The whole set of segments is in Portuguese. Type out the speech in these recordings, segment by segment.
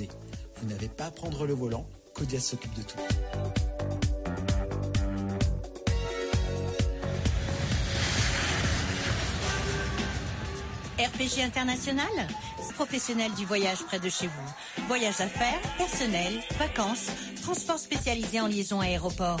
Vous n'avez pas à prendre le volant, Codia s'occupe de tout. RPG International, professionnel du voyage près de chez vous. Voyage affaires, personnel, vacances, transport spécialisé en liaison aéroport.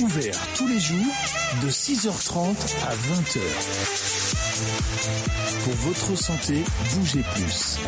Ouvert tous les jours de 6h30 à 20h. Pour votre santé, bougez plus.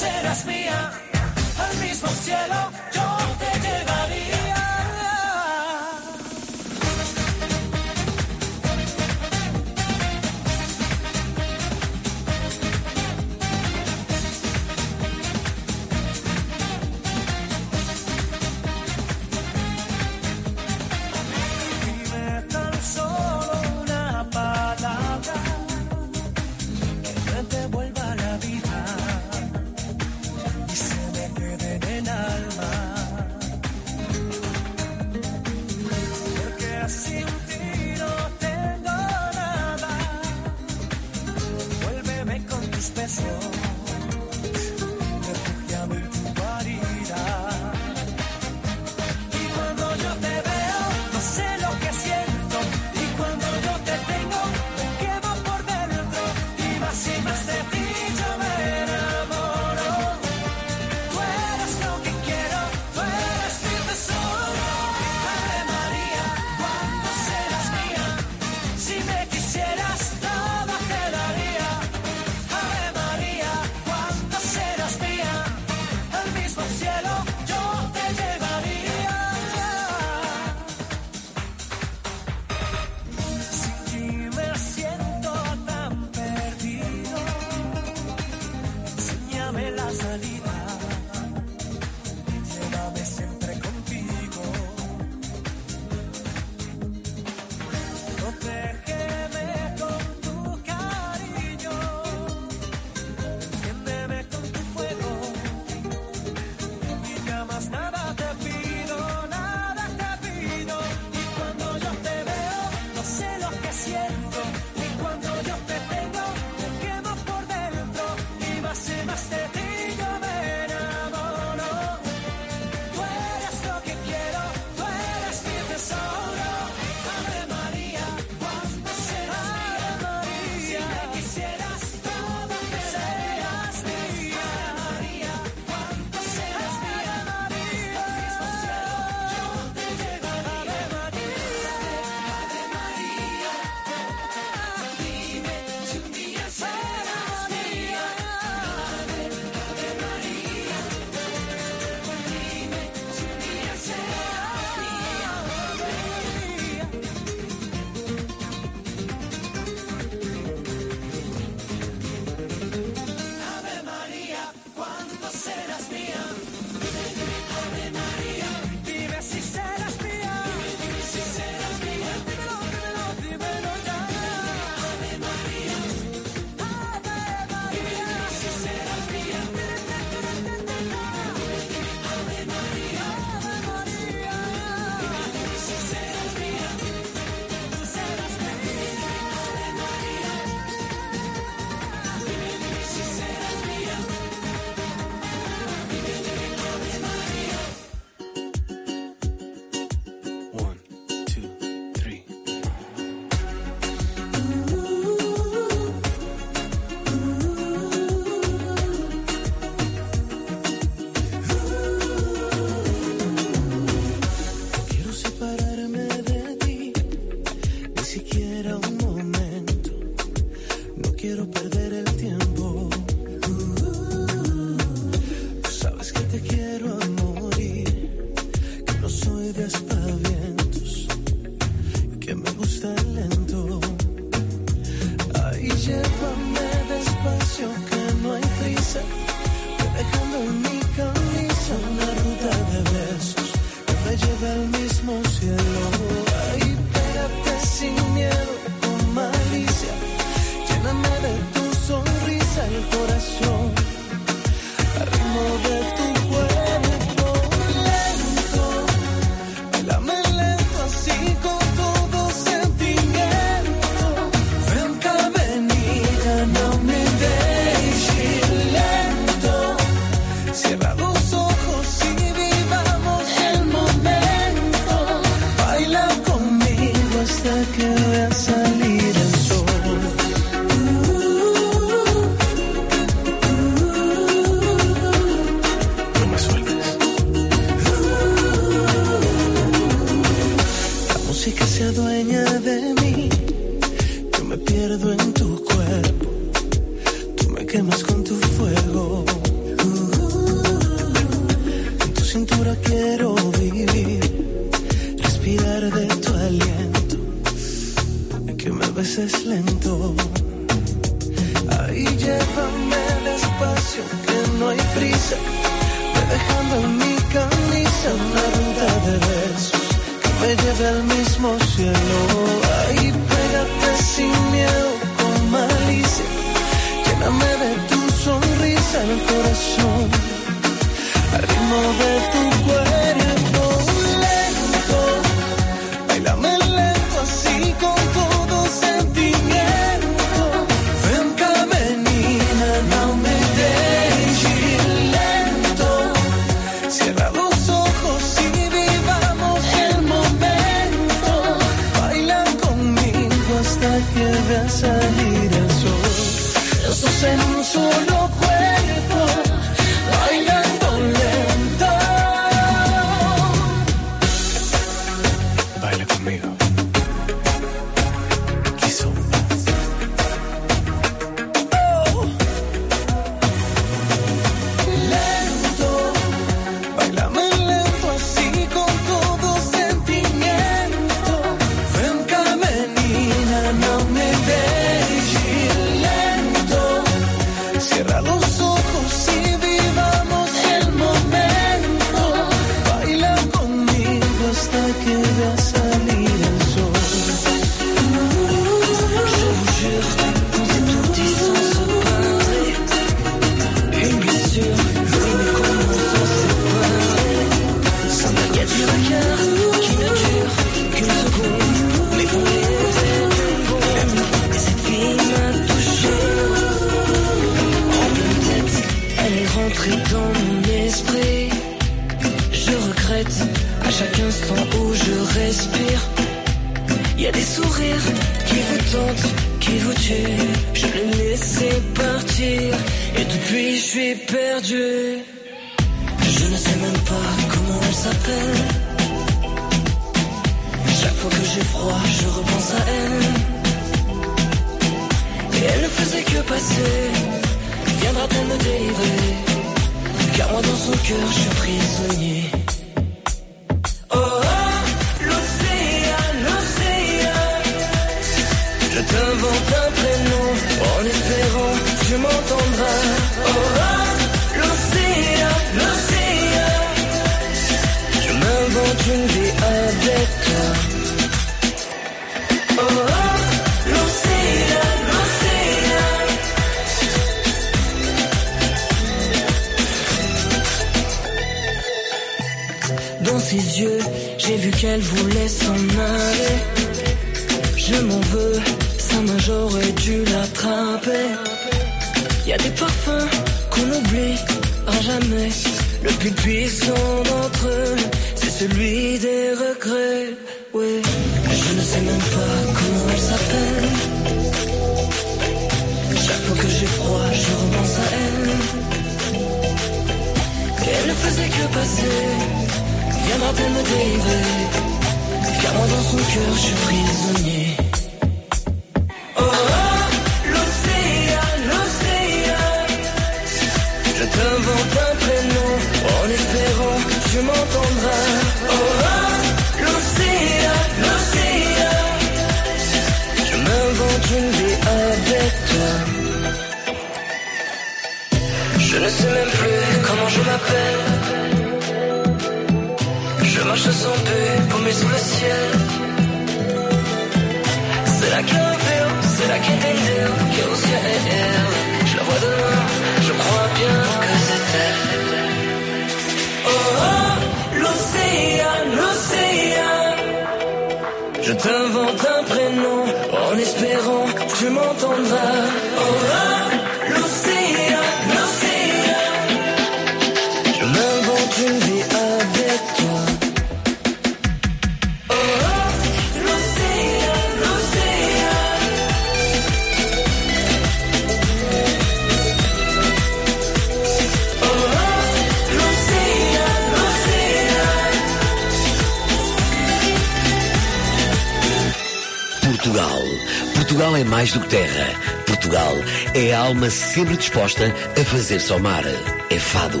disposta a fazer somar. É fado,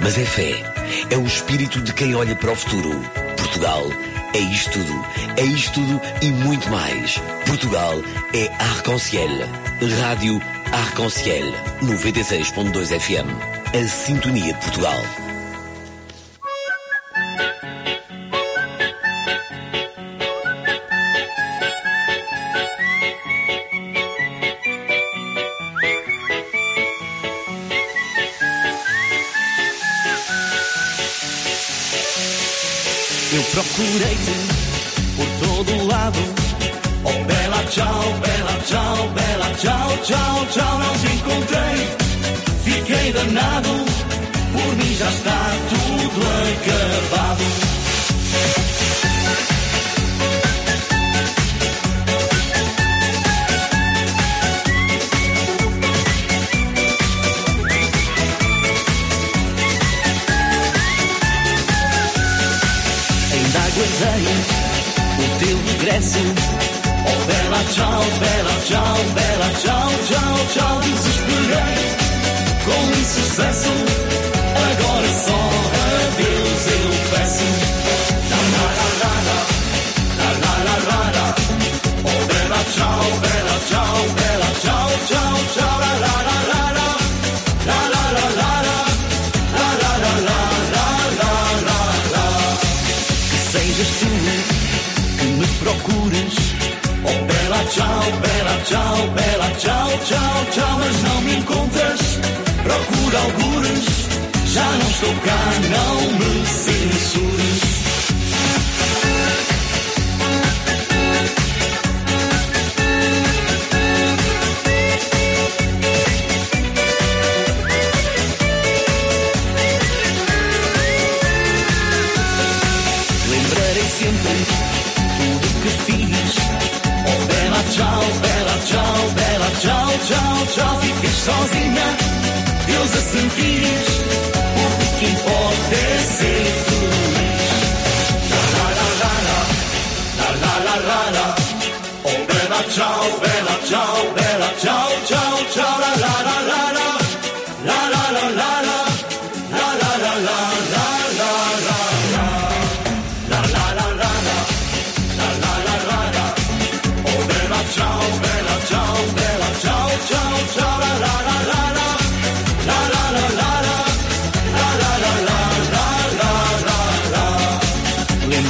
mas é fé. É o espírito de quem olha para o futuro. Portugal é isto tudo. É isto tudo e muito mais. Portugal é Arconciel. Rádio Arconciel 96.2 FM. A Sintonia de Portugal.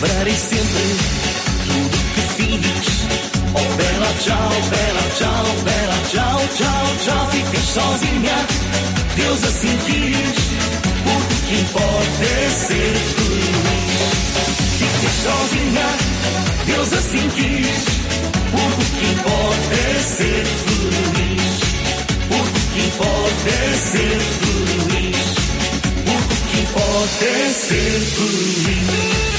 Lembrarei sempre tudo que fiz. Oh, bela tchau, bela tchau, bela tchau, tchau, tchau. Ficas sozinha, Deus assim quis. Porque que pode ser feliz. Ficas sozinha, Deus assim quis. Porque que pode ser feliz que pode ser feliz. que pode ser feliz.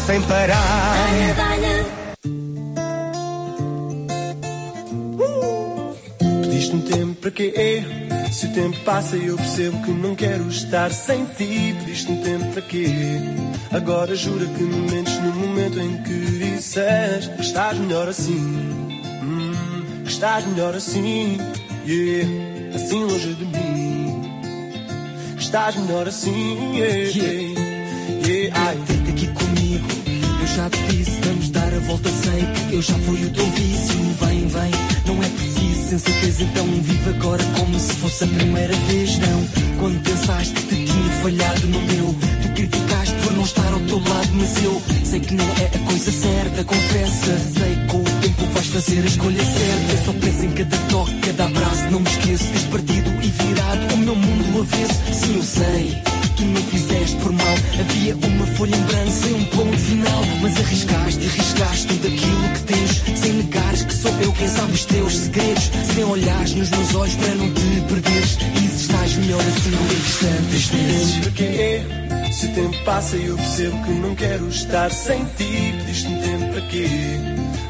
Sem parar. Pediste-me tempo para quê? Se o tempo passa e eu percebo que não quero estar sem ti, pediste um tempo para quê? Agora jura que me mentes no momento em que disseres que estás melhor assim. Hum, que estás melhor assim, yeah, assim longe de mim. Que estás melhor assim, yeah, yeah. Já fui o teu vício. Vem, vem, não é preciso sensatez, então vive agora como se fosse a primeira vez. Não, passa e eu percebo que não quero estar sem ti, pediste um tempo para quê?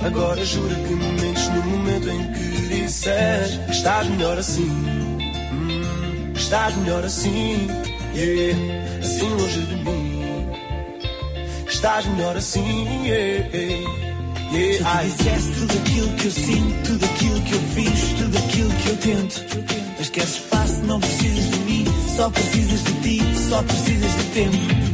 Agora jura que me mentes no momento em que disseres que estás melhor assim. Hum, que estás melhor assim, yeah, assim longe de mim. Que estás melhor assim, yeah, yeah. Ai. tu disseste tudo aquilo que eu sinto, tudo aquilo que eu fiz, tudo aquilo que eu tento. Mas queres espaço, não precisas de mim, só precisas de ti, só precisas de tempo.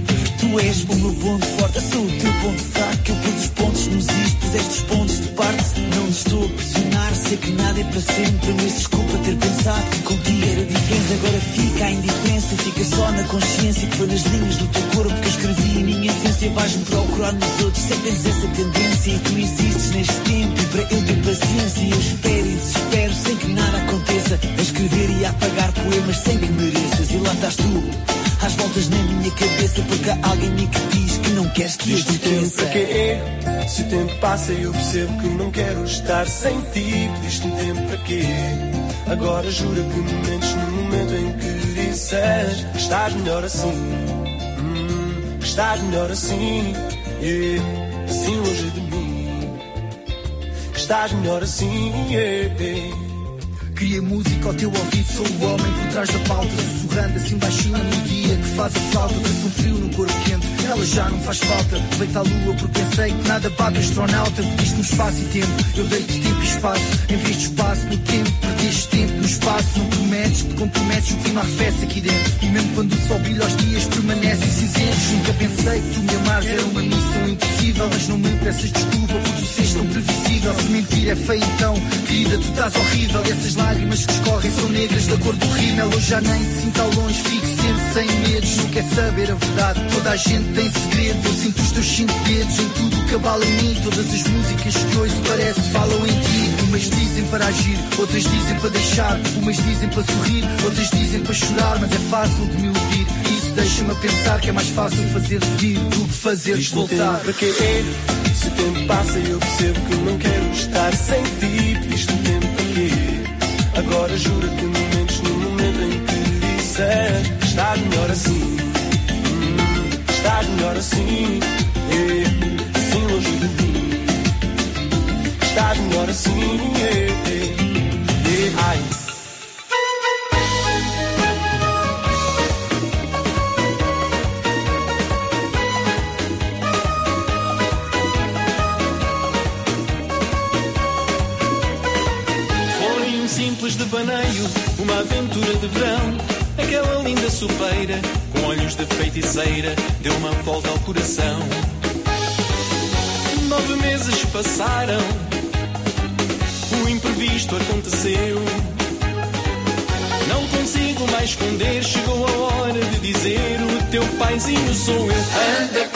Tu és o meu ponto forte, eu sou o teu ponto fraco. Eu pus os pontos nos is, puseste os pontos de parte. Não estou a pressionar, sei que nada é para sempre. Mas desculpa ter pensado que contigo era diferente. Agora fica a indiferença, fica só na consciência que foi nas linhas do teu corpo que eu escrevi a minha essência. Vais-me procurar nos outros, sei tens essa tendência. E tu insistes neste tempo e para eu ter paciência. Eu espero e desespero sem que nada aconteça. A escrever e a apagar poemas sem que mereças. E lá estás tu, às voltas na minha cabeça, porque há alguém mim que diz que não queres que eu te tempo esqueça. para quê? Se o tempo passa e eu percebo que não quero estar sem ti, pediste um tempo para quê? Agora jura que me mentes no momento em que disseres que estás melhor assim. Hum, que estás melhor assim, yeah, assim longe de mim. Que estás melhor assim, yeah, yeah. Cria música ao teu ouvido, sou o homem por trás da pauta Sussurrando assim baixinho no dia que faz a falta Penso um frio no corpo quente, ela já não faz falta. Deita a lua porque pensei que nada bate o astronauta. Pediste-me espaço e tempo, eu dei-te tempo e espaço. Em vez de espaço no tempo, perdeste tempo no espaço. Não prometes que te comprometes, o clima arrefece aqui dentro. E mesmo quando o sol brilha os dias permanecem cinzentos. Nunca pensei que tu me amares era uma missão impossível. Mas não me peças desculpa por tu seres tão previsível. Se mentir é feio então, querida tu estás horrível. E essas lágrimas que escorrem são negras da cor do rímel. Hoje já nem te sinto ao longe, fico sempre sem medos Não quer saber a verdade, toda a gente tem segredos Eu sinto os teus cinco dedos em tudo o que abala em mim Todas as músicas que ouço parece falam em ti. Umas dizem para agir, outras dizem para deixar. Umas dizem para sorrir, outras dizem para chorar. Mas é fácil de me iludir Isso deixa-me a pensar que é mais fácil fazer rir do que fazer Diz-me tempo voltar. para quê? Se o tempo passa eu percebo que não quero estar sem ti, pediste um tempo para quê? Agora jura assim. Estás melhor assim, yeah, assim longe de mim. Estás melhor assim, yeah, yeah. Ai. Feiticeira, deu uma volta ao coração. Nove meses passaram, o imprevisto aconteceu. Não consigo mais esconder, chegou a hora de dizer: O teu paizinho sou eu. Anda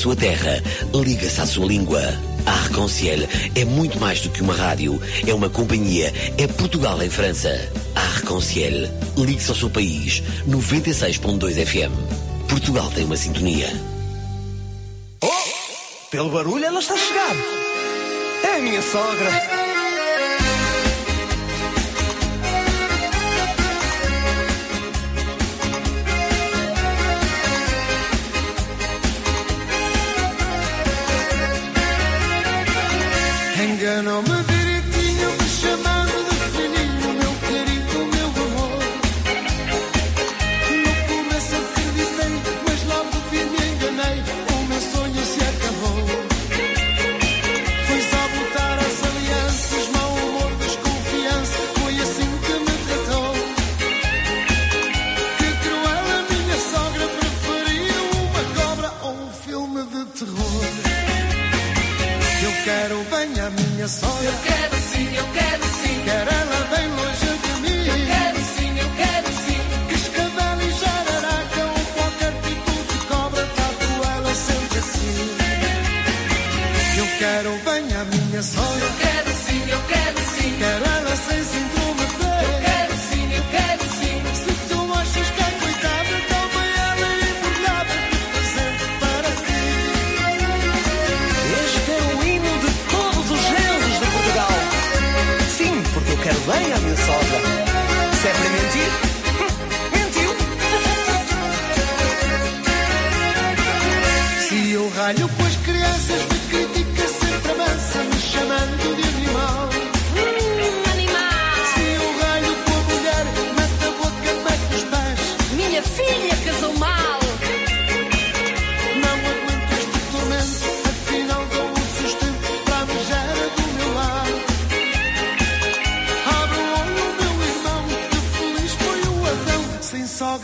sua terra, liga-se à sua língua. A Arconciel é muito mais do que uma rádio, é uma companhia, é Portugal em França. A Arconciel, ligue-se ao seu país, 96.2 FM. Portugal tem uma sintonia. Oh! Pelo barulho ela está a chegar. É a minha sogra.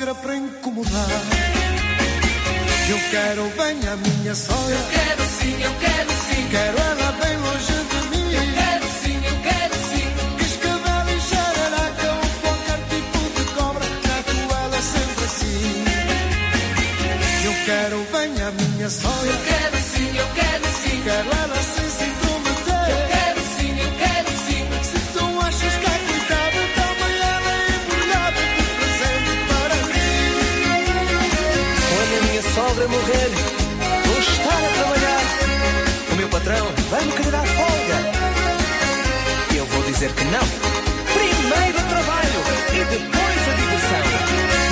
sogra para incomodar. Eu quero bem a minha sogra. Eu quero sim, eu quero sim. Quero ela bem longe de mim. Eu quero sim, eu quero sim. Cascavel e jararaca, ou qualquer tipo de cobra, trato ela sempre assim. Eu quero bem a minha sogra. Eu quero sim, eu quero sim. Quero ela sim, sim. patrão, vai-me querer dar folga. Eu vou dizer que não. Primeiro o trabalho e depois a diversão.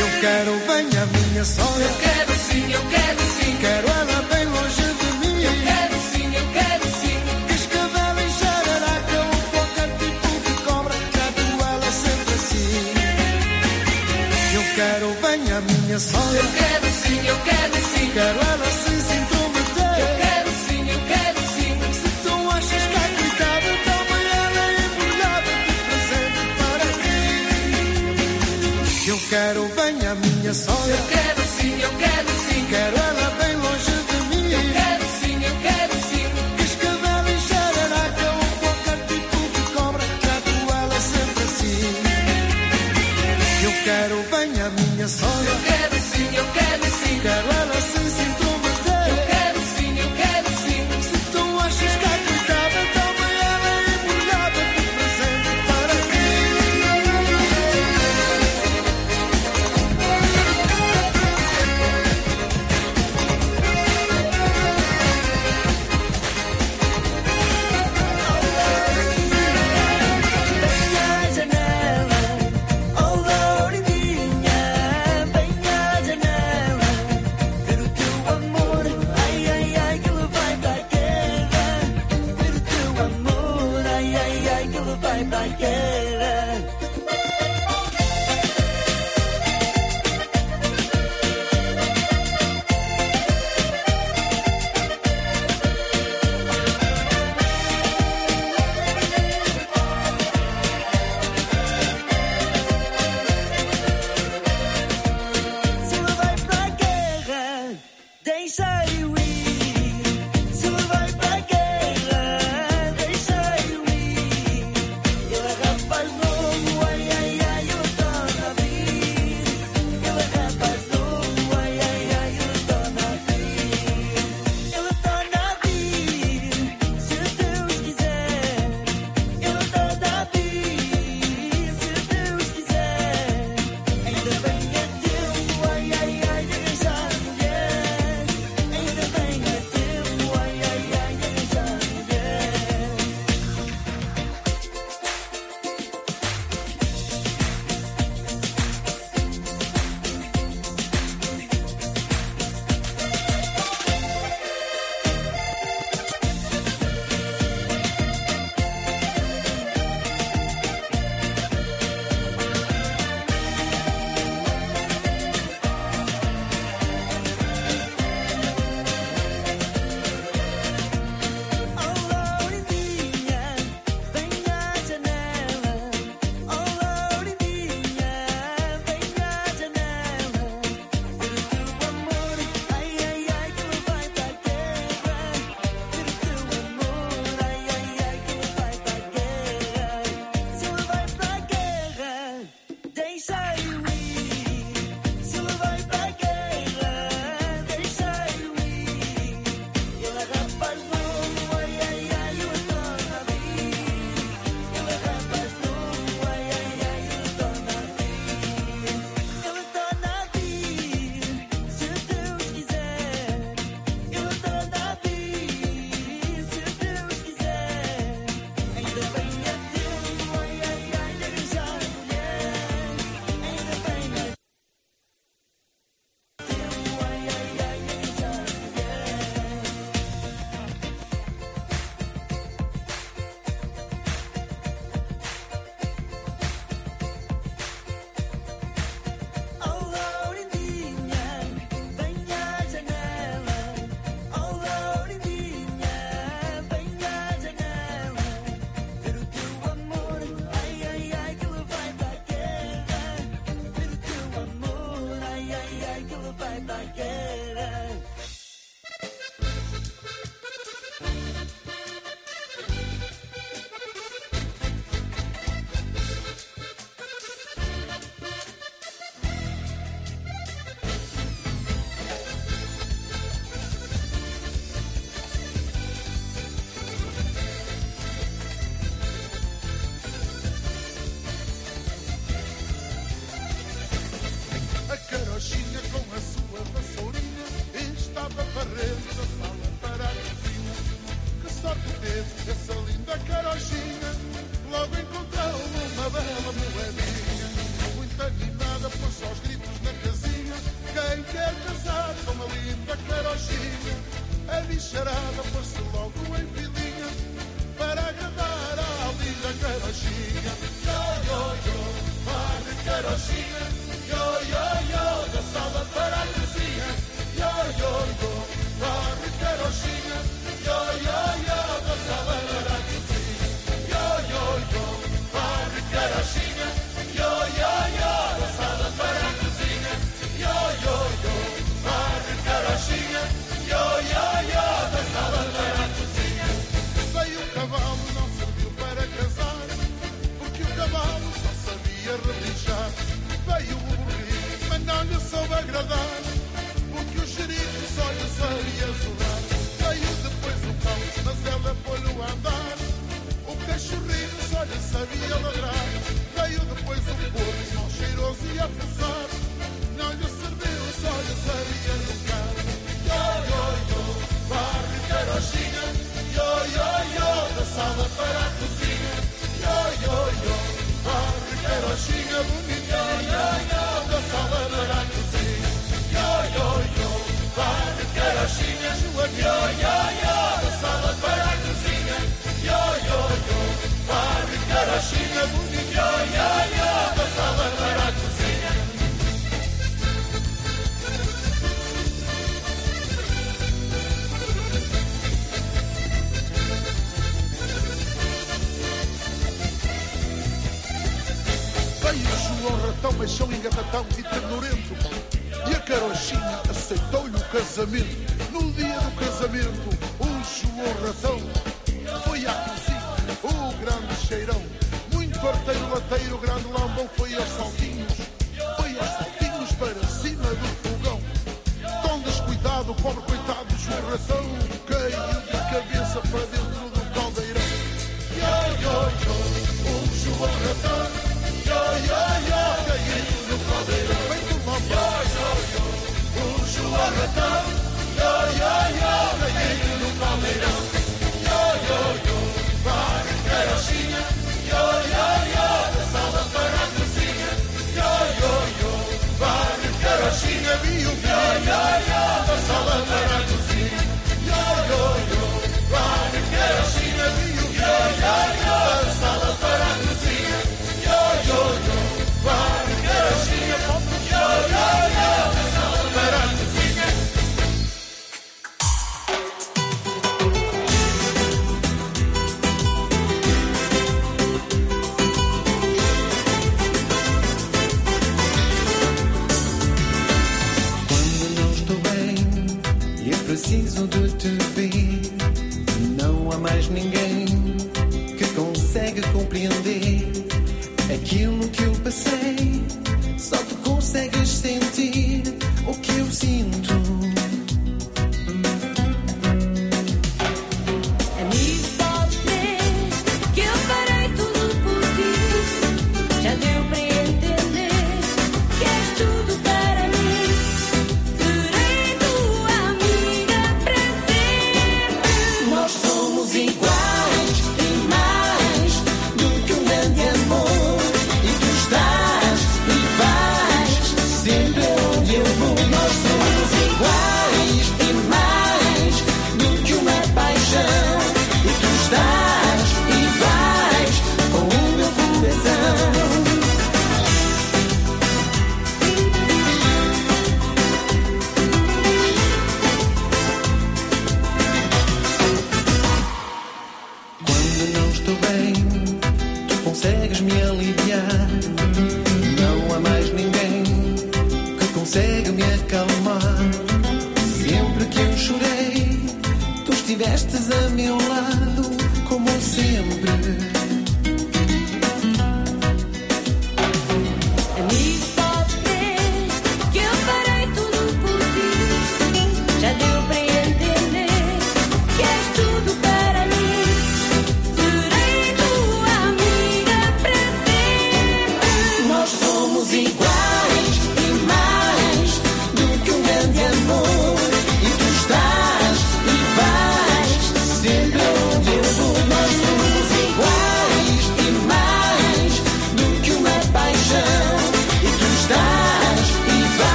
Eu quero bem a minha sogra. Eu quero sim, eu quero sim. Quero ela bem longe de mim. Eu quero sim, eu quero sim. Que Cascavel e jararaca, ou qualquer tipo de cobra, trato ela sempre assim. Eu quero bem a minha sogra. Eu quero sim, eu quero sim. Quero ela sim. Quero bem a minha sogra. Eu quero sim, eu quero sim. Quero ela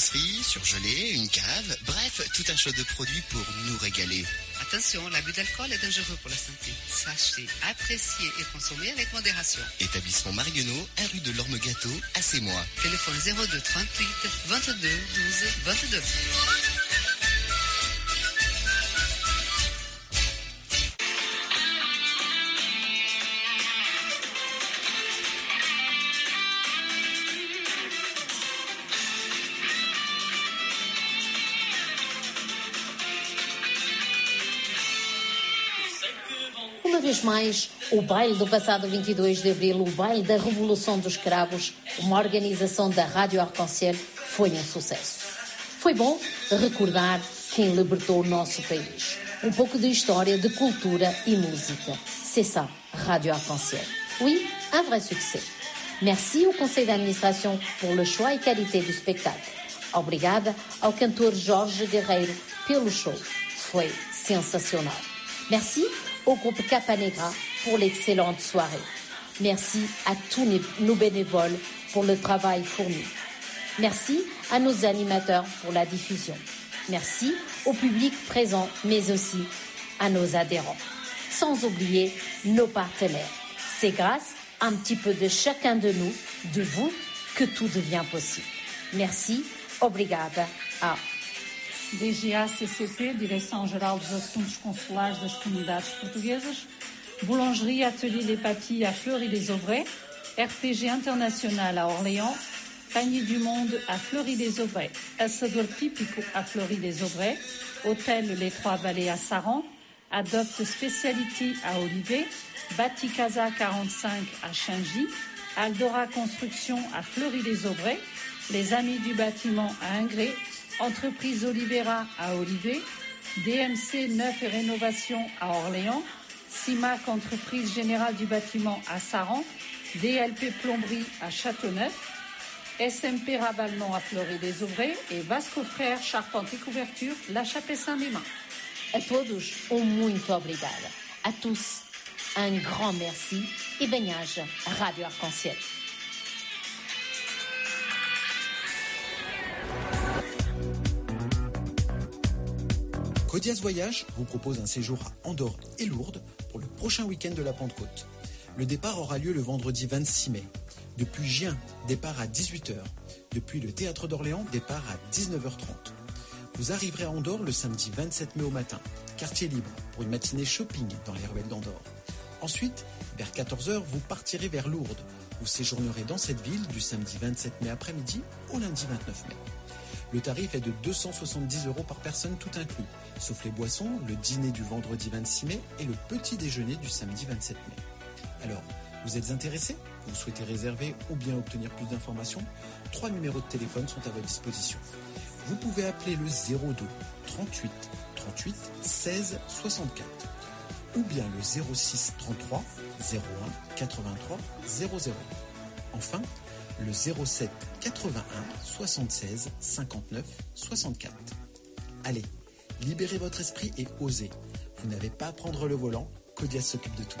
épicerie, surgelé, une cave, bref, tout un choix de produits pour nous régaler. Attention, l'abus d'alcool est dangereux pour la santé. Sachez, apprécier et consommer avec modération. Établissement Marionneau, 1 rue de l'Orme Gâteau, à moi. Téléphone 02 38 22 12 22. Mais o baile do passado 22 de abril, o baile da Revolução dos Cravos, uma organização da Rádio Arconcel, foi um sucesso. Foi bom recordar quem libertou o nosso país. Um pouco de história, de cultura e música. C'est ça, Radio Arc-en-Ciel. Oui, un vrai succès. Merci au Conseil d'administration pour le choix et qualité du spectacle. Obrigada ao cantor Jorge Guerreiro pelo show. Foi sensacional. Merci au groupe Capanegra pour l'excellente soirée. Merci à tous nos bénévoles pour le travail fourni. Merci à nos animateurs pour la diffusion. Merci au public présent, mais aussi à nos adhérents. Sans oublier nos partenaires. C'est grâce à un petit peu de chacun de nous, de vous, que tout devient possible. Merci, obrigada, à DGA-CCP, Direção-Geral dos Assuntos Consulares das Comunidades Portuguesas, Boulangerie Atelier des Papilles à Fleury-les-Aubrais, RPG International à Orléans, Panier du Monde à Fleury-les-Aubrais, Assador Típico à Fleury-les-Aubrais, Hôtel Les Trois Vallées à Saran, Adopt Speciality à Olivet, Baticasa 45 à Chingy, Aldora Construction à Fleury-les-Aubrais, Les Amis du Bâtiment à Ingré, Entreprise Olivera à Olivet, DMC Neuf et Rénovation à Orléans, CIMAC Entreprise Générale du Bâtiment à Saran, DLP Plomberie à Châteauneuf, SMP Ravalement à Fleury-les-Aubrais et Vasco Frères Charpente et Couverture La Chapelle-Saint-Mémin. A todos. A tous, un grand merci e bem-aja à Rádio Arc-en-Ciel. Codias Voyage vous propose un séjour à Andorre et Lourdes pour le prochain week-end de la Pentecôte. Le départ aura lieu le vendredi 26 mai. Depuis Gien, départ à 18h. Depuis le Théâtre d'Orléans, départ à 19h30. Vous arriverez à Andorre le samedi 27 mai au matin, quartier libre, pour une matinée shopping dans les ruelles d'Andorre. Ensuite, vers 14h, vous partirez vers Lourdes. Vous séjournerez dans cette ville du samedi 27 mai après-midi au lundi 29 mai. Le tarif est de 270 euros par personne tout inclus, sauf les boissons, le dîner du vendredi 26 mai et le petit déjeuner du samedi 27 mai. Alors, vous êtes intéressé? Vous souhaitez réserver ou bien obtenir plus d'informations? Trois numéros de téléphone sont à votre disposition. Vous pouvez appeler le 02 38 38 16 64 ou bien le 06 33 01 83 00. Enfin, le 07 81 76 59 64. Allez, libérez votre esprit et osez. Vous n'avez pas à prendre le volant, Codias s'occupe de tout.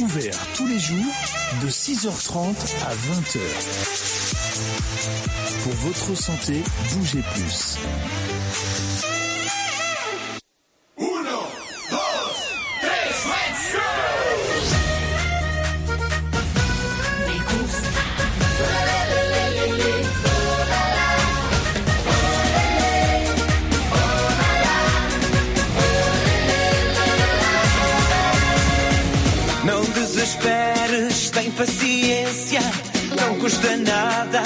ouvert tous les jours de 6h30 à 20h. Pour votre santé, bougez plus. paciência não custa nada.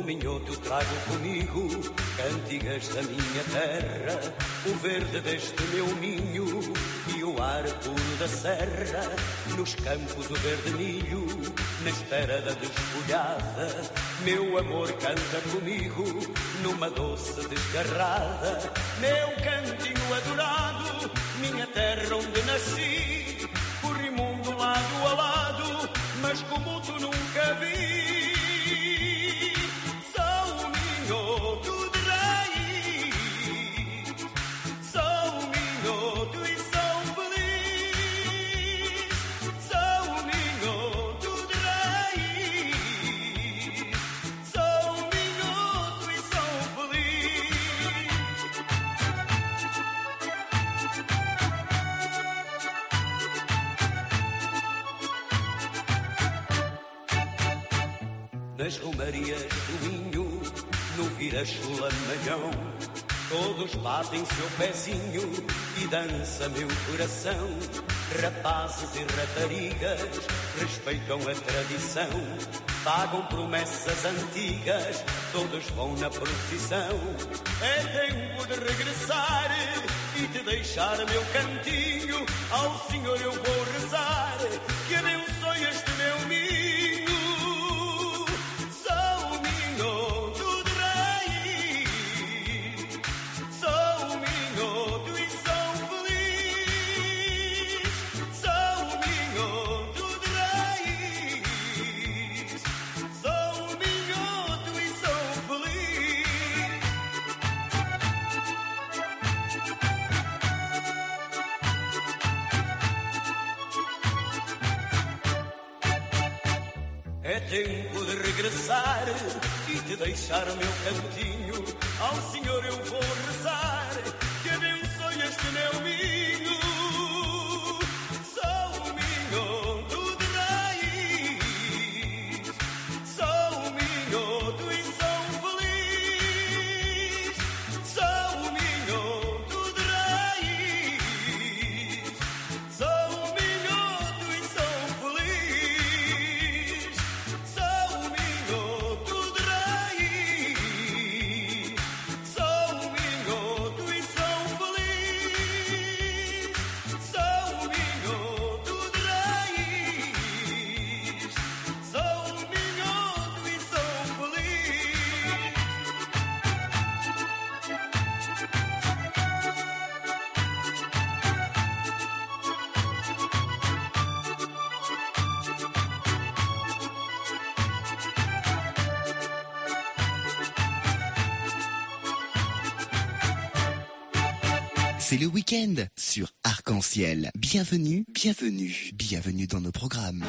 meu minhoto trago comigo cantigas da minha terra, o verde deste meu ninho e o ar puro da serra, nos campos o verde milho, na espera da desfolhada. Meu amor canta comigo numa doce desgarrada, meu cantinho adorado, minha terra onde nasci. Batem seu pezinho e dança meu coração. Rapazes e raparigas respeitam a tradição. Pagam promessas antigas, todos vão na procissão. É tempo de regressar e te deixar meu cantinho. Ao Senhor eu vou rezar, que a Deus charme eu cantei. c'est le week-end sur Arc-en-Ciel. Bienvenue, bienvenue, bienvenue dans nos programmes.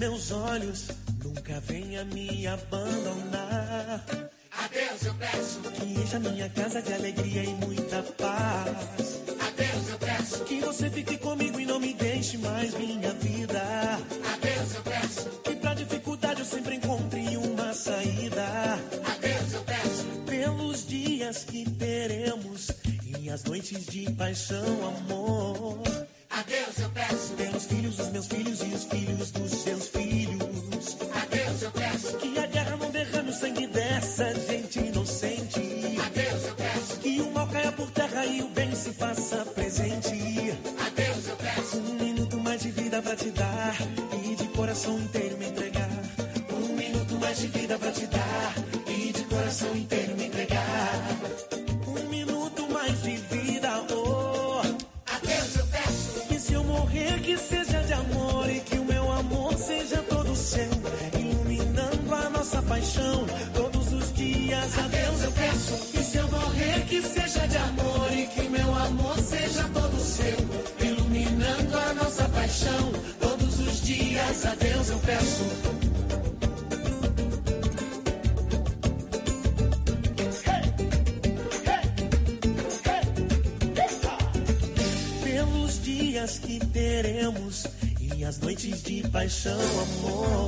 meus olhos, nunca venha me abandonar. Adeus, eu peço que encha minha casa de paixão, more.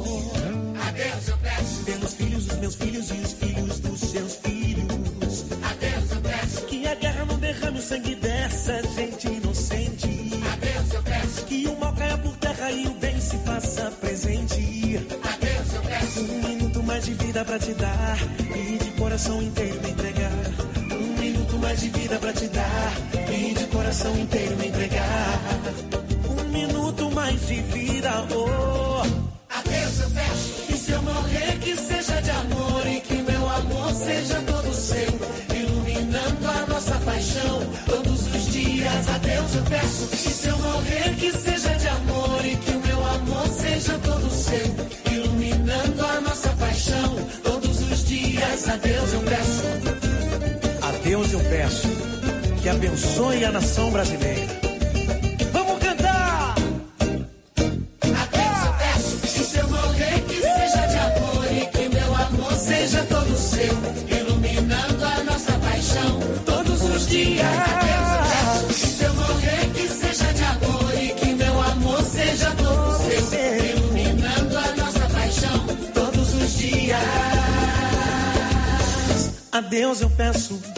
Peço.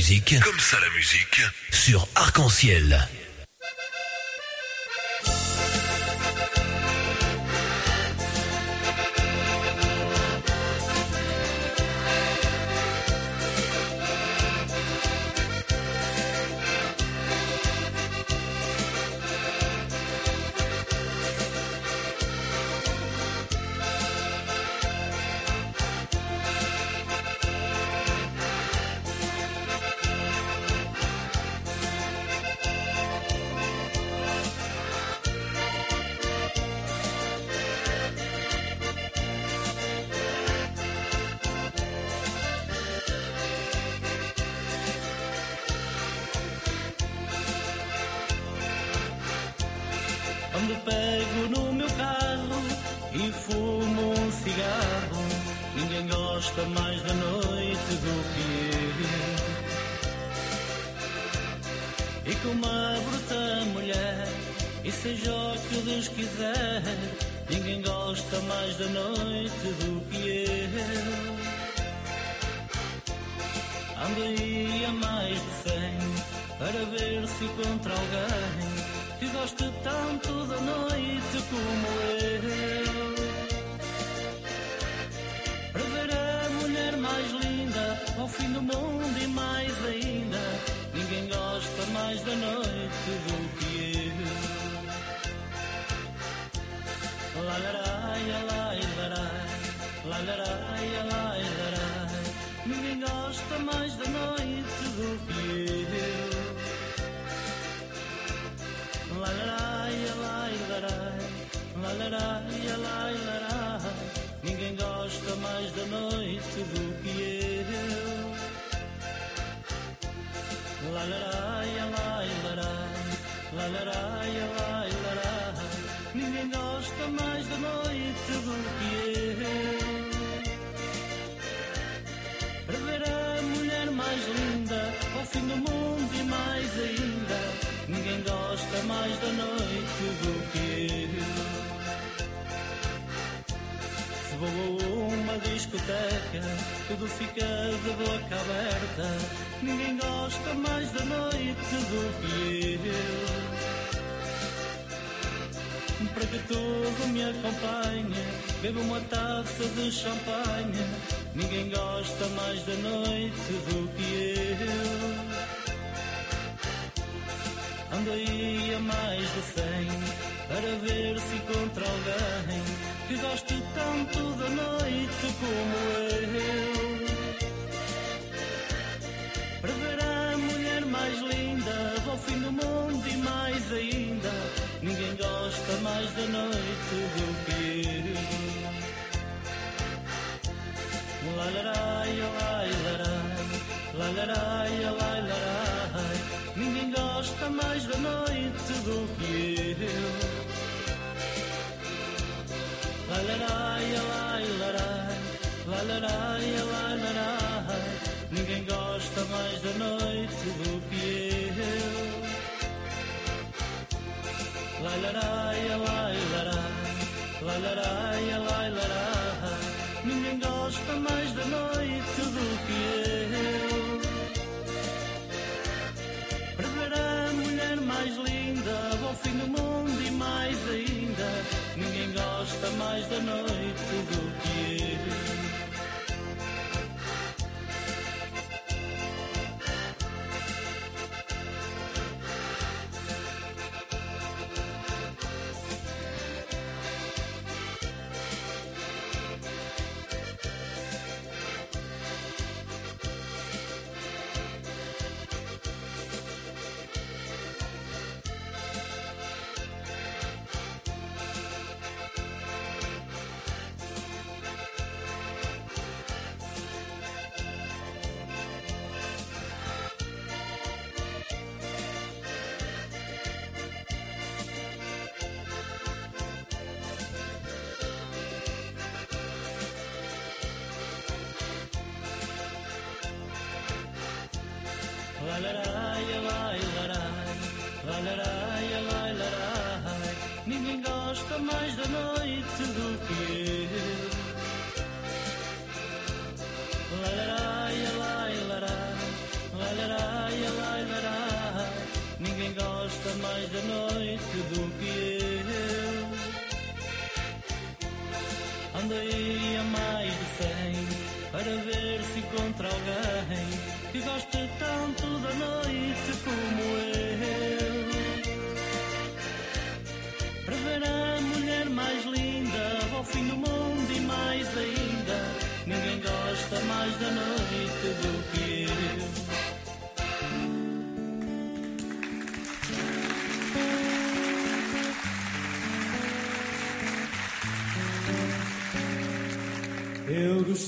Musique. Comme ça la musique. Sur Arc-en-Ciel.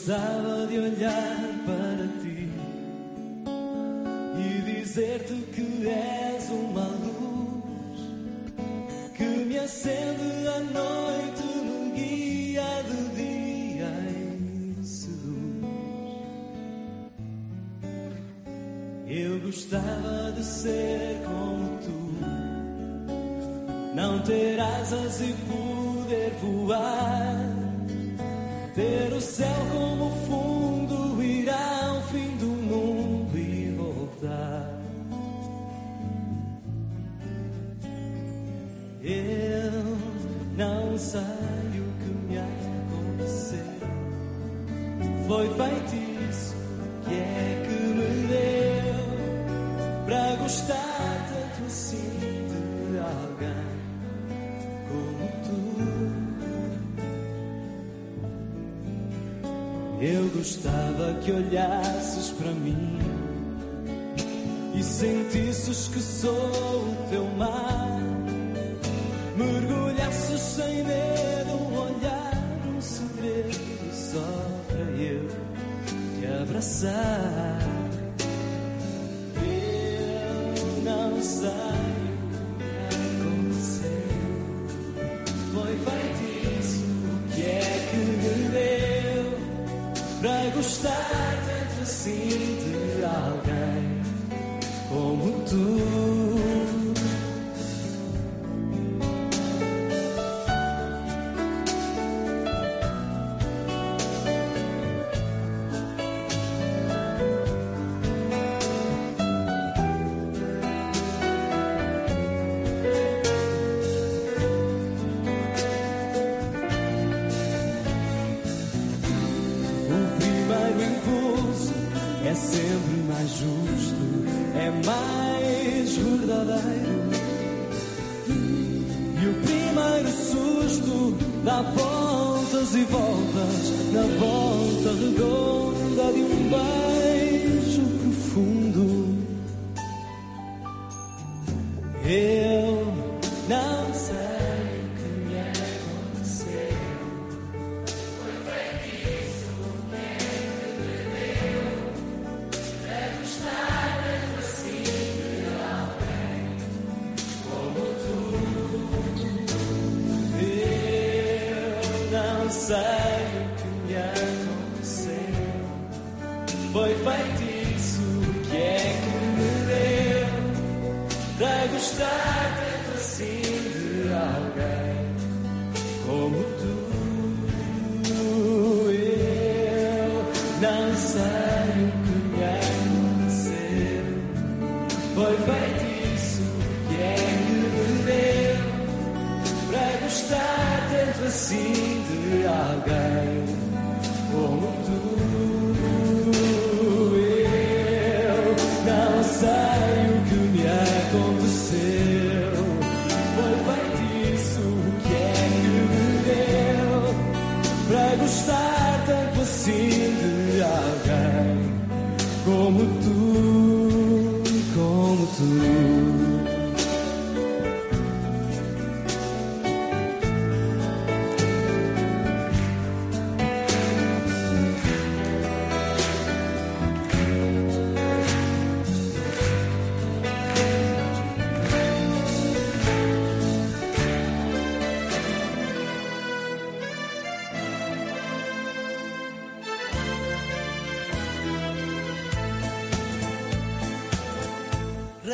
gostava de olhar para ti e dizer-te que és uma luz que me acende à noite, me guia de dia em seduz. Eu gostava de ser como tu, não ter asas e que olhasses para mim e sentisses que sou o teu mar.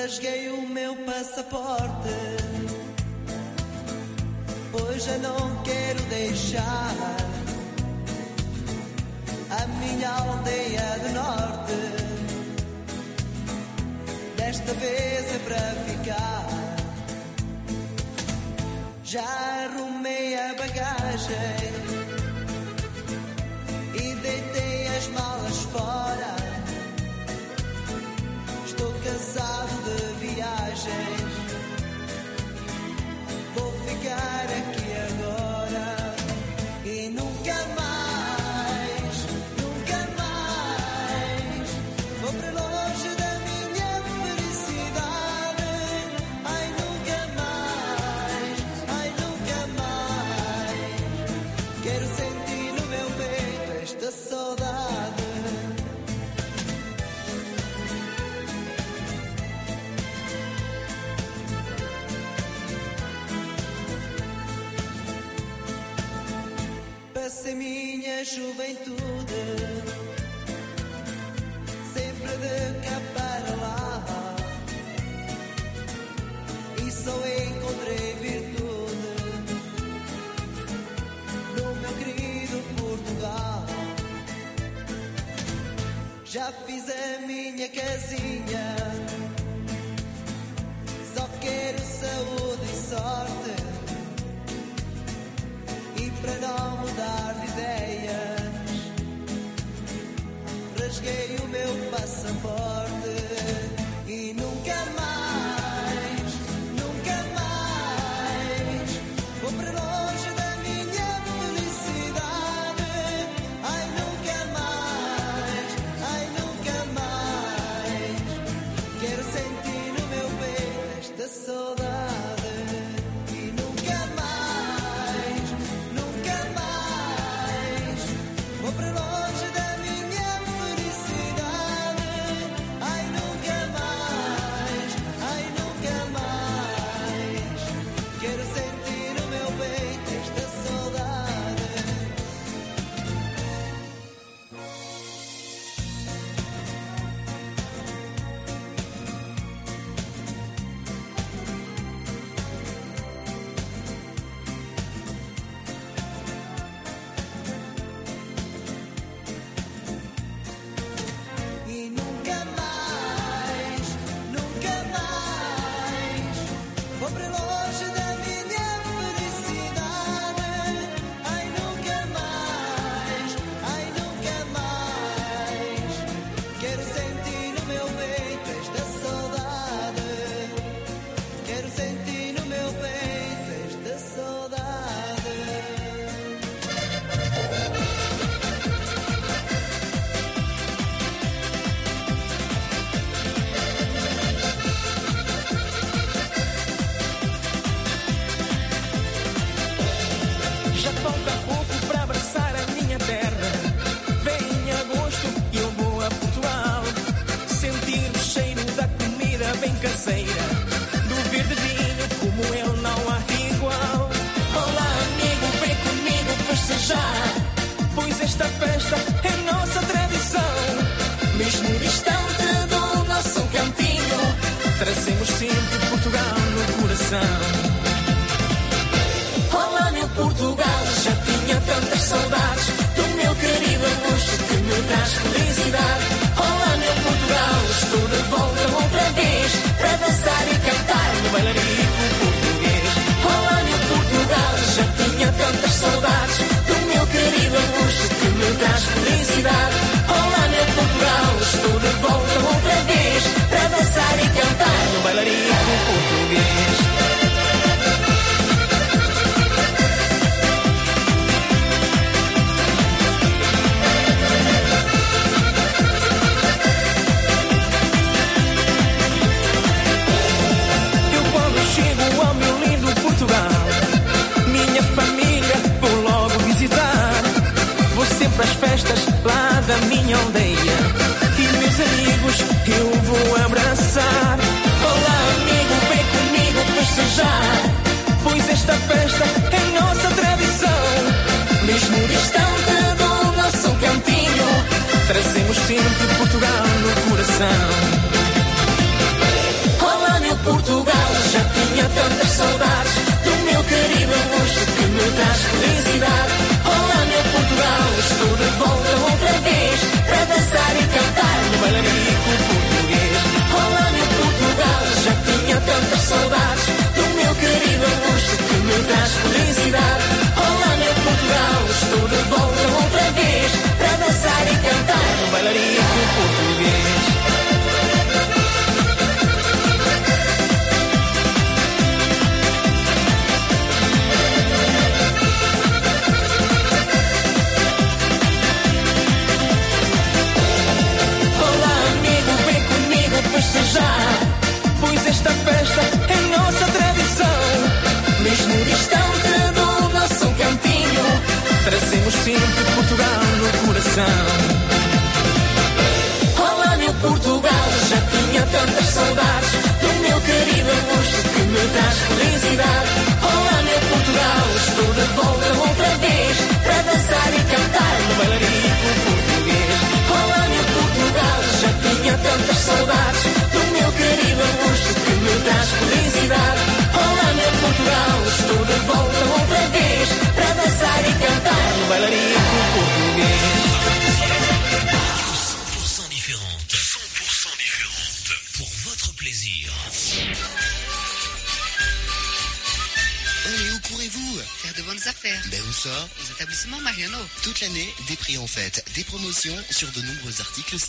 There's.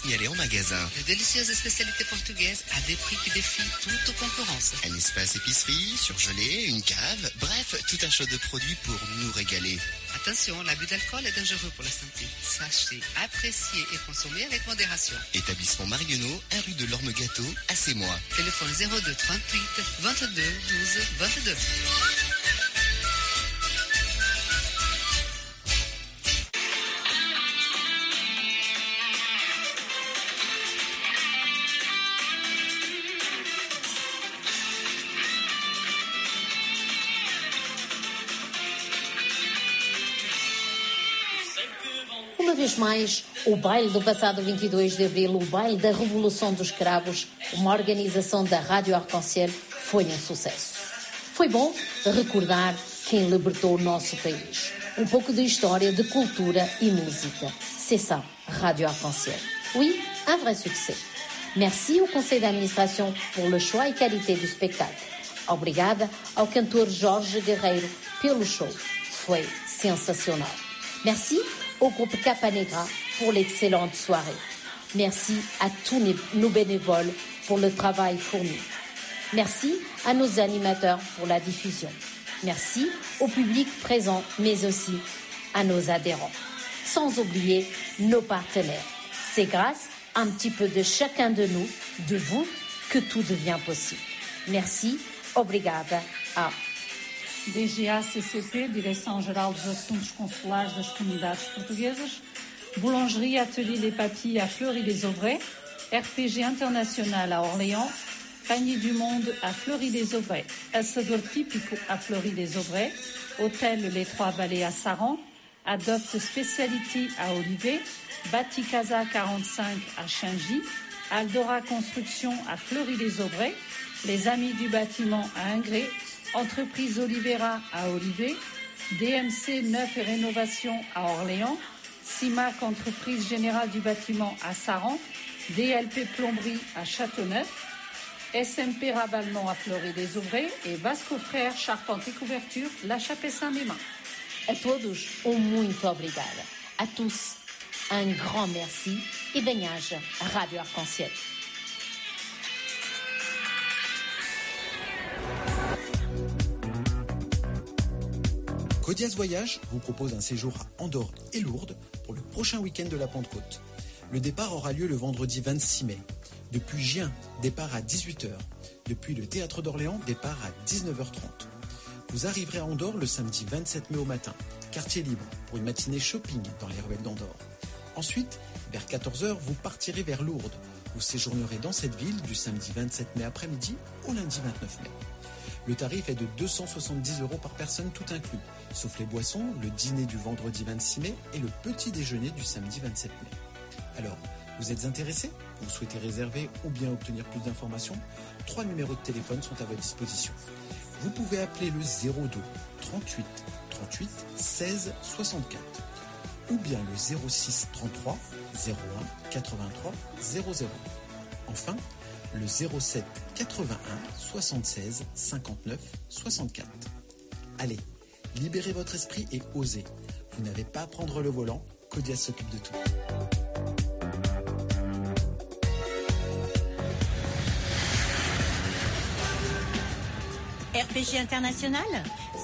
Signalés en magasin. De délicieuses spécialités portugaises à des prix qui défient toute concurrence. Un espace épicerie, surgelé, une cave, bref, tout un choix de produits pour nous régaler. Attention, l'abus d'alcool est dangereux pour la santé. Sachez apprécier et consommer avec modération. Établissement Marionneau, 1 rue de l'Orme Gâteau, à mois. Téléphone 02 38 22 12 22. Mais, o baile do passado 22 de abril, o baile da Revolução dos Cravos, uma organização da Rádio Arconciel, foi um sucesso. Foi bom recordar quem libertou o nosso país. Um pouco de história, de cultura e música. C'est ça, Radio Arc-en-Ciel. Oui, un vrai succès. Merci au conseil d'administration pour le choix e qualité do spectacle. Obrigada ao cantor Jorge Guerreiro pelo show. Foi sensacional. Merci au groupe Capa Negra pour l'excellente soirée. Merci à tous nos- bénévoles pour le travail fourni. Merci à nos animateurs pour la diffusion. Merci au public présent, mais aussi à nos adhérents. Sans oublier nos partenaires. C'est grâce à un petit peu de chacun de nous, de vous, que tout devient possible. Merci, obrigada a DGA-CCP, Direção-Geral dos Assuntos Consulares das Comunidades Portuguesas, Boulangerie Atelier Les Papilles à Fleury-les-Aubrais, RPG International à Orléans, Panier du Monde à Fleury-les-Aubrais, Assador Típico à Fleury-les-Aubrais, Hôtel Les Trois Vallées à Saran, Adopt Speciality à Olivet, Baticasa 45 à Chingy, Aldora Construction à Fleury-les-Aubrais, Les Amis du Bâtiment à Ingré, Entreprise Olivera à Olivet, DMC Neuf et Rénovation à Orléans, CIMAC Entreprise Générale du Bâtiment à Saran, DLP Plomberie à Châteauneuf, SMP Raballement à Fleury-les-Aubrais et Vasco Frères Charpente et Couverture La Chapelle-Saint-Mémin. A todos, um muito obrigada. A tous, un grand merci e bem-aja à Rádio Arc-en-Ciel. Codias Voyage vous propose un séjour à Andorre et Lourdes pour le prochain week-end de la Pentecôte. Le départ aura lieu le vendredi 26 mai. Depuis Gien, départ à 18h. Depuis le théâtre d'Orléans, départ à 19h30. Vous arriverez à Andorre le samedi 27 mai au matin, quartier libre, pour une matinée shopping dans les ruelles d'Andorre. Ensuite, vers 14h, vous partirez vers Lourdes. Vous séjournerez dans cette ville du samedi 27 mai après-midi au lundi 29 mai. Le tarif est de 270 euros par personne tout inclus, sauf les boissons, le dîner du vendredi 26 mai et le petit déjeuner du samedi 27 mai. Alors, vous êtes intéressé Vous souhaitez réserver ou bien obtenir plus d'informations? Trois numéros de téléphone sont à votre disposition. Vous pouvez appeler le 02 38 38 16 64 ou bien le 06 33 01 83 00. Enfin, le 07 81 76 59 64. Allez, libérez votre esprit et osez. Vous n'avez pas à prendre le volant, Codia s'occupe de tout. RPG International,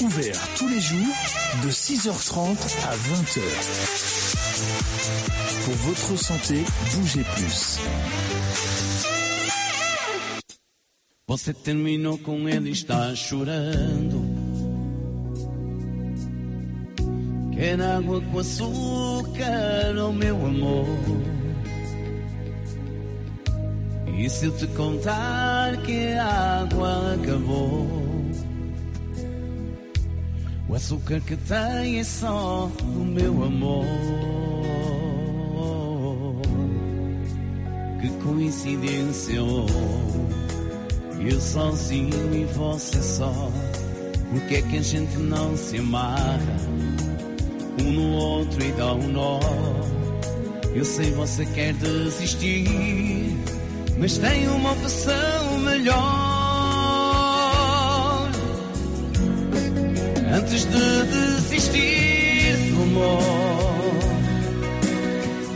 Ouvert tous les jours de 6h30 à 20h. Pour votre santé, bougez plus. Você terminou com ele está chorando. Quer água com açúcar, oh meu amor. E se eu te contar que a água acabou? O açúcar que tem é só do meu amor. Que coincidência, oh. Eu sozinho e você só. Por que é que a gente não se amarra um no outro e dá um nó? Eu sei você quer desistir, mas tem uma opção melhor. Antes de desistir do amor,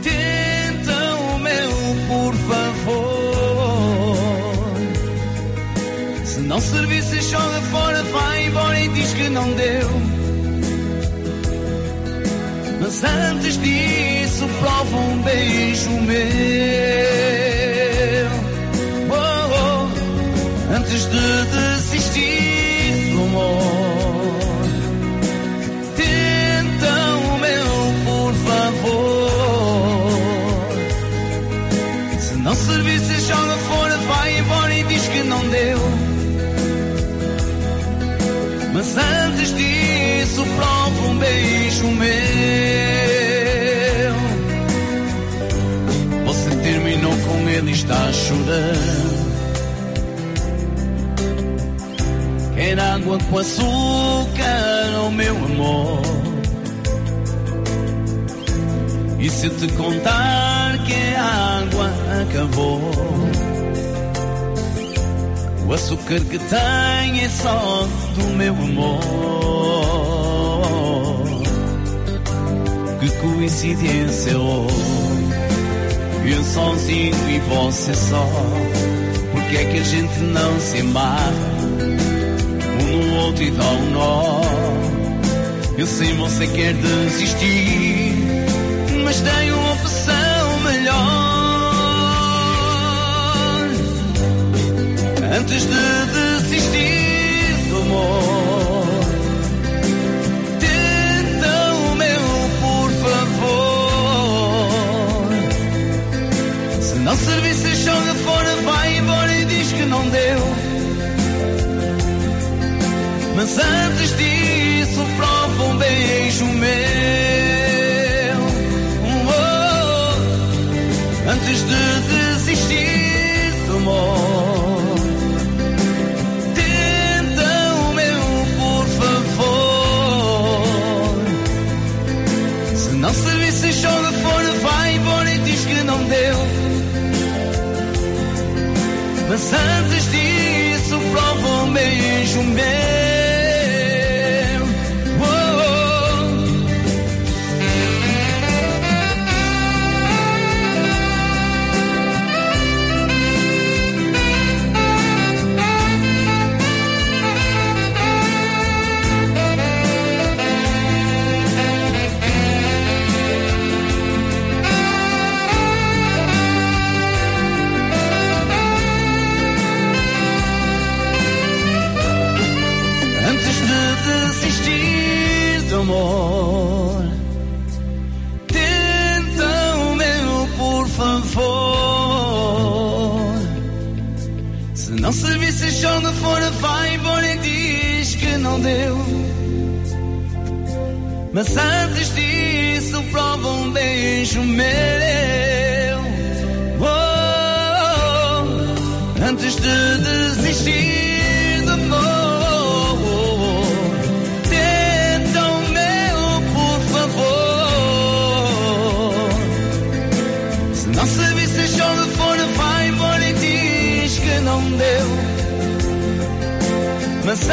tenta o meu por favor. Se não servisse, joga fora, vai embora e diz que não deu. Mas antes disso, prova um beijo meu. Oh, oh, antes de desistir um beijo meu. Você terminou com ele e está chorando. Quer água com açúcar, oh meu amor. E se te contar que a água acabou? O açúcar que tem é só do meu amor. Que coincidência, oh. Eu sozinho e você só. Porque é que a gente não se amarra um no outro e dá um nó? Eu sei você quer desistir, mas tenho uma opção melhor. Antes de desistir do amor, não servir, se joga fora, vai embora e diz que não deu. Mas antes disso, prova um beijo meu. Oh, antes de desistir do amor, tenta o meu, por favor. Se não servir, se joga fora, vai embora e diz que não deu. Mas antes disso, prova um beijo meu. Mas antes disso, prova um beijo meu. Oh, antes de desistir do amor, tenta o meu, por favor. Se não se joga fora, vai embora e diz que não deu. Mas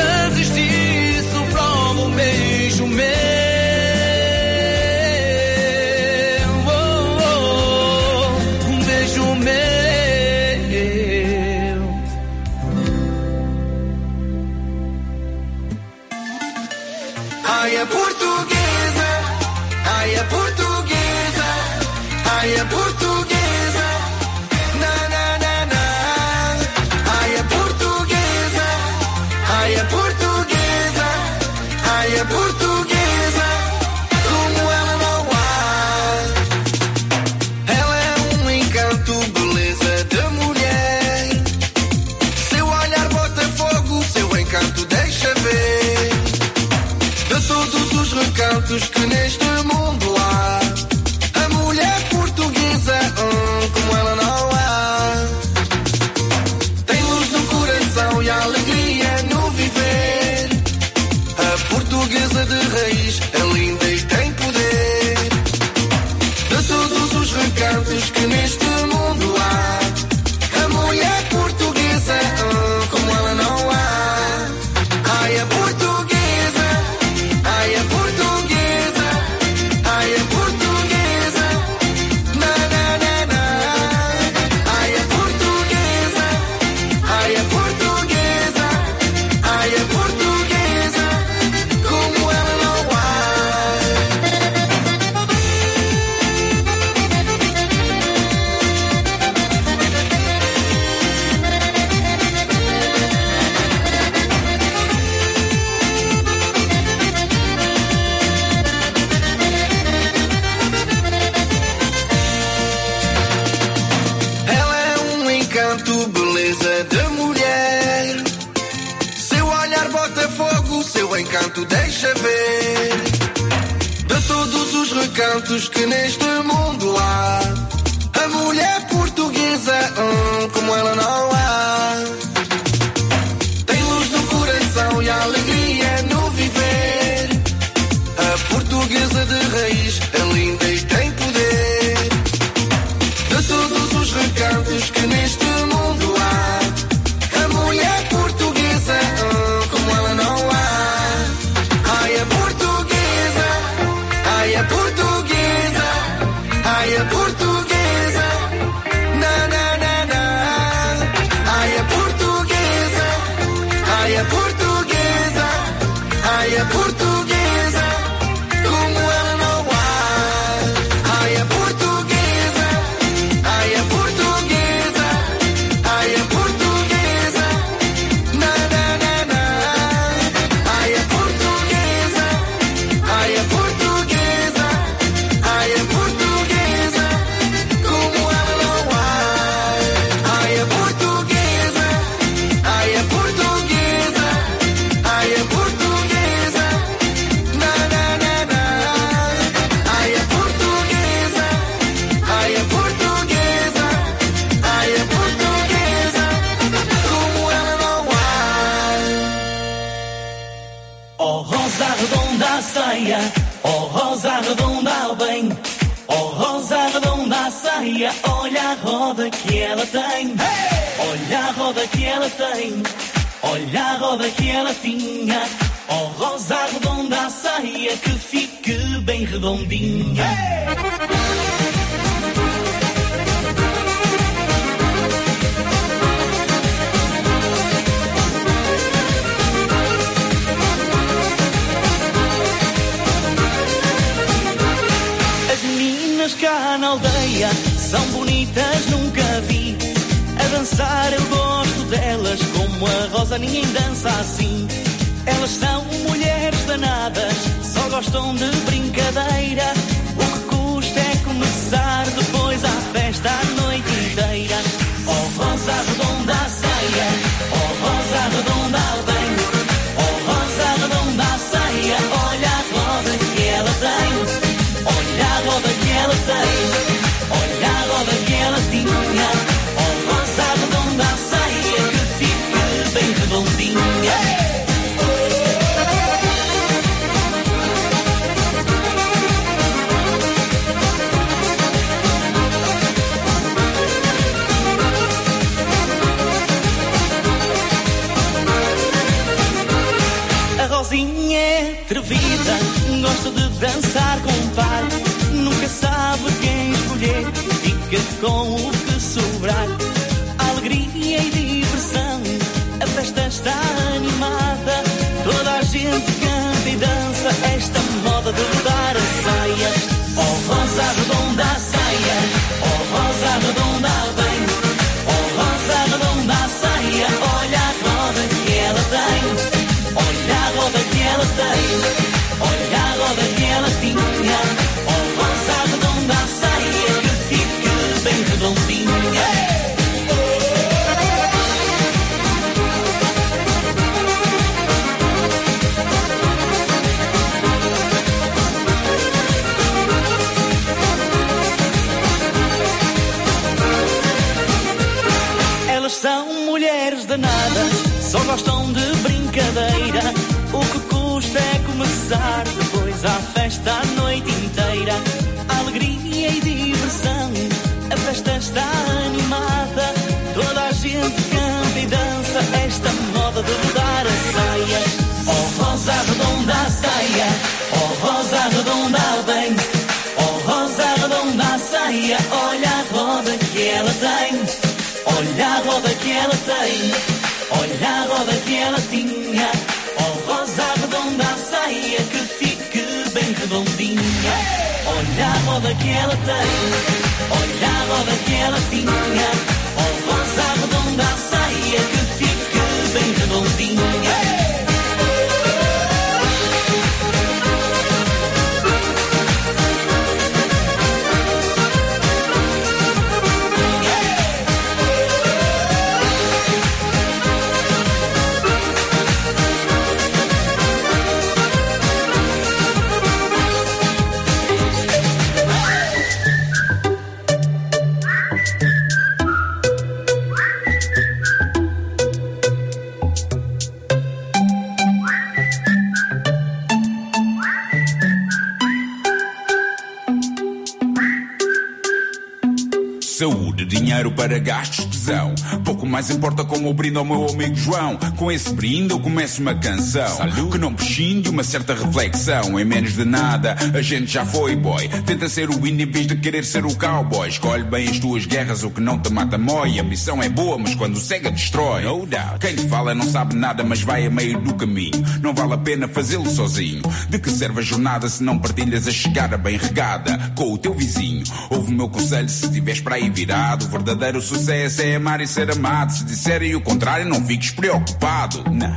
mais importa como brinde ao meu amigo João. Com esse brinde eu começo uma canção. Salud. Que não prescinde uma certa reflexão. Em menos de nada, a gente já foi boy. Tenta ser o índio em vez de querer ser o cowboy. Escolhe bem as tuas guerras, o que não te mata mói. A missão é boa, mas quando cega destrói. No doubt. Quem te fala não sabe nada, mas vai a meio do caminho. Não vale a pena fazê-lo sozinho. De que serve a jornada se não partilhas a chegada bem regada? com o teu vizinho. Ouve o meu conselho se tiveres para aí virado. O verdadeiro sucesso é amar e ser amado. Se disserem o contrário, não fiques preocupado. Não,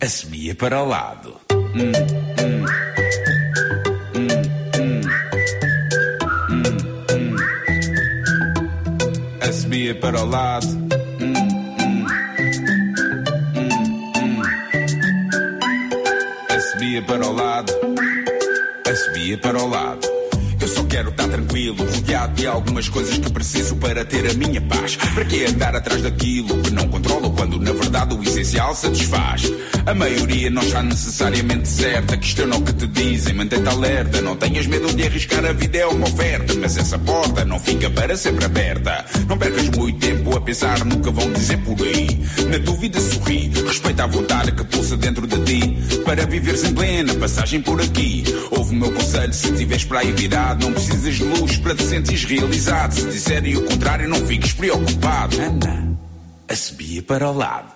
assumia para o lado. Hum, hum. hum, hum, hum. Para o lado. calça desfaz. A maioria não está necessariamente certa. Questiona é o que te dizem, mantém-te alerta. Não tenhas medo de arriscar, a vida é uma oferta. Mas essa porta não fica para sempre aberta. Não percas muito tempo a pensar no que vão dizer por aí. Na dúvida, sorri. Respeita a vontade que pulsa dentro de ti. Para viveres em plena passagem por aqui. Ouve o meu conselho, se tiveres para aí virado. Não precisas de luz para te sentires realizado. Se disserem o contrário, não fiques preocupado. Ana, a subia para o lado.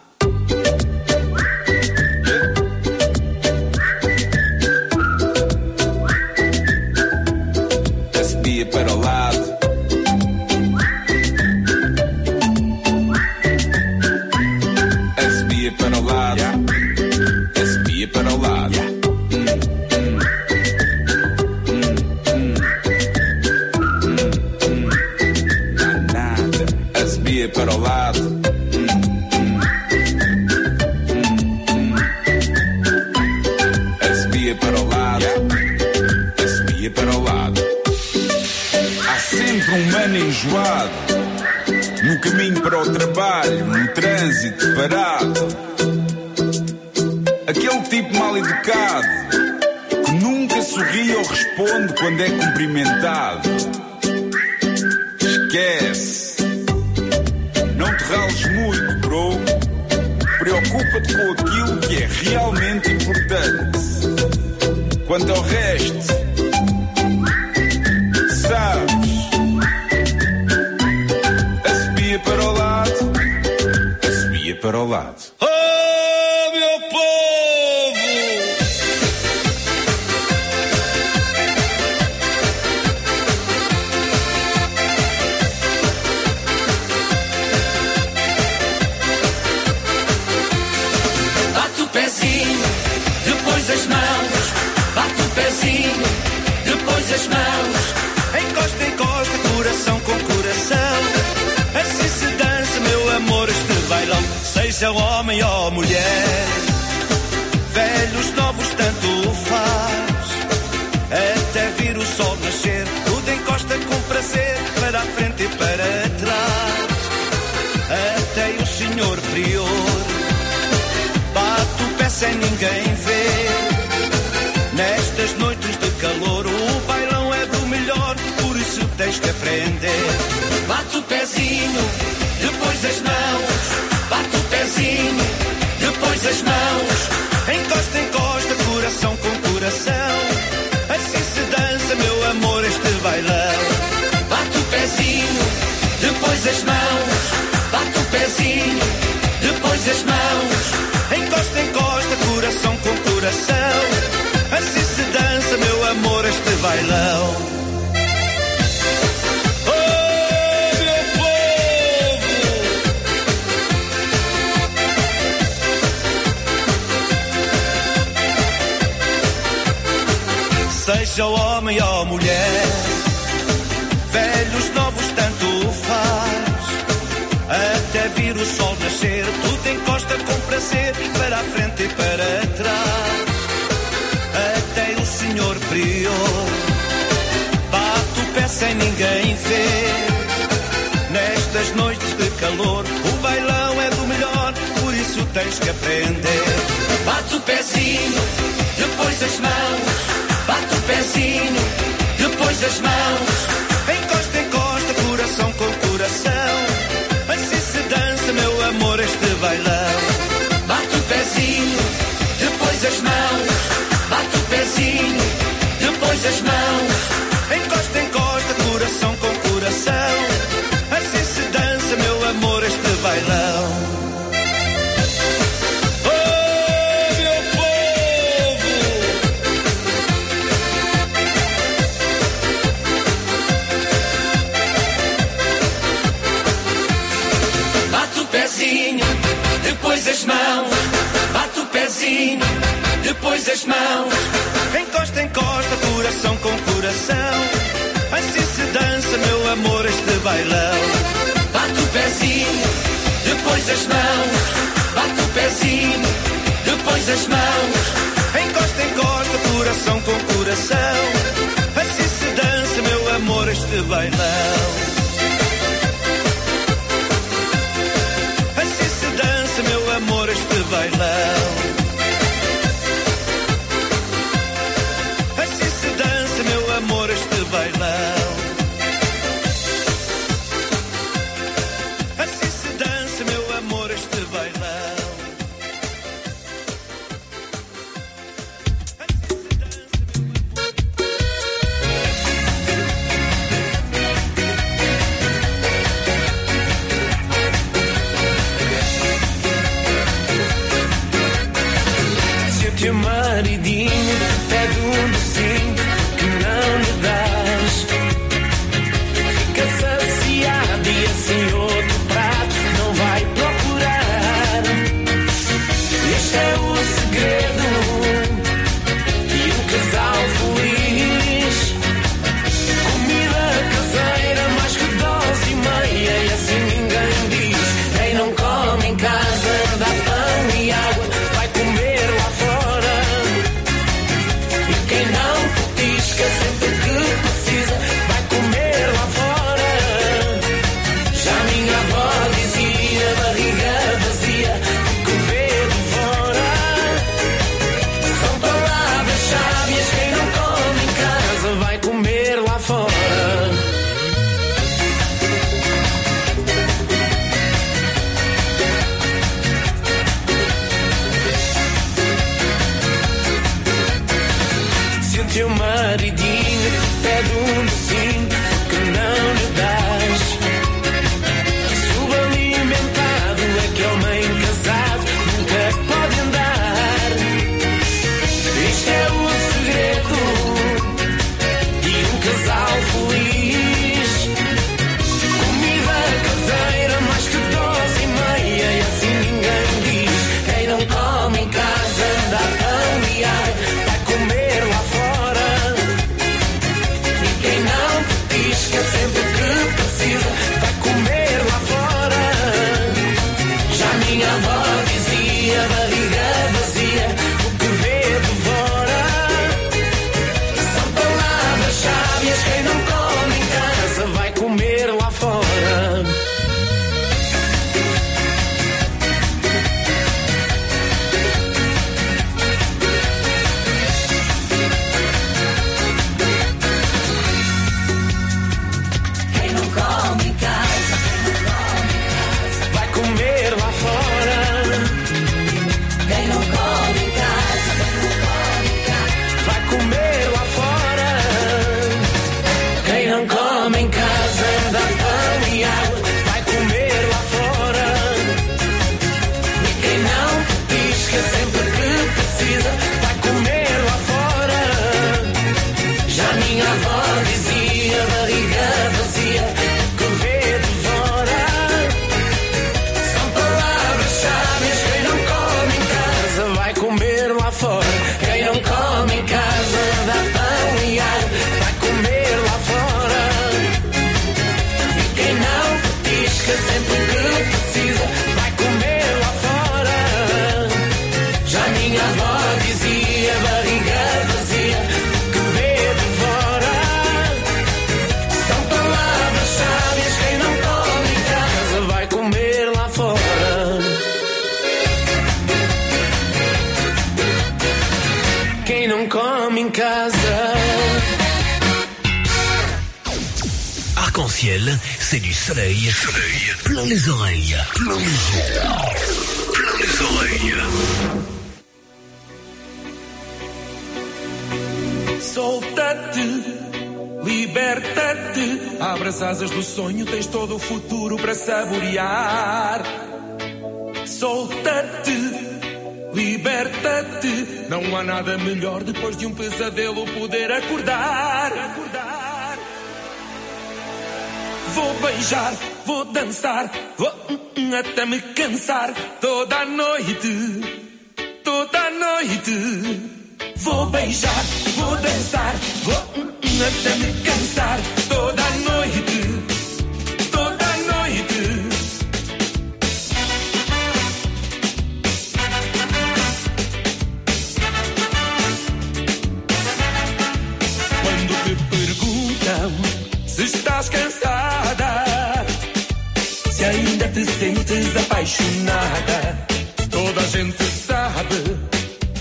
te sentes apaixonada. Toda a gente sabe,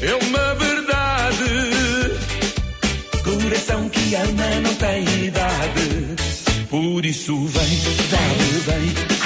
é uma verdade. Coração que ama não tem idade. Por isso vem, vem, vem.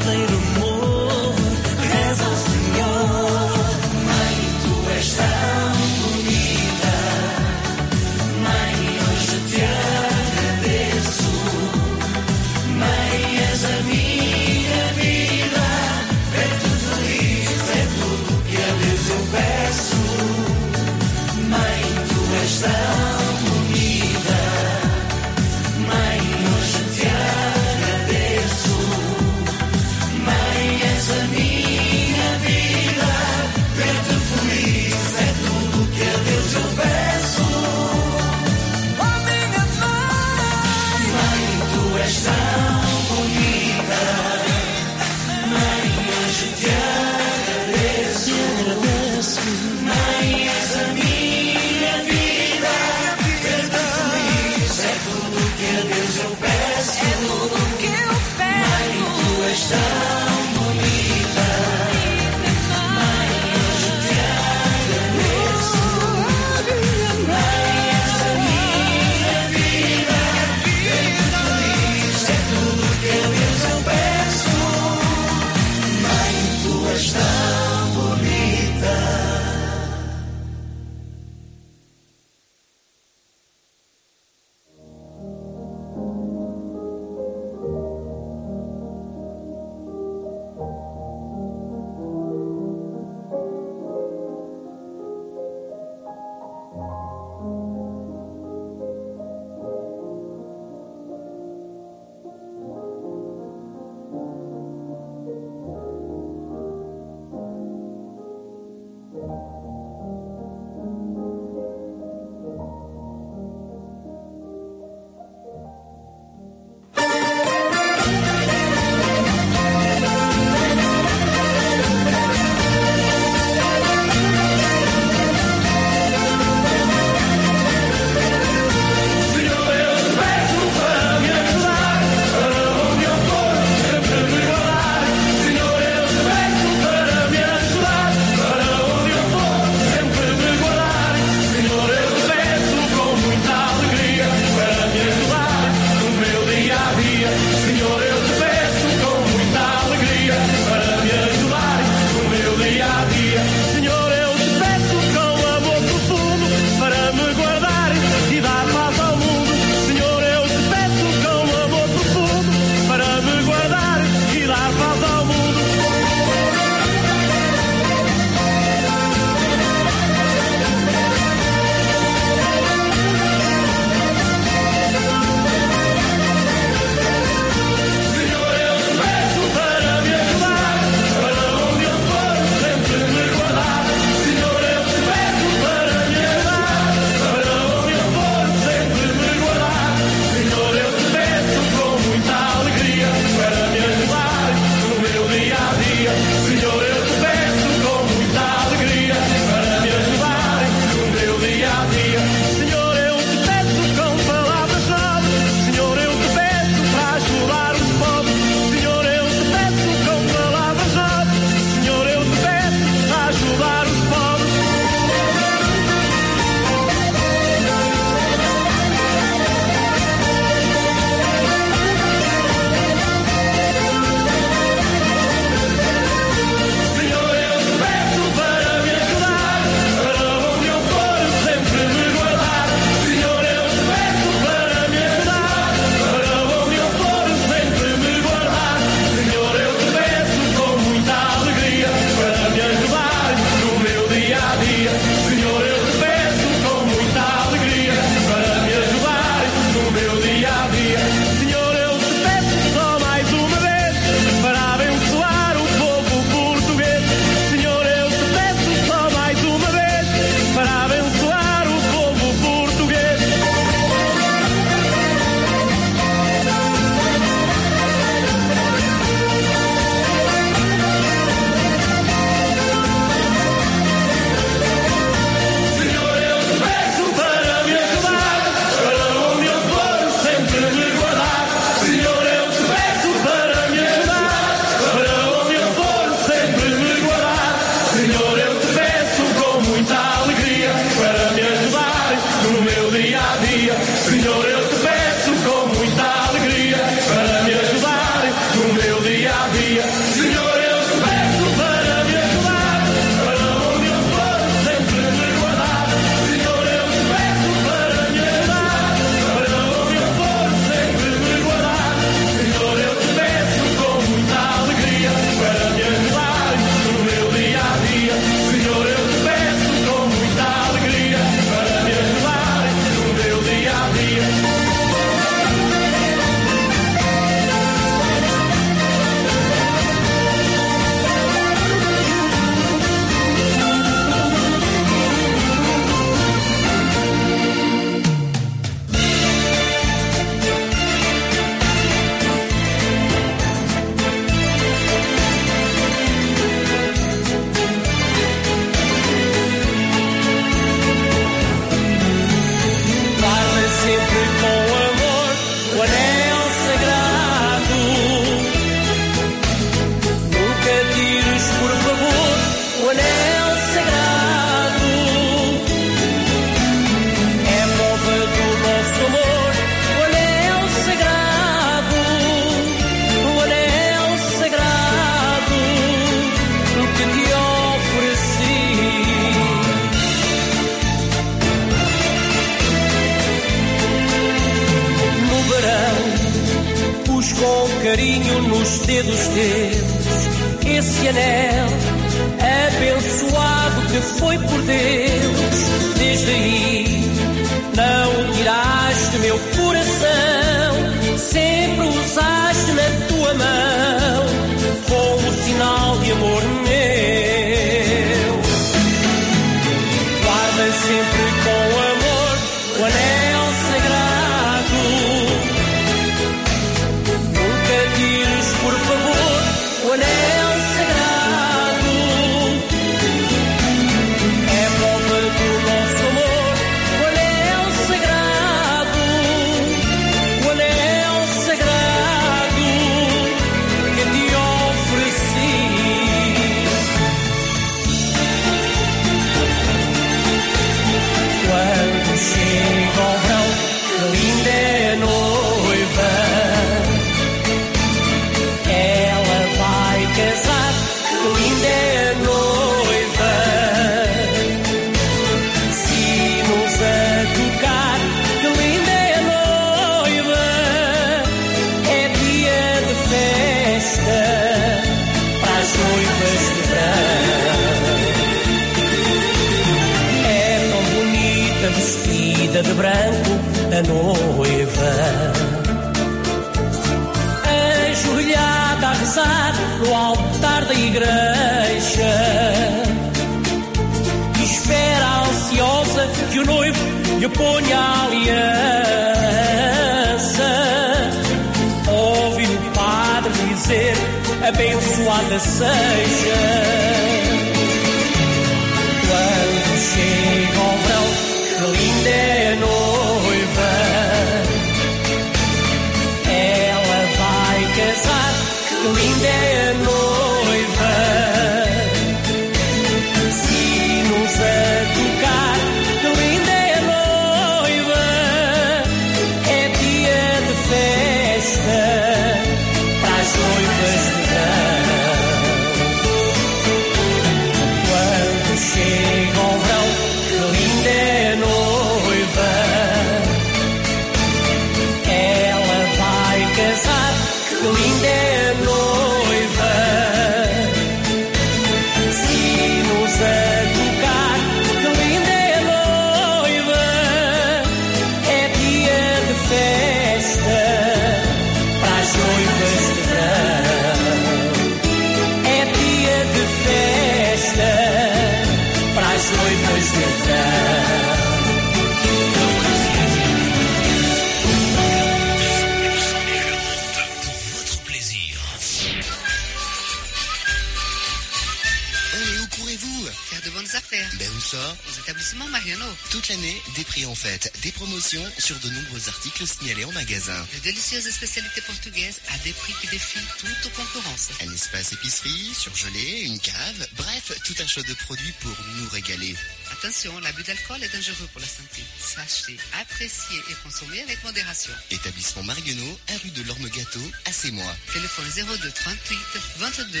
Attention, l'abus d'alcool est dangereux pour la santé. Sachez apprécier et consommer avec modération. Établissement Marguenot, à rue de l'Orme Gâteau, à Sémois. Téléphone 02 38 22 12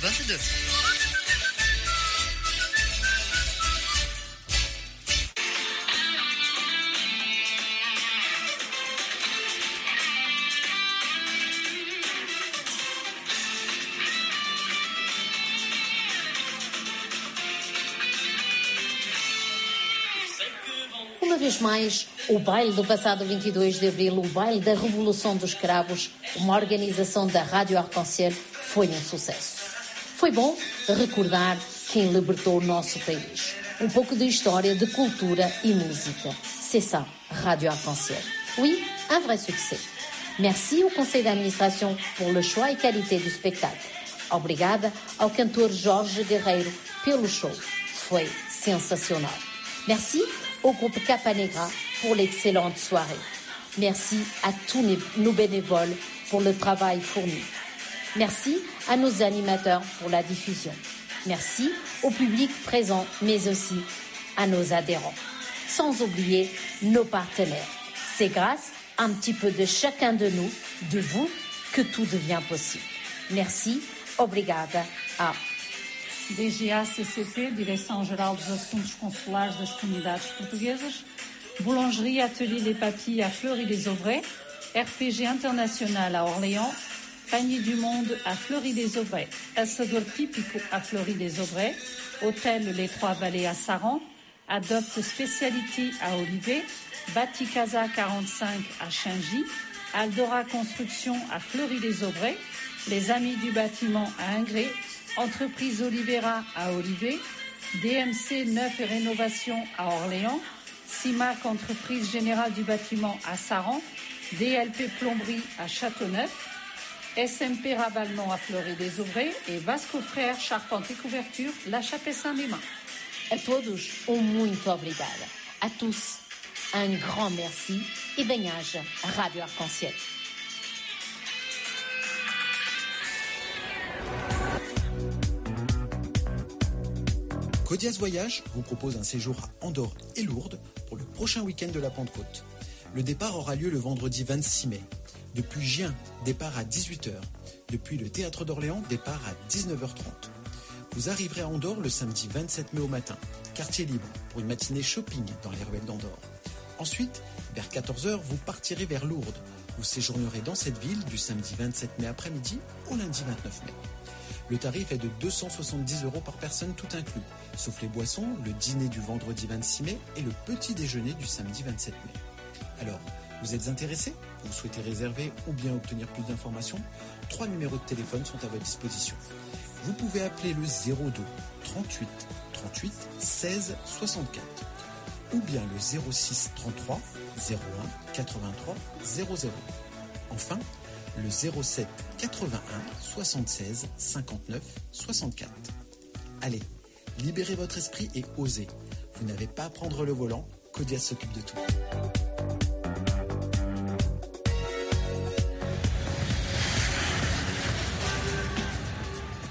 22. Vez mais, o baile do passado 22 de abril, o baile da Revolução dos Cravos, uma organização da Rádio Arconciel, foi um sucesso. Foi bom recordar quem libertou o nosso país. Um pouco de história, de cultura e música. C'est ça, Radio Arc-en-Ciel. Oui, un vrai succès. Merci au conseil d'administration pour le choix et qualité du spectacle. Obrigada ao cantor Jorge Guerreiro pelo show. Foi sensacional. Merci au groupe Capa Negra pour l'excellente soirée. Merci à tous nos bénévoles pour le travail fourni. Merci à nos animateurs pour la diffusion. Merci au public présent, mais aussi à nos adhérents. Sans oublier nos partenaires. C'est grâce à un petit peu de chacun de nous, de vous, que tout devient possible. Merci, obrigada a DGA-CCP, Direção-Geral dos Assuntos Consulares das Comunidades Portuguesas, Boulangerie Atelier Les Papilles à Fleury-les-Aubrais, RPG International à Orléans, Panier du Monde à Fleury-les-Aubrais, Assador Típico à Fleury-les-Aubrais, Hôtel Les Trois Vallées à Saran, Adopt Speciality à Olivet, Baticasa 45 à Chingy, Aldora Construction à Fleury-les-Aubrais, Les Amis du Bâtiment à Ingré, Entreprise Olivera à Olivet, DMC Neuf et Rénovation à Orléans, CIMAC Entreprise Générale du Bâtiment à Saran, DLP Plomberie à Châteauneuf, SMP Ravallement à Fleury-les-Aubrais et Vasco Frères Charpente et Couverture La Chapelle-Saint-Mémin. A todos, muito obrigada. A tous, un grand merci e bem-aja a Rádio Arc-en-Ciel. Codias Voyage vous propose un séjour à Andorre et Lourdes pour le prochain week-end de la Pentecôte. Le départ aura lieu le vendredi 26 mai. Depuis Gien, départ à 18h. Depuis le Théâtre d'Orléans, départ à 19h30. Vous arriverez à Andorre le samedi 27 mai au matin, quartier libre, pour une matinée shopping dans les ruelles d'Andorre. Ensuite, vers 14h, vous partirez vers Lourdes. Vous séjournerez dans cette ville du samedi 27 mai après-midi au lundi 29 mai. Le tarif est de 270 euros par personne tout inclus, sauf les boissons, le dîner du vendredi 26 mai et le petit déjeuner du samedi 27 mai. Alors, vous êtes intéressé? Vous souhaitez réserver ou bien obtenir plus d'informations? Trois numéros de téléphone sont à votre disposition. Vous pouvez appeler le 02 38 38 16 64 ou bien le 06 33 01 83 00. Enfin, le 07 81 76 59 64. Allez, libérez votre esprit et osez. Vous n'avez pas à prendre le volant, Codias s'occupe de tout.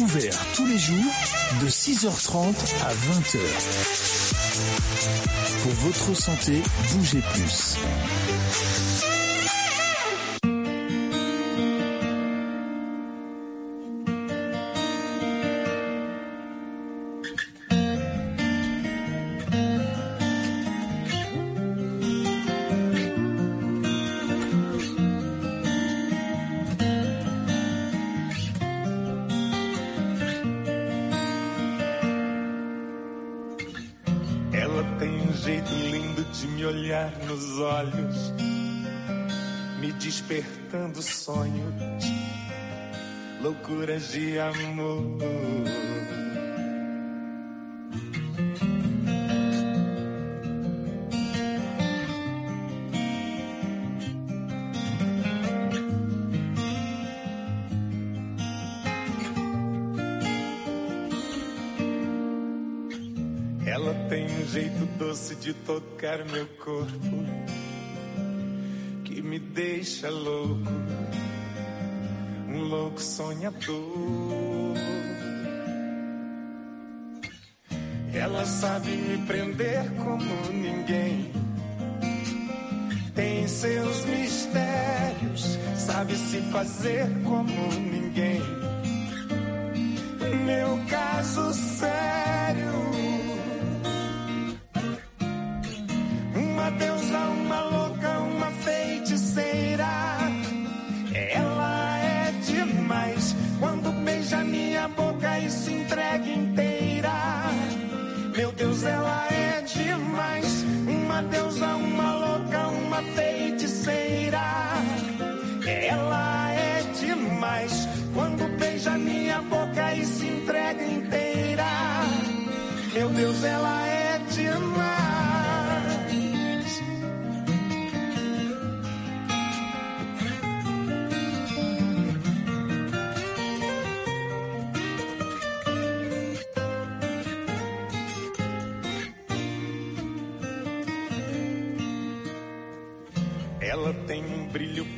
Ouvert tous les jours de 6h30 à 20h. Pour votre santé, bougez plus. Despertando sonhos, loucuras de amor. Ela tem um jeito doce de tocar meu corpo me deixa louco, um louco sonhador. Ela sabe me prender como ninguém. Tem seus mistérios, sabe se fazer como ninguém. Meu caso sério. Deus, ela é demais. Uma deusa, uma louca, uma feiticeira. Ela é demais quando beija minha boca e se entrega inteira. Meu Deus, ela é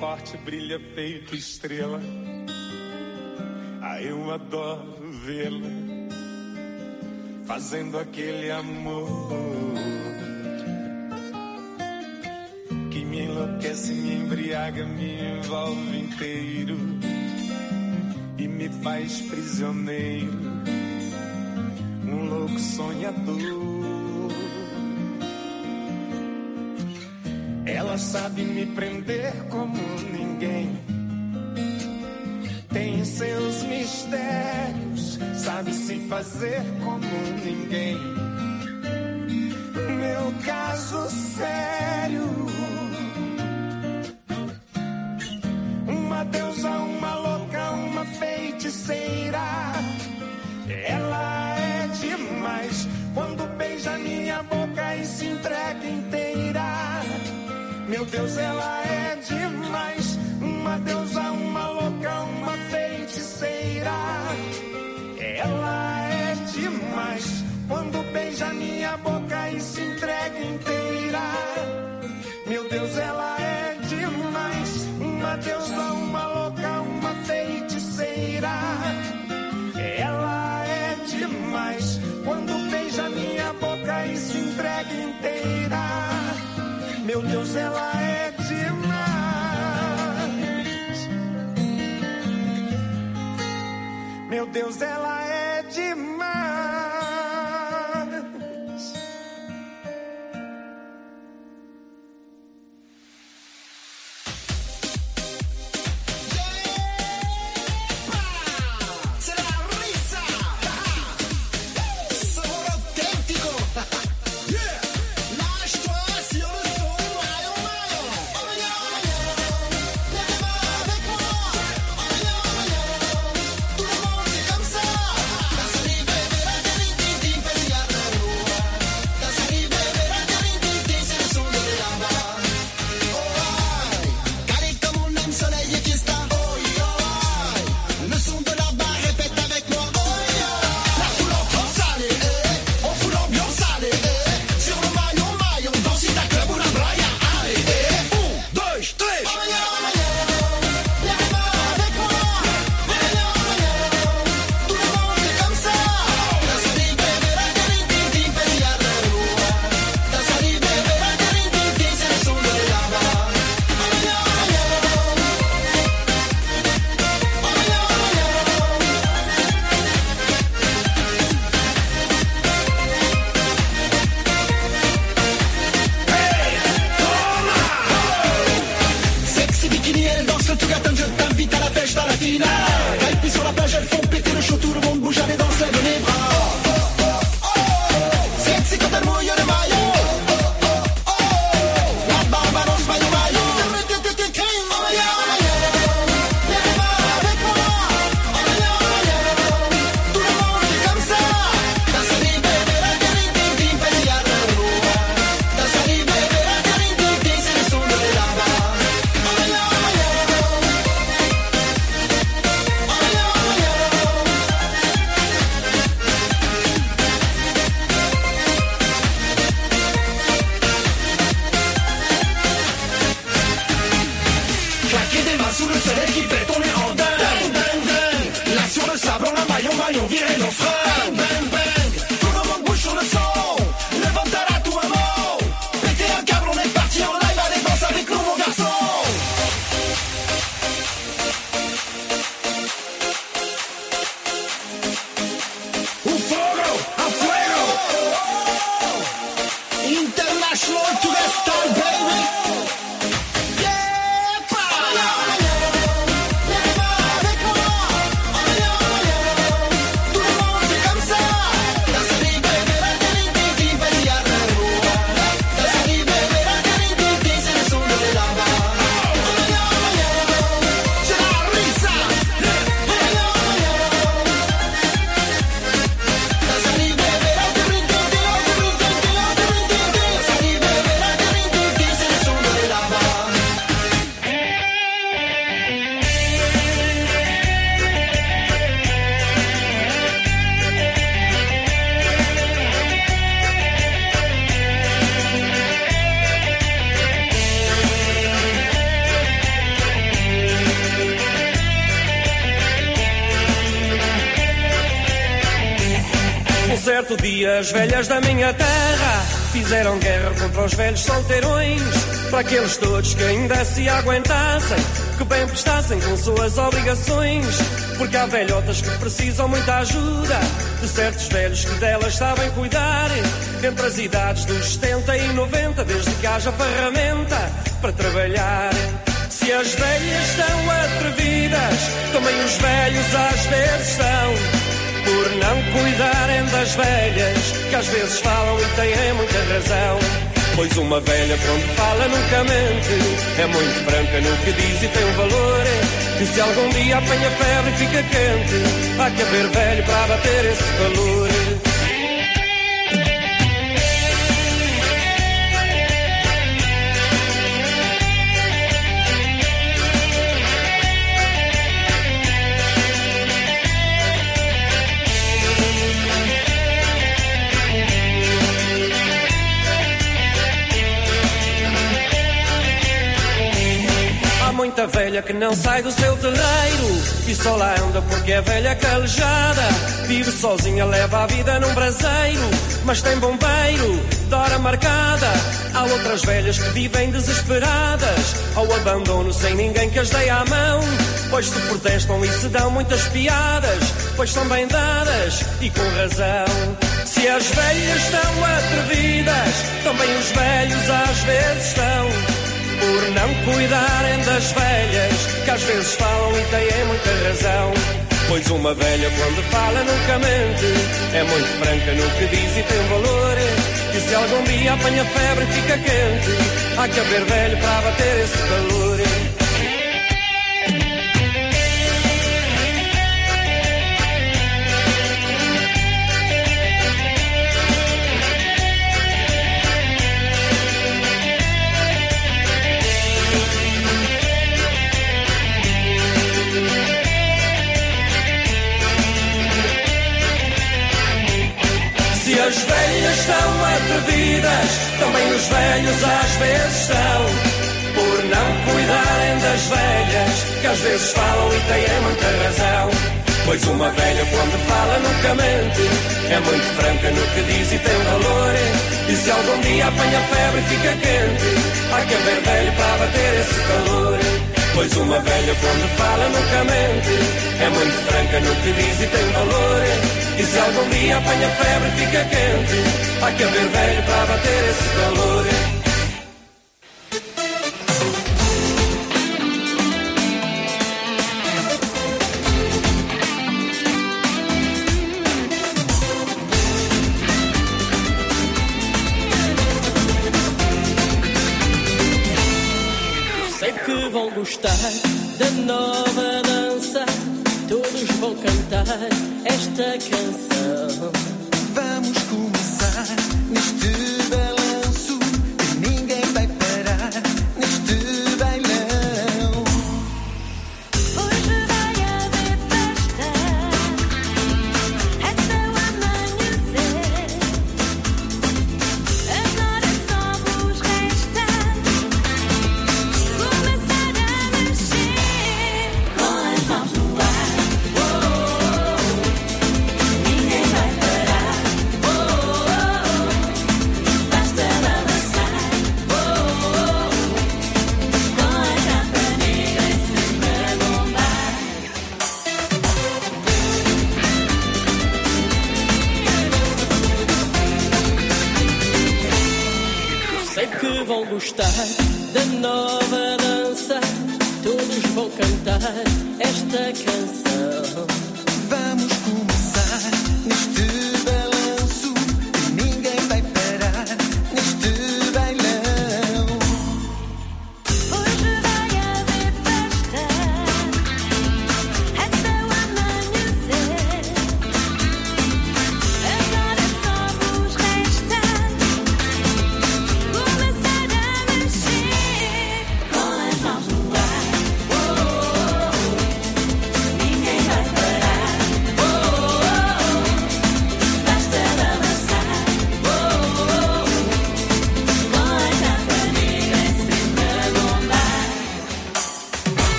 forte, brilha feito estrela. Ah, eu adoro vê-la fazendo aquele amor que me enlouquece, me embriaga, me envolve inteiro e me faz prisioneiro, um louco sonhador. Ela sabe me prender como ninguém. Tem seus mistérios, sabe se fazer como ninguém. Meu caso sério. Uma deusa, uma louca, uma feiticeira. Ela é demais quando beija minha boca e se entrega inteira. Meu Deus, ela é demais. Uma deusa, uma louca, uma feiticeira. Ela é demais. Quando beija minha boca e se entrega inteira. Meu Deus, ela é demais. Uma deusa, uma meu Deus, ela é demais. Meu Deus, ela é As velhas da minha terra fizeram guerra contra os velhos solteirões, para aqueles todos que ainda se aguentassem, que bem prestassem com suas obrigações, porque há velhotas que precisam muita ajuda, de certos velhos que delas sabem cuidar, entre as idades dos 70 e 90, desde que haja ferramenta para trabalhar. Se as velhas estão atrevidas, também os velhos às vezes são por não cuidarem das velhas, que às vezes falam e têm muita razão. Pois uma velha pronto fala nunca mente, é muito branca no que diz e tem um valor. Que se algum dia apanha febre e fica quente, há que haver velho para bater esse calor. Velha que não sai do seu terreiro e só lá anda porque é velha calejada. Vive sozinha, leva a vida num braseiro, mas tem bombeiro, dora marcada. Há outras velhas que vivem desesperadas ao abandono sem ninguém que as dê à mão. Pois se protestam e se dão muitas piadas, pois são bem dadas e com razão. Se as velhas estão atrevidas, também os velhos às vezes estão por não cuidarem das velhas, que às vezes falam e têm muita razão. Pois uma velha quando fala nunca mente, é muito franca no que diz e tem valor. E se algum dia apanha febre e fica quente, há que haver velho para bater esse calor. Atrevidas, também os velhos às vezes estão. Por não cuidarem das velhas, que às vezes falam e têm muita razão. Pois uma velha quando fala nunca mente, é muito franca no que diz e tem valor. E se algum dia apanha febre e fica quente, há que haver velho para bater esse calor. Pois uma velha quando fala nunca mente, é muito franca no que diz e tem valor. E se algum dia apanha febre fica quente, há que haver velho para bater esse calor.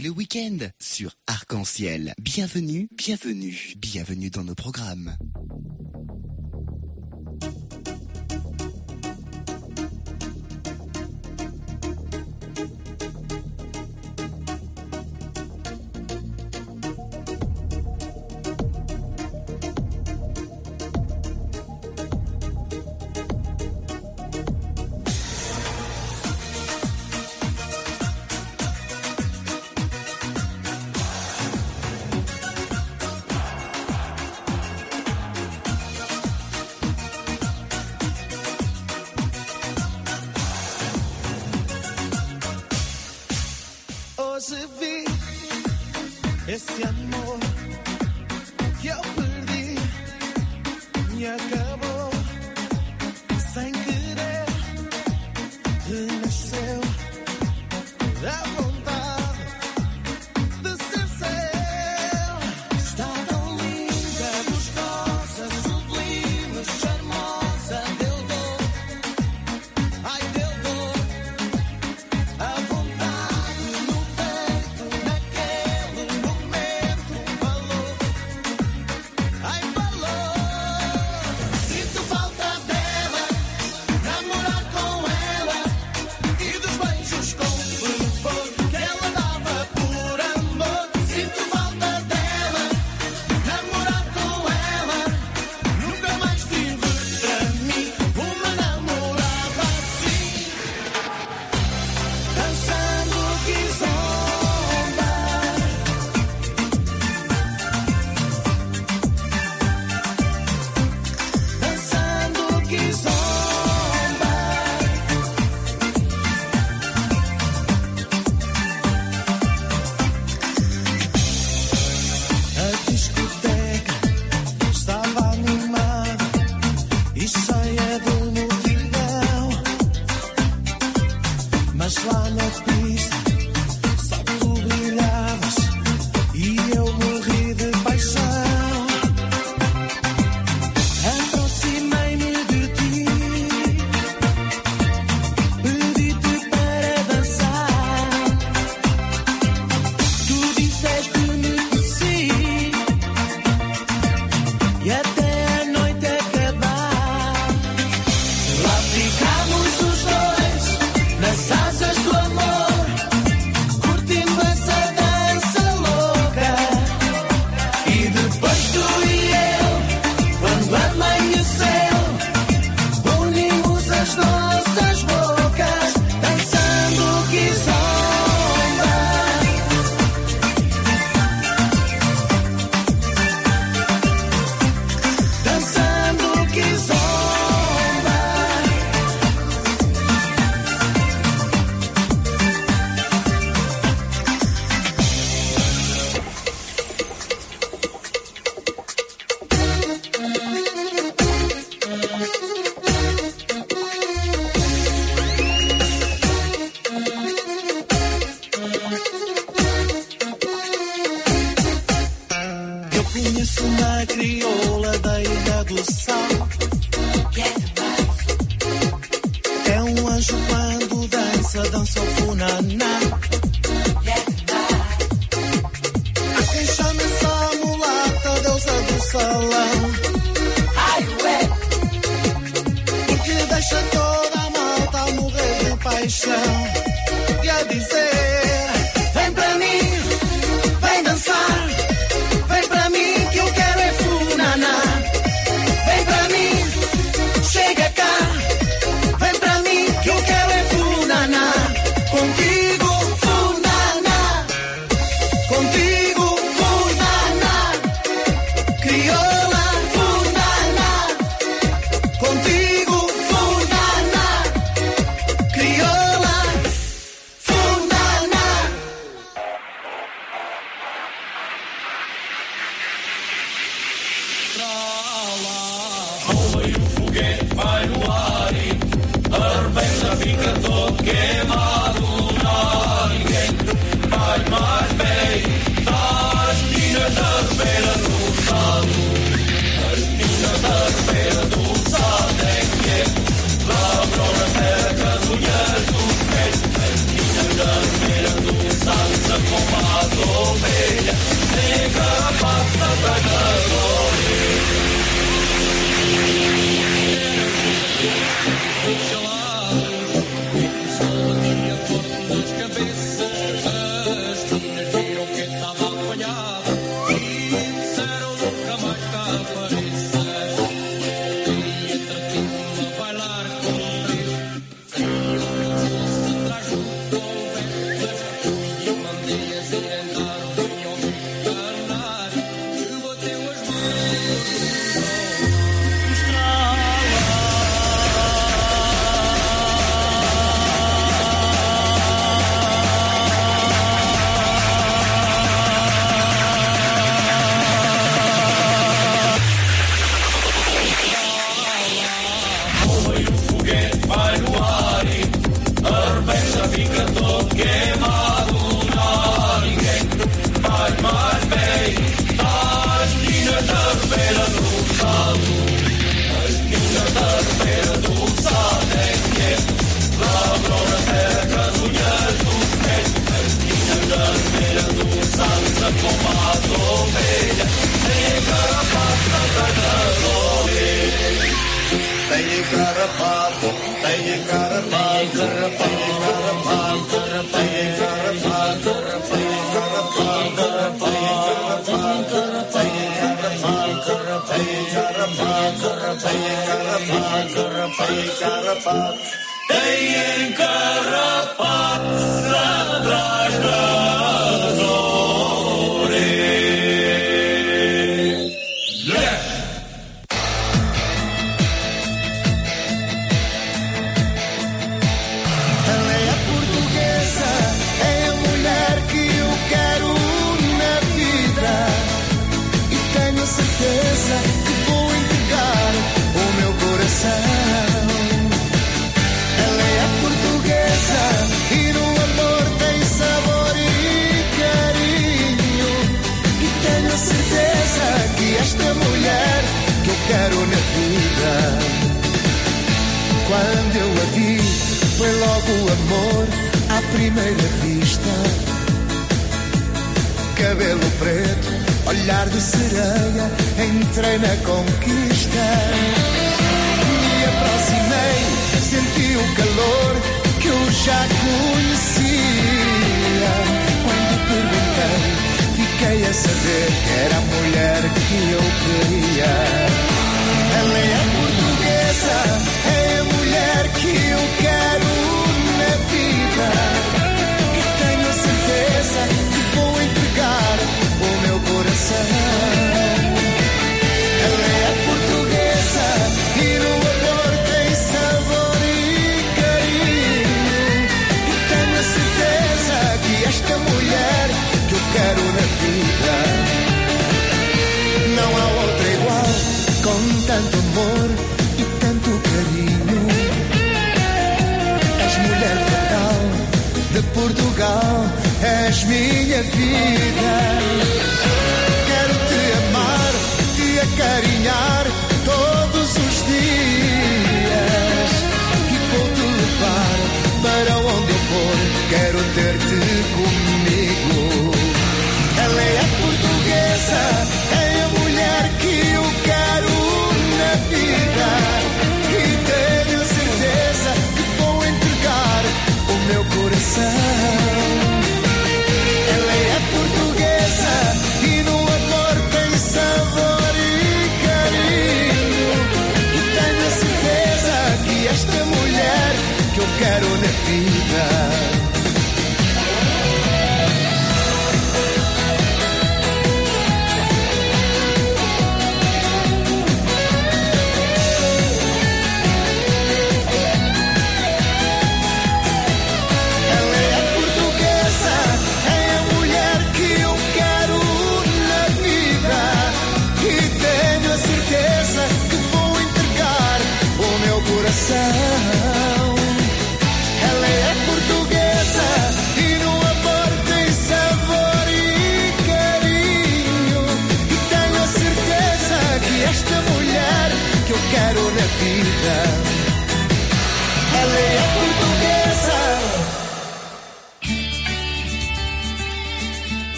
le week-end sur Arc-en-Ciel. Bienvenue, bienvenue, bienvenue dans nos programmes.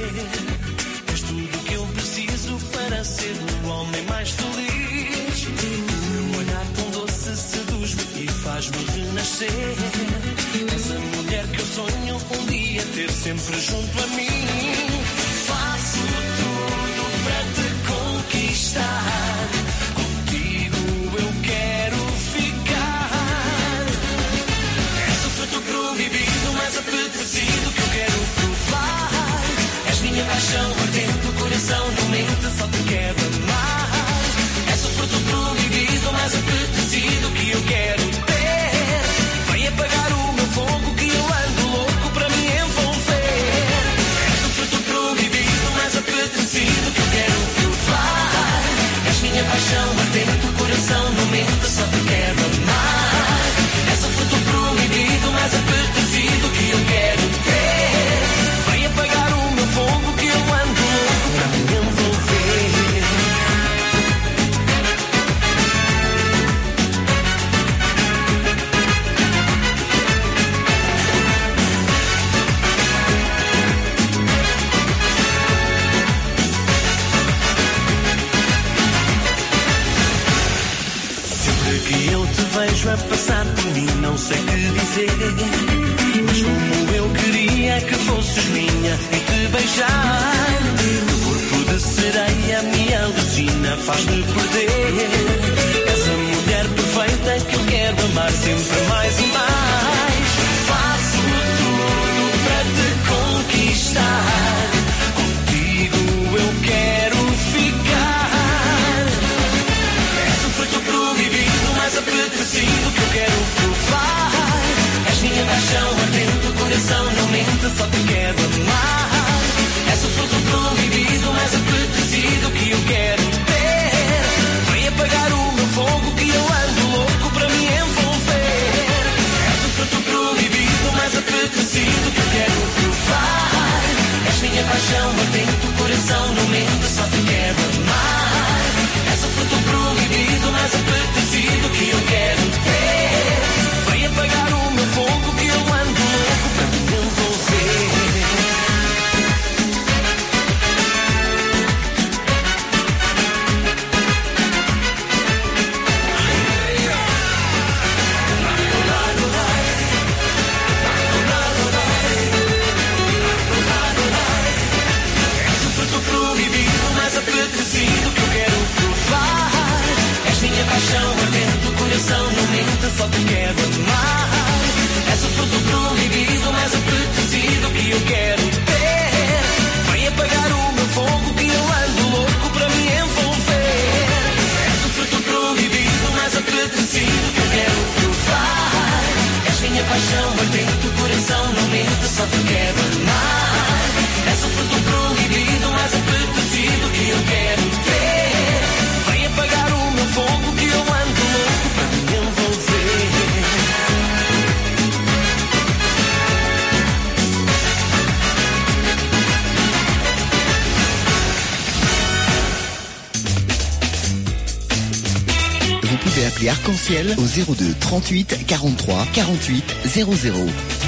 És tudo o que eu preciso para ser o homem mais feliz. Um olhar tão doce seduz-me e faz-me renascer. Essa mulher que eu sonho um dia ter sempre junto a au 02 38 43 48 00.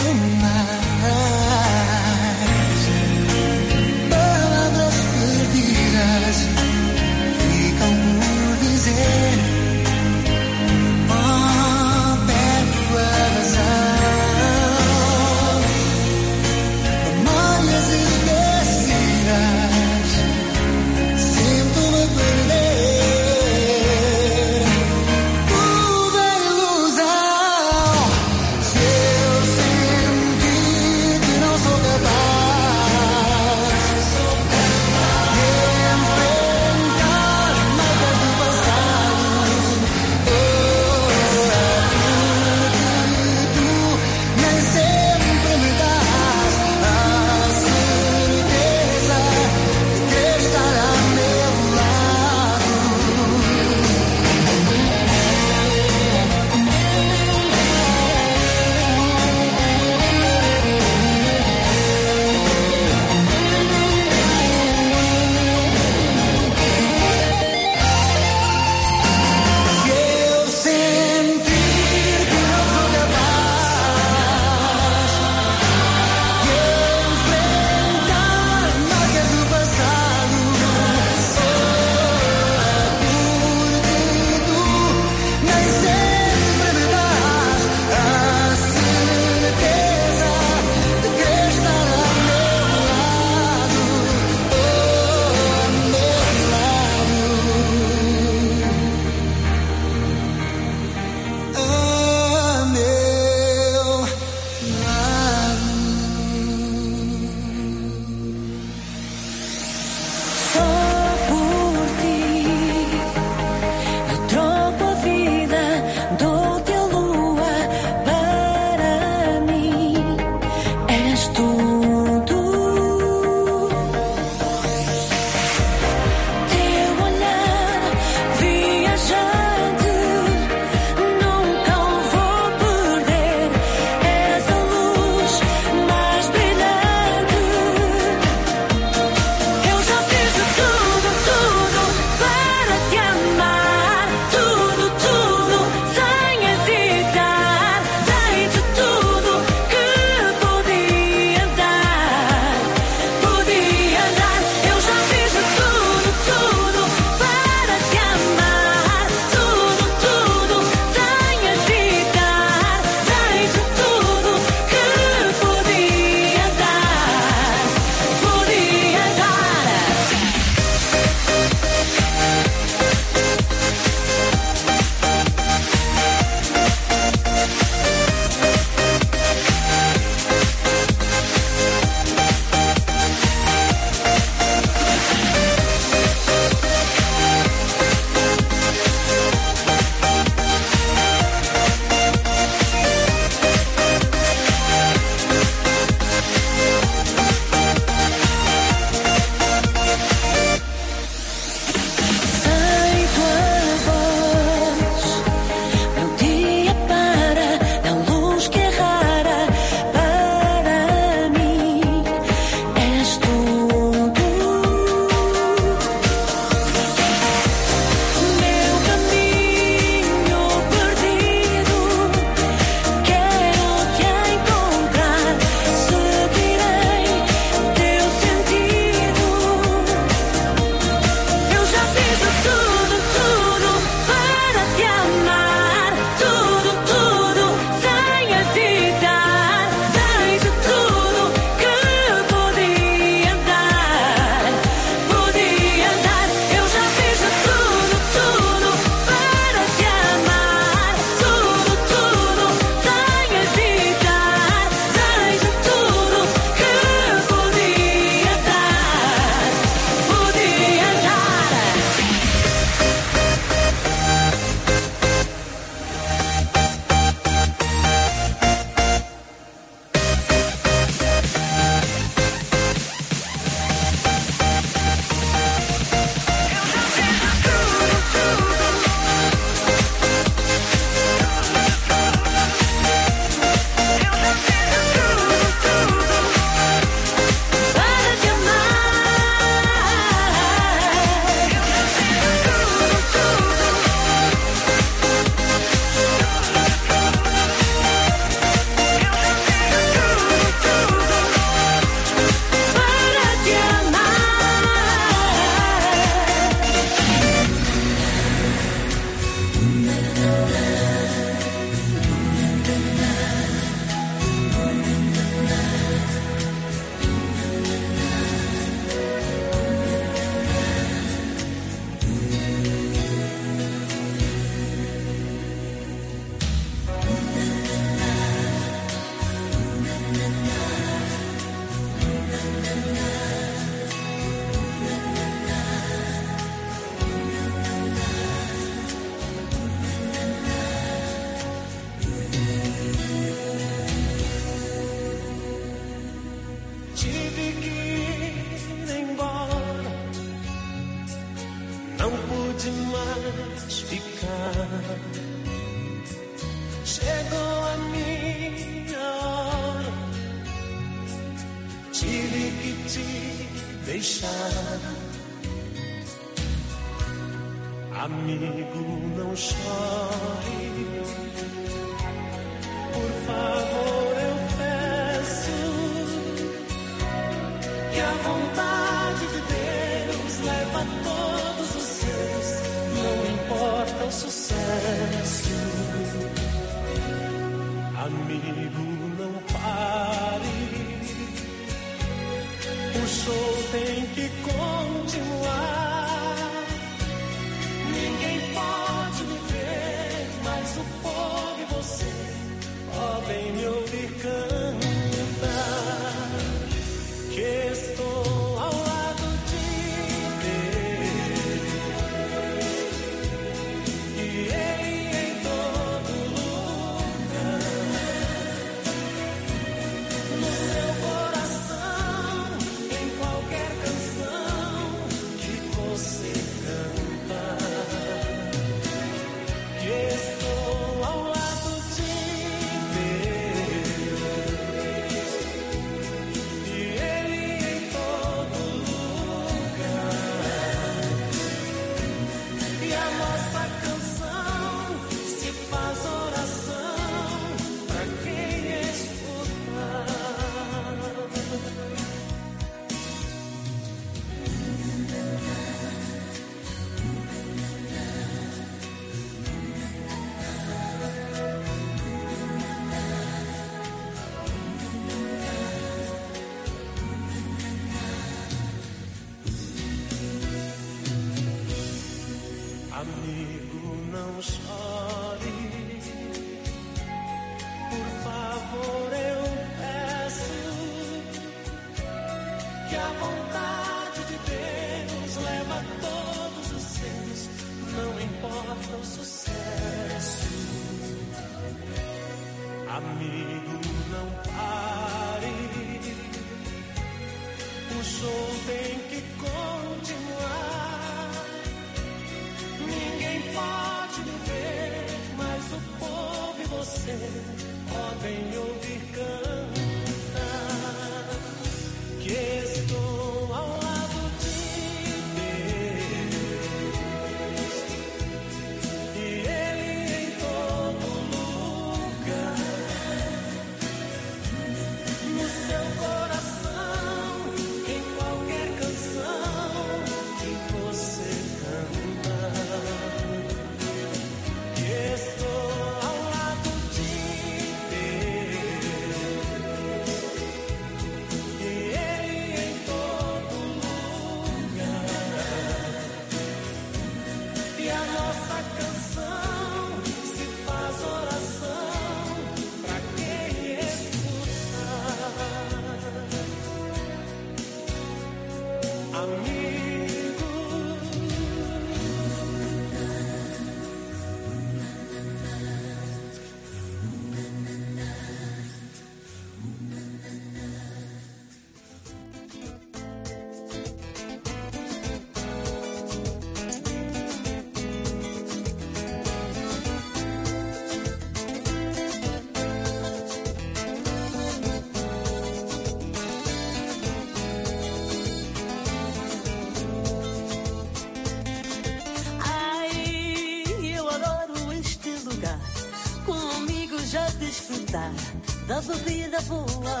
bebida boa.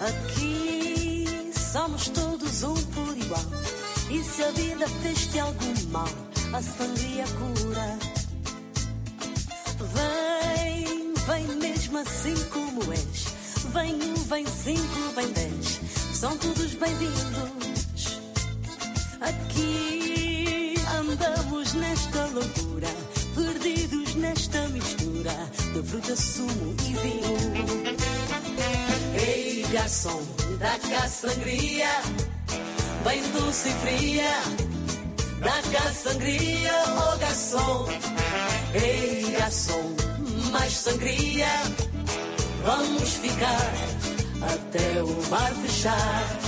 Aqui somos todos um por igual. E se a vida fez-te algum mal, sangria, oh garçom. Ei, garçom, mais sangria. Vamos ficar até o bar fechar.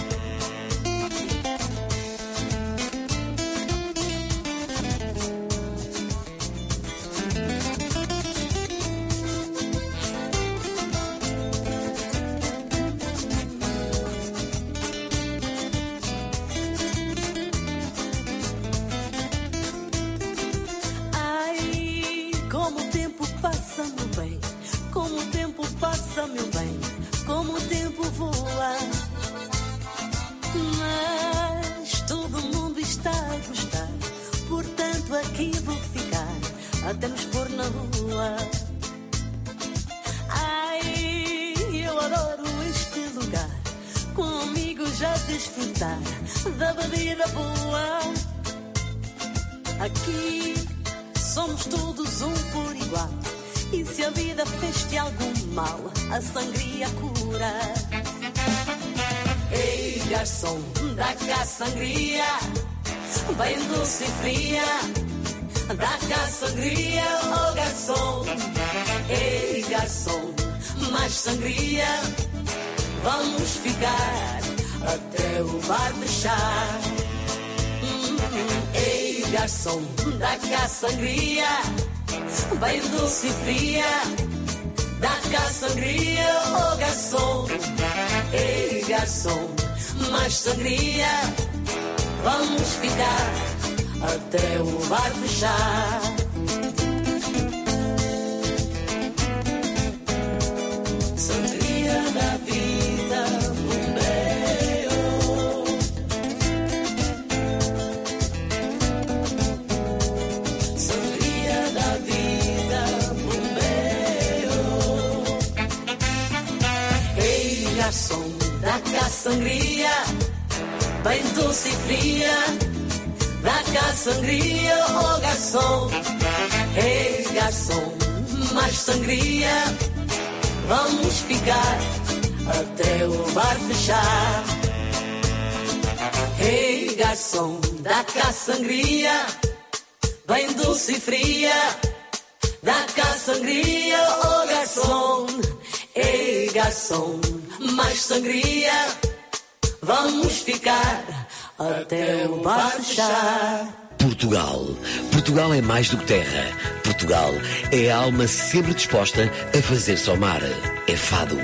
mais do que terra. Portugal é a alma sempre disposta a fazer-se ao mar. É fado,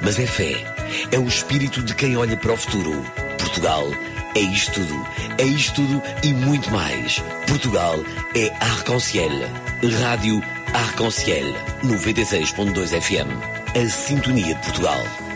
mas é fé. É o espírito de quem olha para o futuro. Portugal é isto tudo. É isto tudo e muito mais. Portugal é Arc-en-Ciel. Rádio Arc-en-Ciel. 96.2 FM. A Sintonia de Portugal.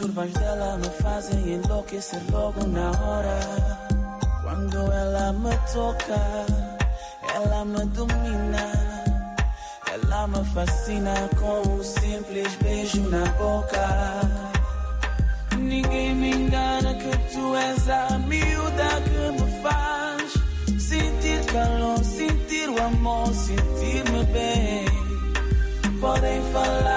Curvas dela me fazem enlouquecer logo na hora. Quando ela me toca, ela me domina. Ela me fascina com um simples beijo na boca. Ninguém me engana que tu és a miúda que me faz sentir calor, sentir o amor, sentir-me bem. Podem falar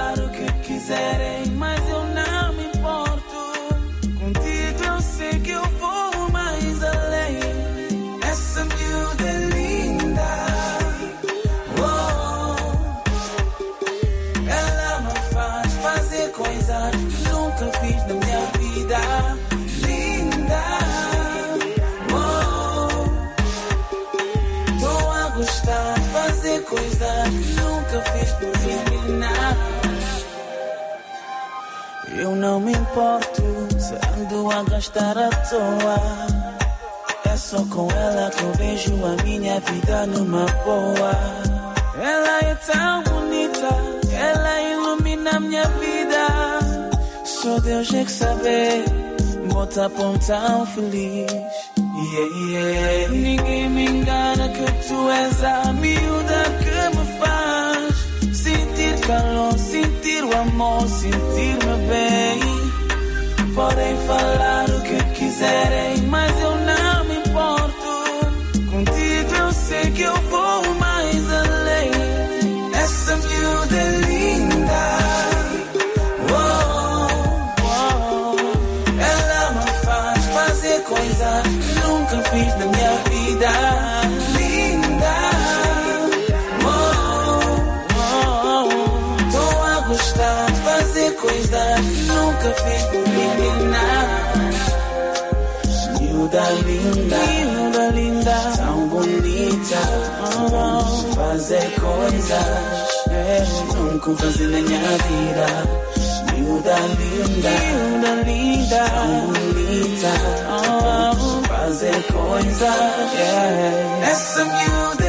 a gastar à toa. É só com ela que eu vejo a minha vida numa boa. Ela é tão bonita, ela ilumina minha vida. Só Deus é que sabe, bota pão tão feliz. Yeah, yeah. Ninguém me engana que tu és a miúda que me faz sentir calor, sentir o amor, sentir-me bem. Podem falar o que quiserem, mas Linda, miúda linda, tão bonita. Oh, fazer coisas é, nunca fazer na minha vida. Miúda linda, miúda linda, tão bonita. Oh, fazer coisas, yeah. Essa miúda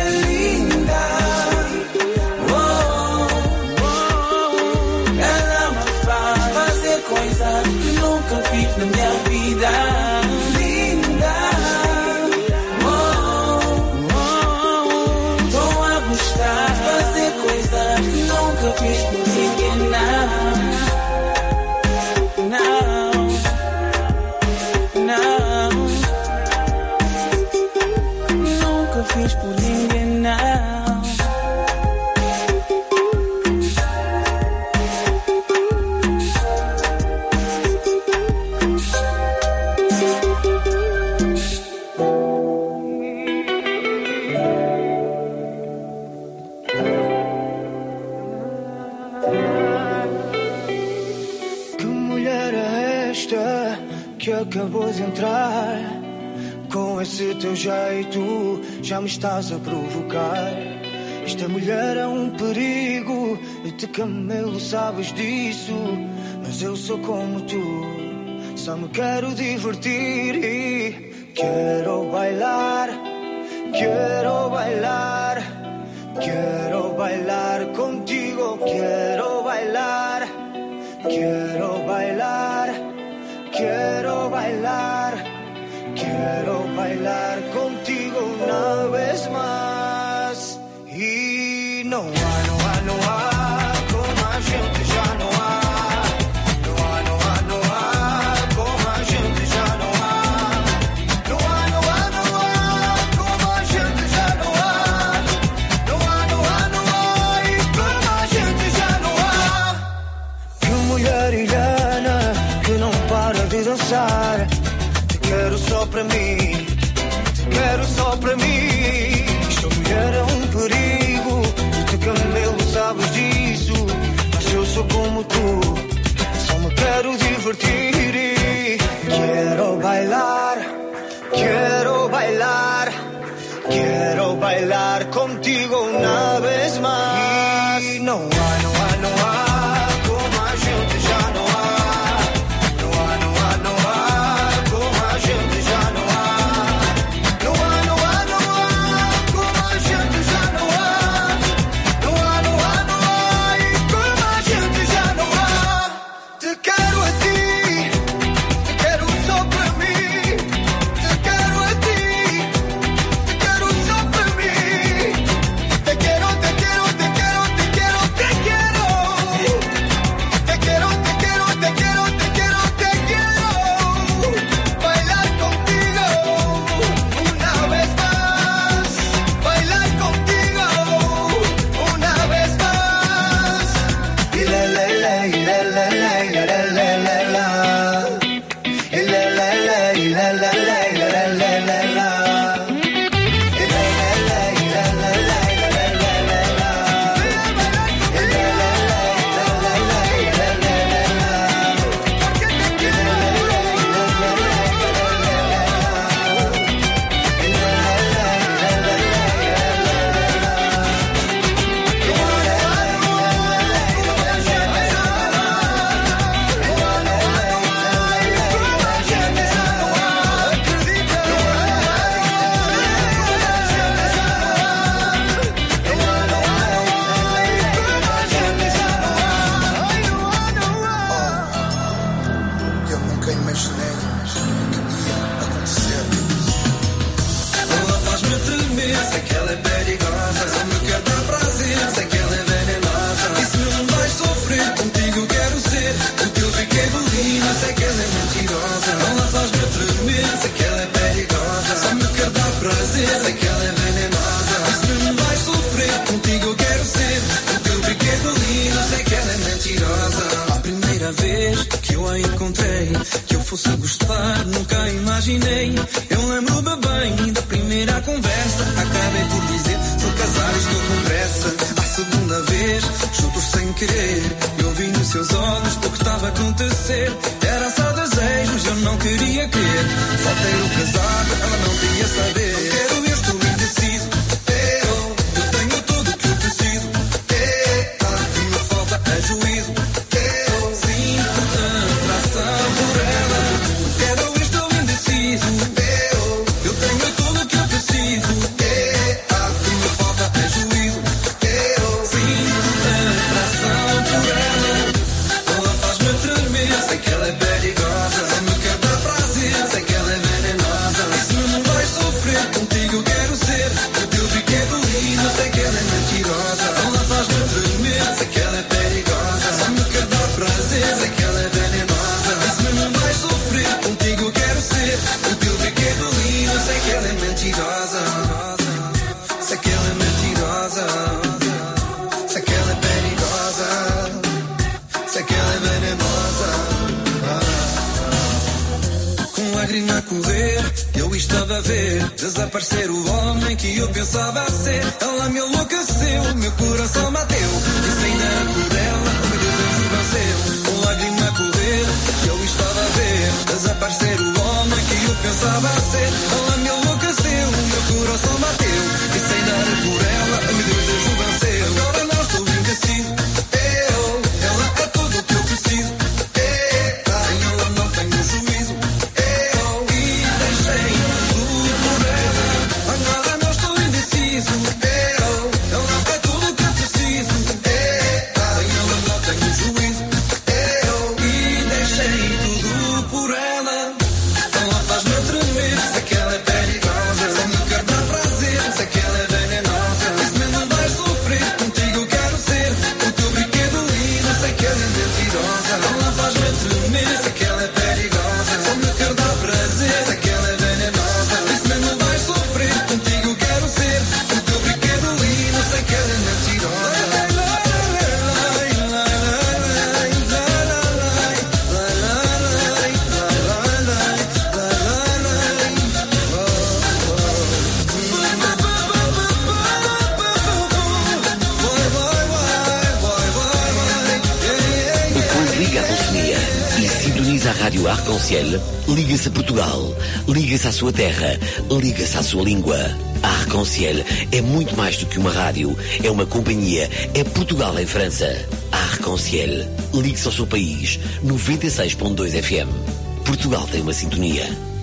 jeito, já me estás a provocar. Esta mulher é um perigo, e te camelo, sabes disso. Mas eu sou como tu, só me quero divertir e quero bailar, quero bailar, quero bailar contigo, quero bailar, quero bailar. quero bailar. quero bailar. enough. por. sua língua. A Arconciel é muito mais do que uma rádio, é uma companhia, é Portugal em França. A Arconciel, ligue-se ao seu país, 96.2 FM. Portugal tem uma sintonia.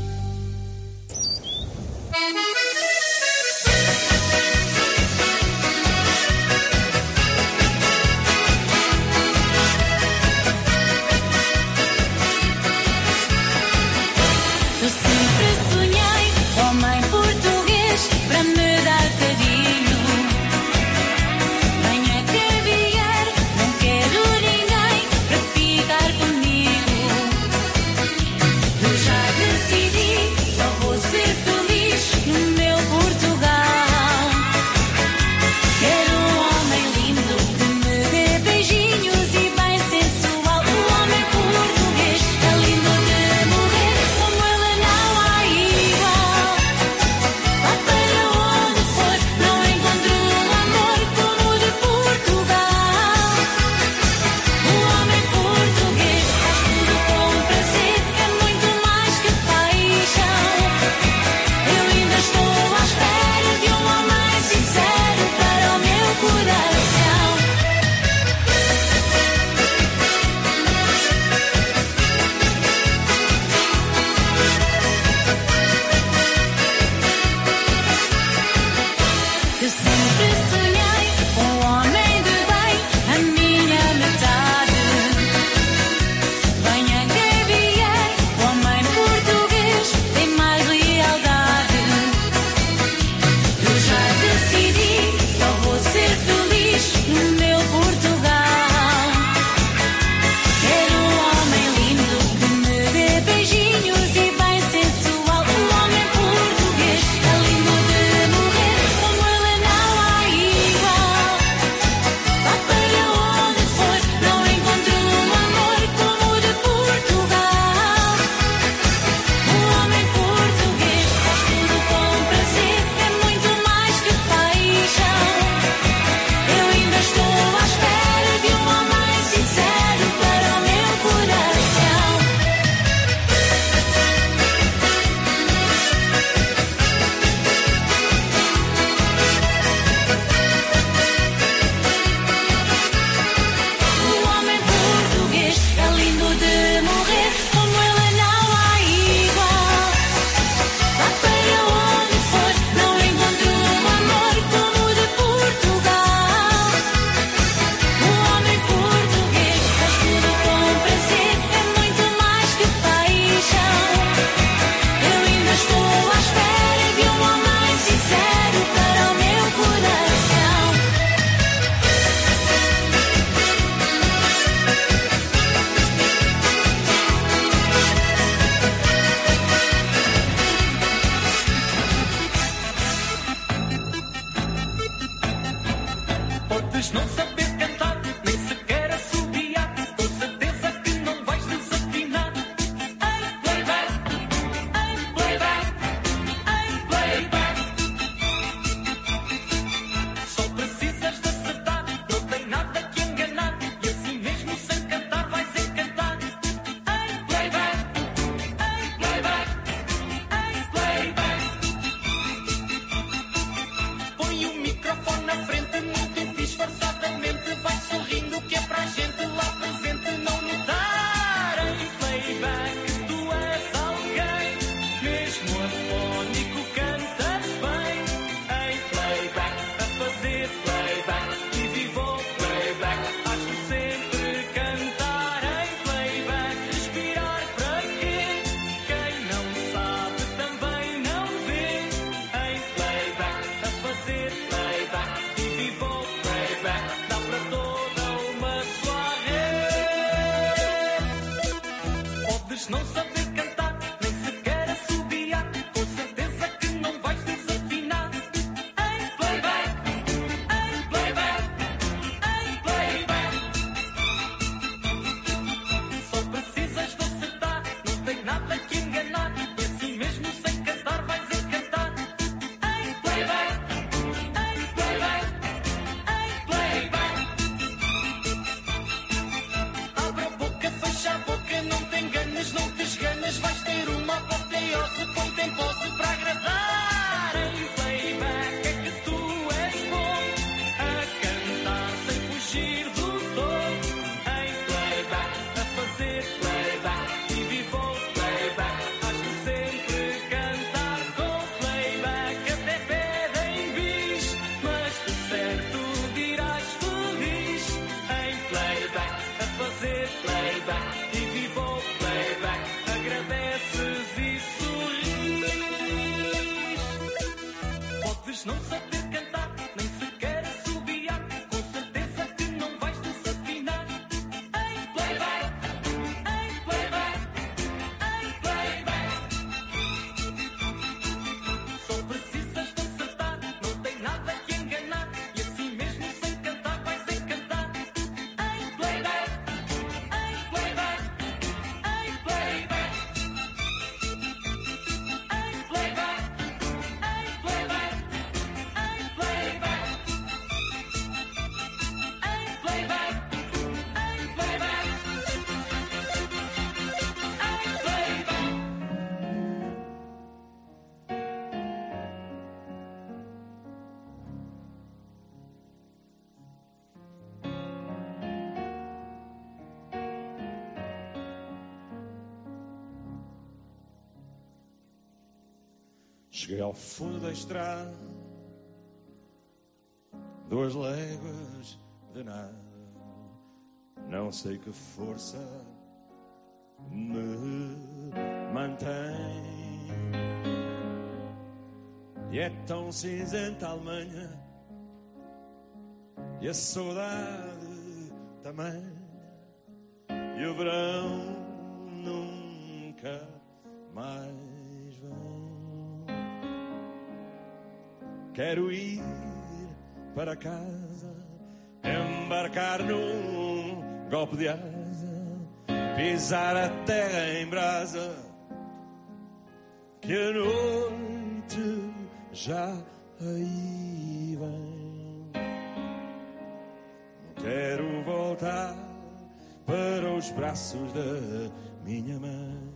Estrada, duas léguas de nada. Não sei que força me mantém. E é tão cinzenta a Alemanha, e a saudade Quero ir para casa, embarcar num golpe de asa, pisar a terra em brasa, que a noite já aí vem. Quero voltar para os braços da minha mãe.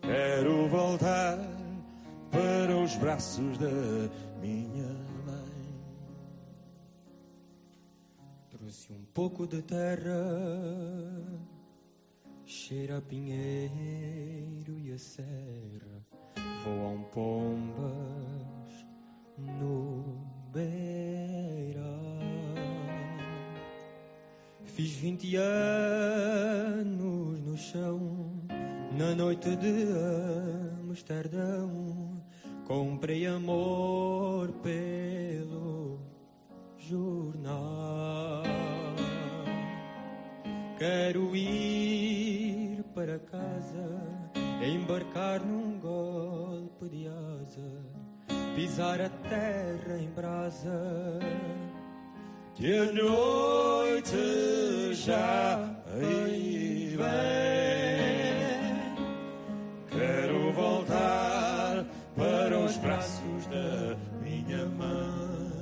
Quero voltar para os braços da minha mãe. Trouxe um pouco de terra, cheira a pinheiro e a serra. Voam pombas no beira. Fiz vinte anos no chão, na noite de Amsterdão. Comprei amor pelo jornal. Quero ir para casa, embarcar num golpe de asa, pisar a terra em brasa. Que a noite já vem. Minha mãe.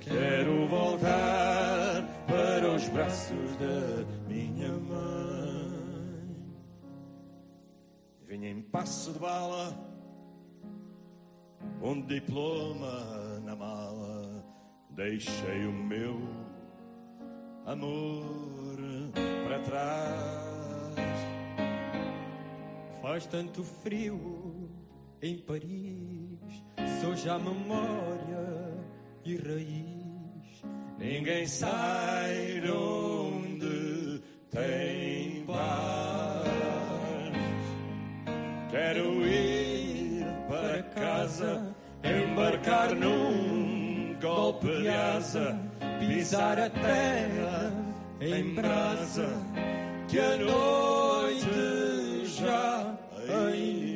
Quero voltar para os braços da minha mãe. Vinha em passo de bala, um diploma na mala. Deixei o meu amor para trás. Faz tanto frio em Paris, sou já memória e raiz. Ninguém sai de onde tem paz. Quero ir para casa, embarcar num golpe de asa, pisar a terra em brasa, que a noite já aí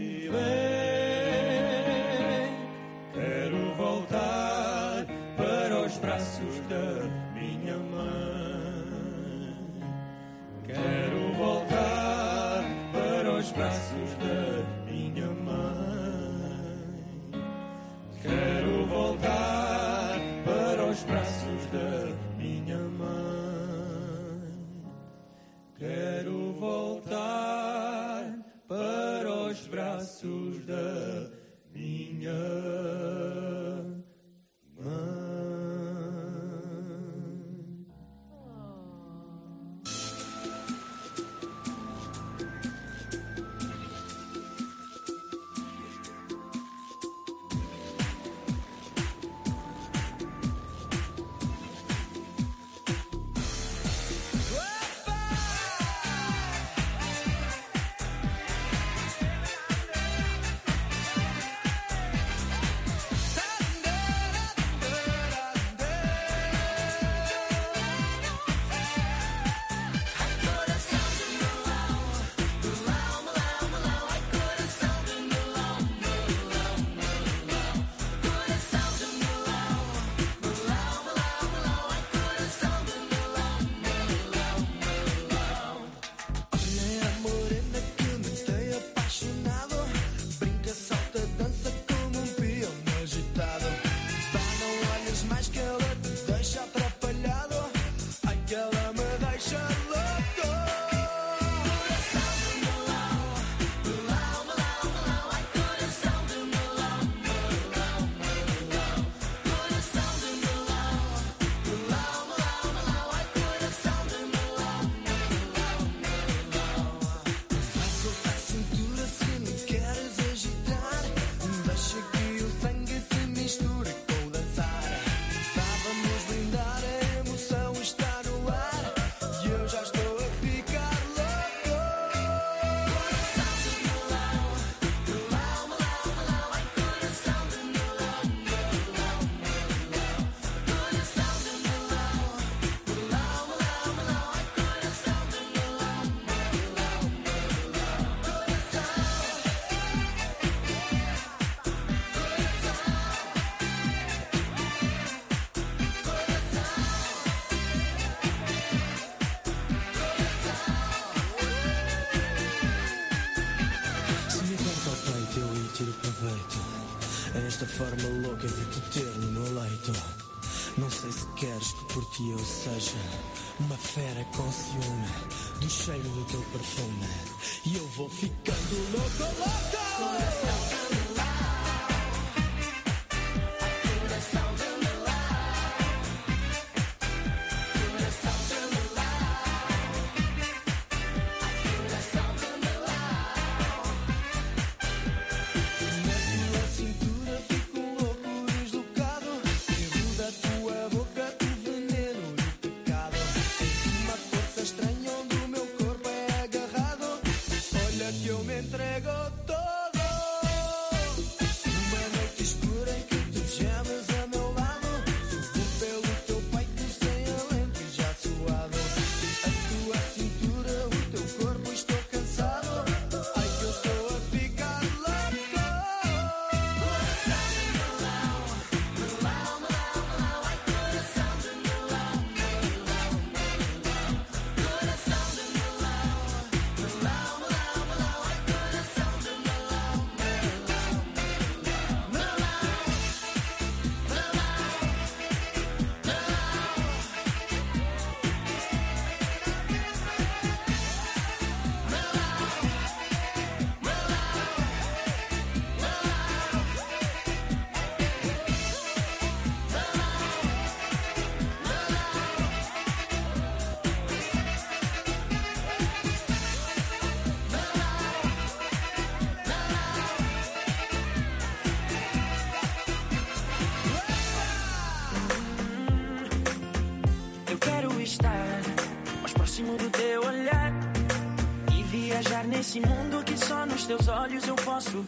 teus olhos eu posso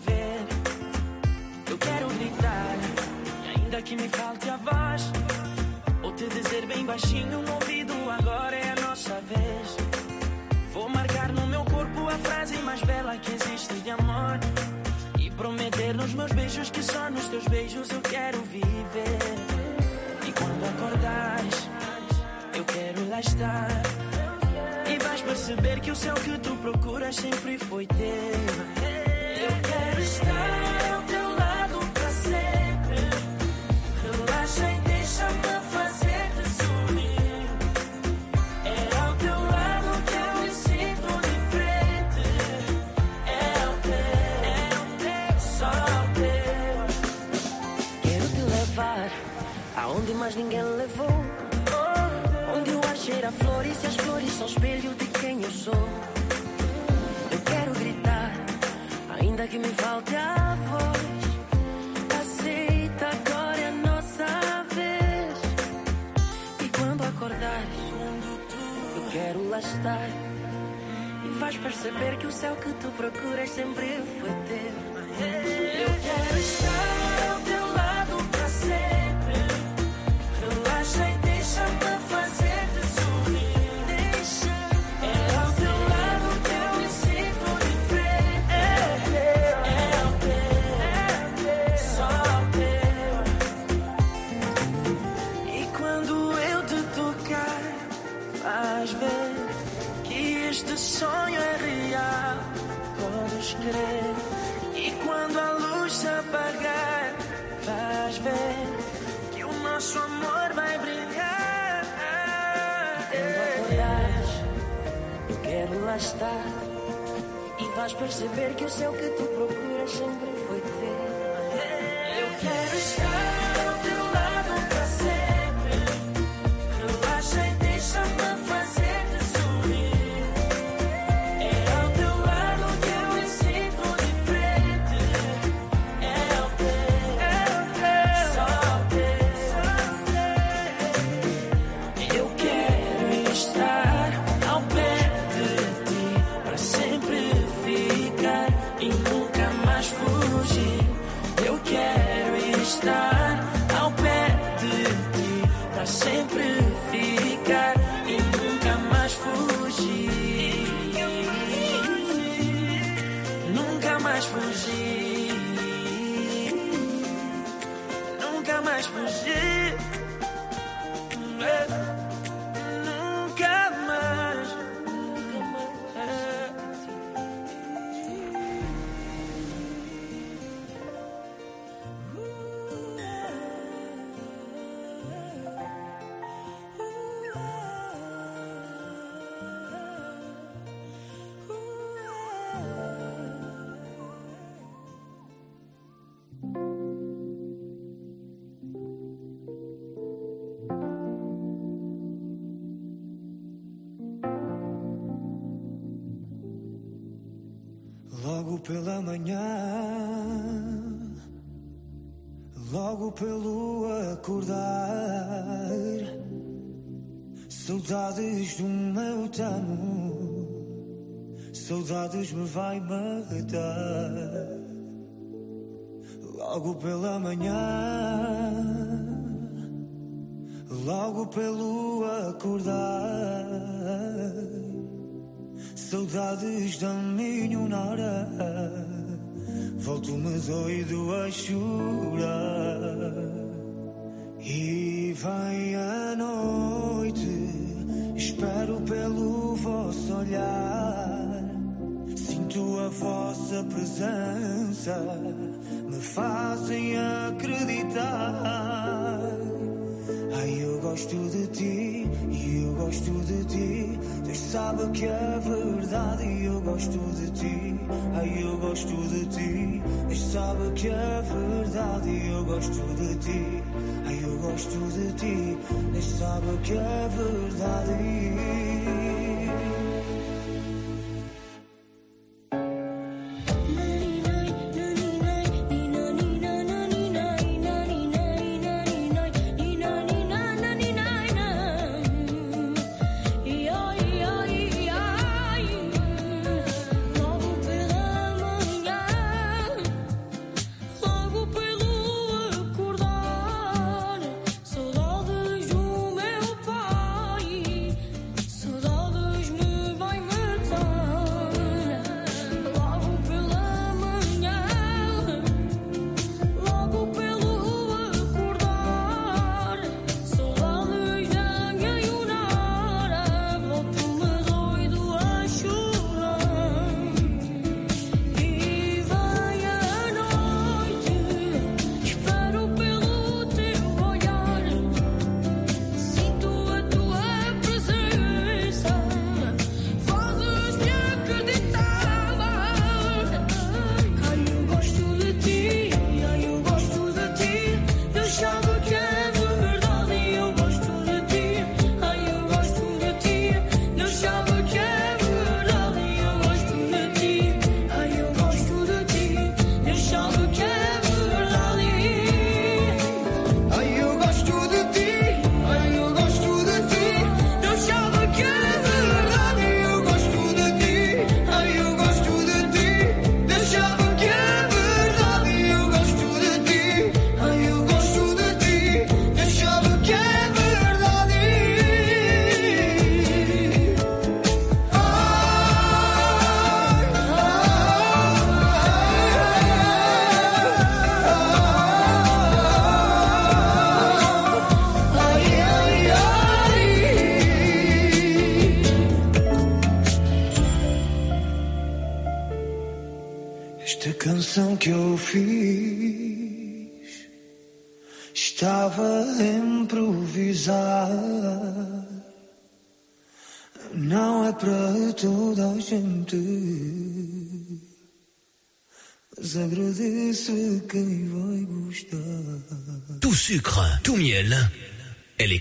pela manhã, logo pelo acordar, saudades do meu tamo, saudades me vai matar. Logo pela manhã, logo pelo acordar. Saudades da minha nora Volto-me doido a chorar. E vem a noite Espero pelo vosso olhar. Sinto a vossa presença Me fazem acreditar Ai, eu gosto de ti e eu gosto de ti. Deus sabe que é verdade e eu gosto de ti. Ai, eu gosto de ti. Deus sabe que é verdade e eu gosto de ti. Ai, eu gosto de ti. Deus sabe que é verdade.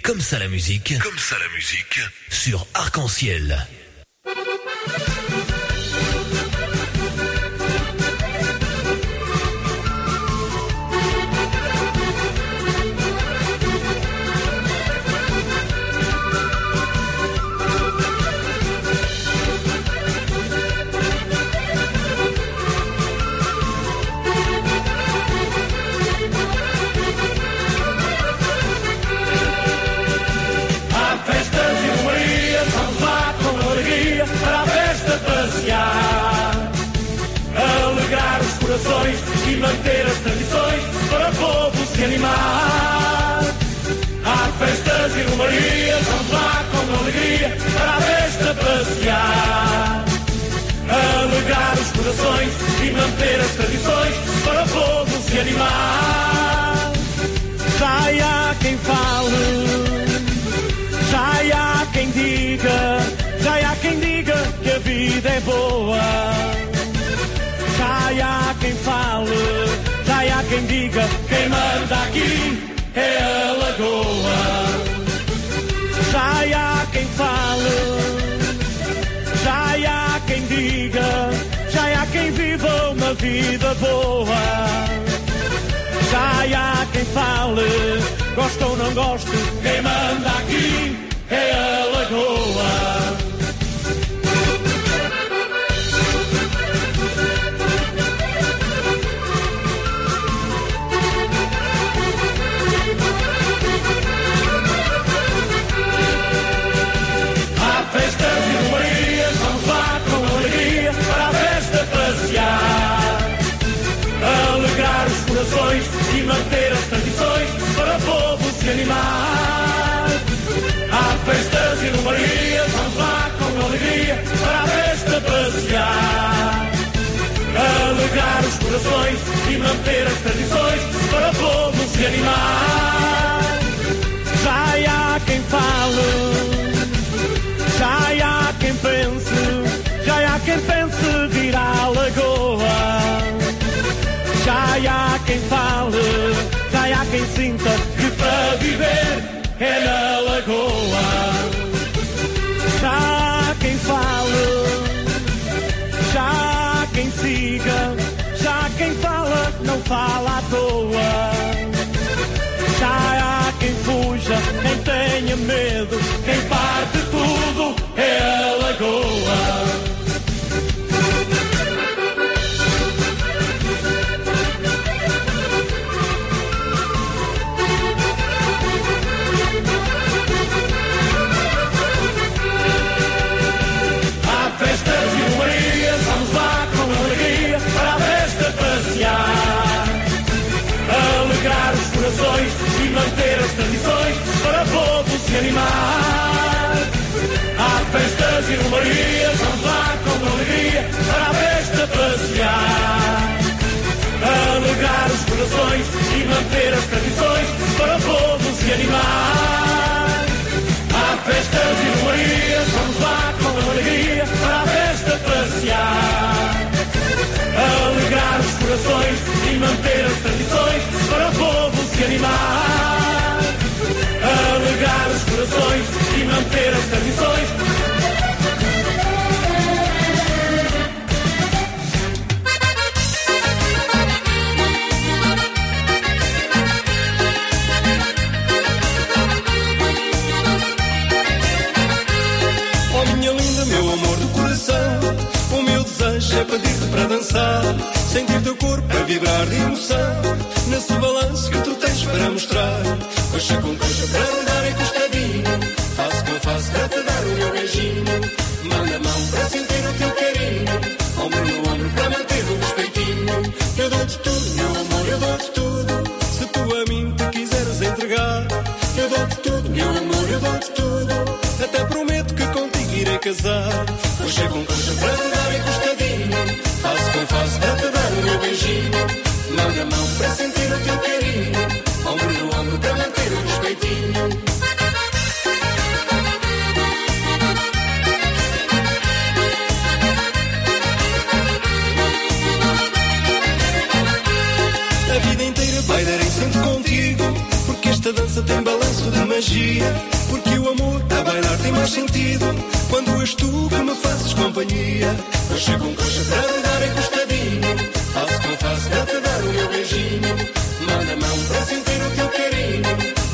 Comme ça la musique. Comme ça la musique. Sur Arc-en-Ciel. Já há quem fale, há quem diga, há quem diga que a vida é boa. Há quem fale, há quem diga quem manda aqui é a lagoa. Há quem fale, há quem diga, há quem viva uma vida boa. Já há quem fale, gosto ou não gosto, quem manda aqui é a lagoa. Se animar. Há festas e romarias, vamos lá com alegria para a festa passear. Alegrar os corações e manter as tradições para povo se animar. Já há quem fale já há quem pense, já há quem pense vir à lagoa. Já há quem fale, já há quem sinta viver é na lagoa. Já quem fale, já quem siga, já quem fala, não fala à toa. Já há quem fuja, quem tenha medo, quem parte tudo é a lagoa. E manter as tradições para o povo se animar. Há festas e romarias, vamos lá com alegria para a festa passear. Alegrar os corações e manter as tradições para o povo se animar. Alegrar os corações e manter as tradições. Dançar Sentir teu corpo a vibrar de emoção. Nesse balanço que tu tens para mostrar. Coxa com coxa para andar encostadinho Face com face para te dar o meu beijinho. Manda a mão para sentir o teu carinho. Ombro no ombro para manter o respeitinho. Eu dou-te tudo, meu amor, eu dou-te tudo. Se tu a mim te quiseres entregar Eu dou-te tudo, meu amor, eu dou-te tudo. Até prometo que contigo irei casar. Coxa com coxa para andar encostadinho Face com face para te dar o meu beijinho. Manda a mão para sentir o teu carinho. Ombro no ombro para manter o respeitinho. A vida inteira bailarei sempre contigo Porque esta dança tem balanço de magia Porque o amor a bailar tem mais sentido Quando és tu que me fazes companhia Coxa com coxa para andar encostadinho Face com face para te dar o meu beijinho. Manda mão para sentir o teu carinho.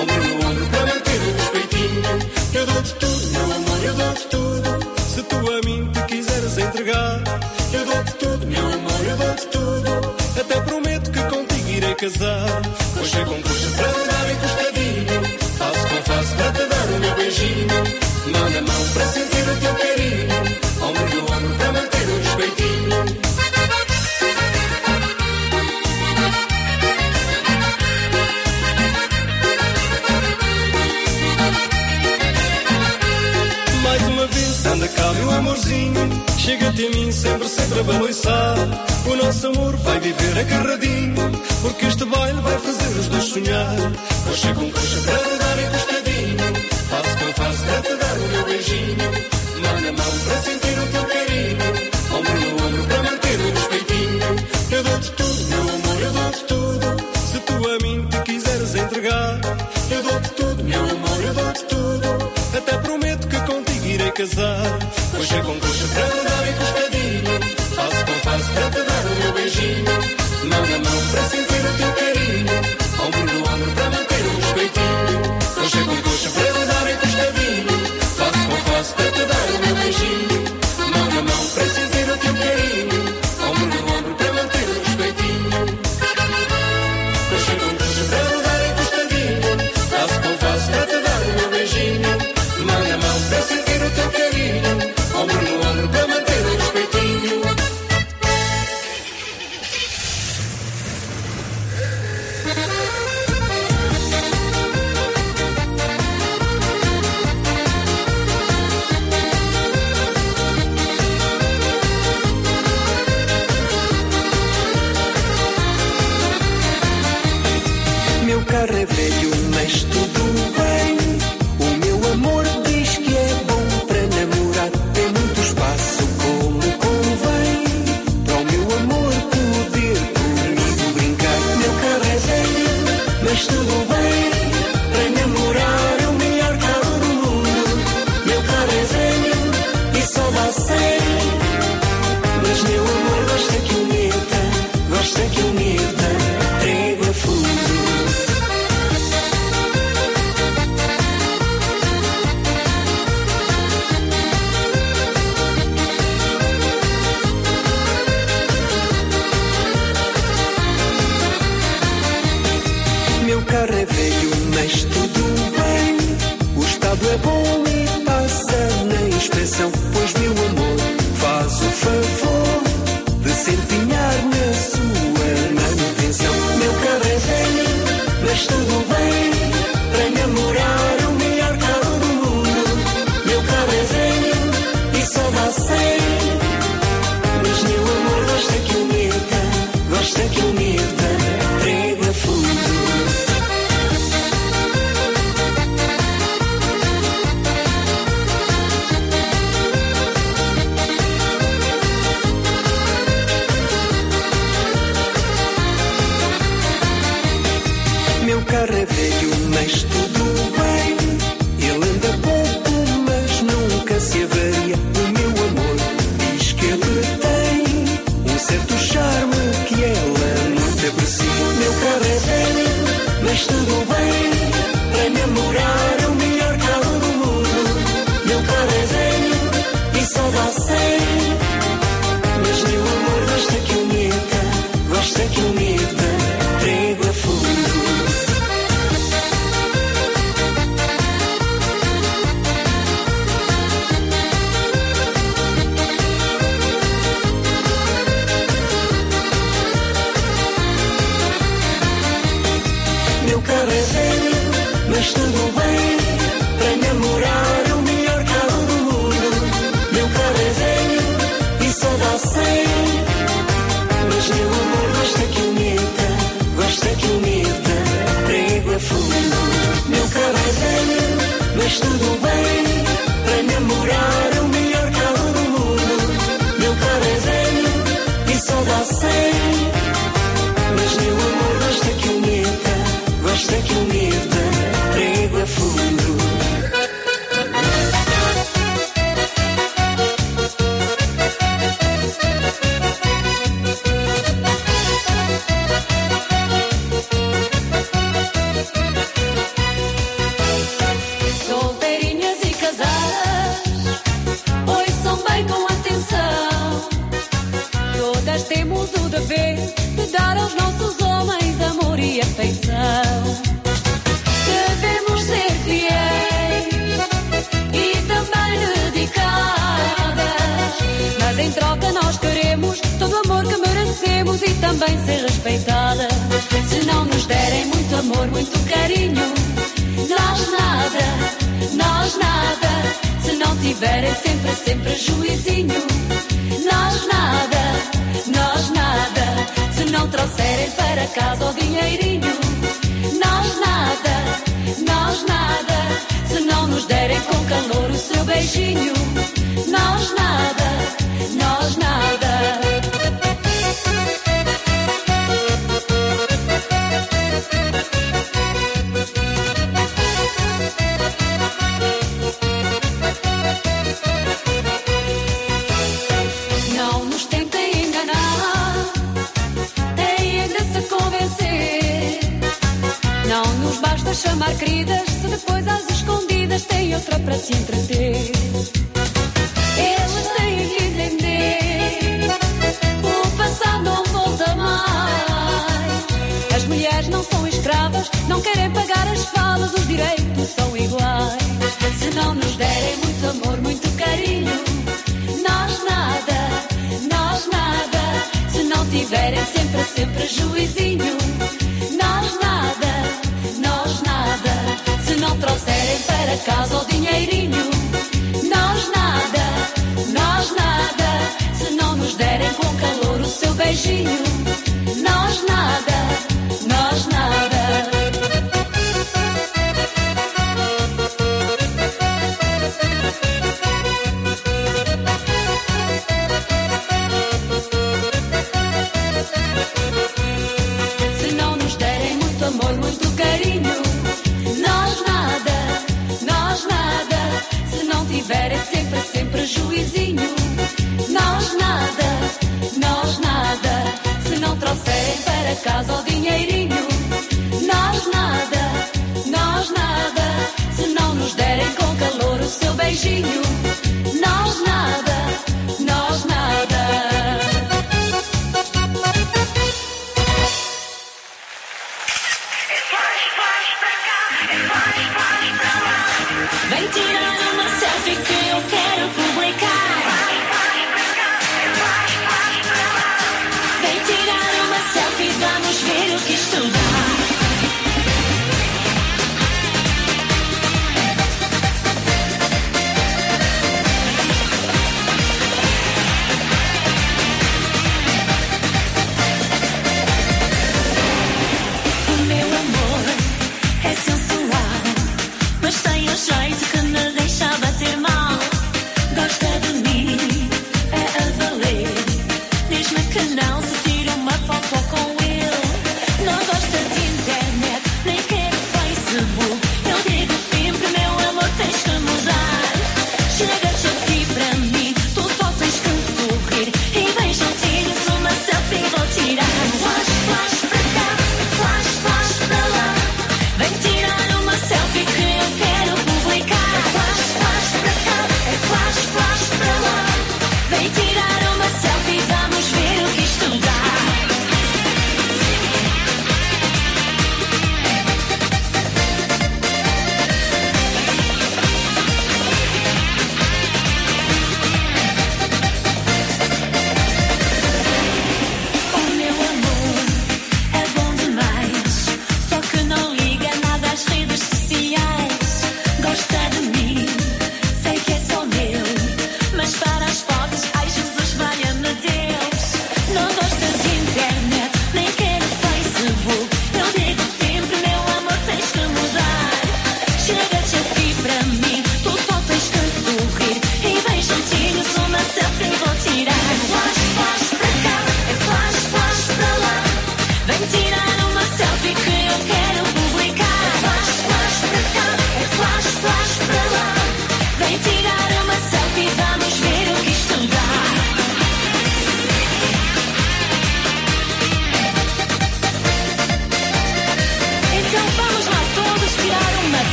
Ombro no ombro para manter o respeitinho. Eu dou-te tudo, meu amor, eu dou-te tudo. Se tu a mim te quiseres entregar Eu dou-te tudo, meu amor, eu dou-te tudo. Até prometo que contigo irei casar. Coxa com coxa para andar encostadinho Face com face para te dar o meu beijinho. Manda mão para sentir o teu carinho amorzinho Chega-te a mim sempre, sempre a baloiçar O nosso amor vai viver agarradinho Porque este baile vai fazer os dois sonhar. Coxa com coxa para andar encostadinho Face com face para te dar o meu beijinho. Manda a mão para sentir o teu carinho. Ombro no ombro para manter o respeitinho Eu dou-te tudo, meu amor, eu dou-te tudo. Se tu a mim te quiseres entregar Eu dou-te tudo, meu amor, eu dou-te tudo. Até prometo que contigo irei casar. Coxa com coxa para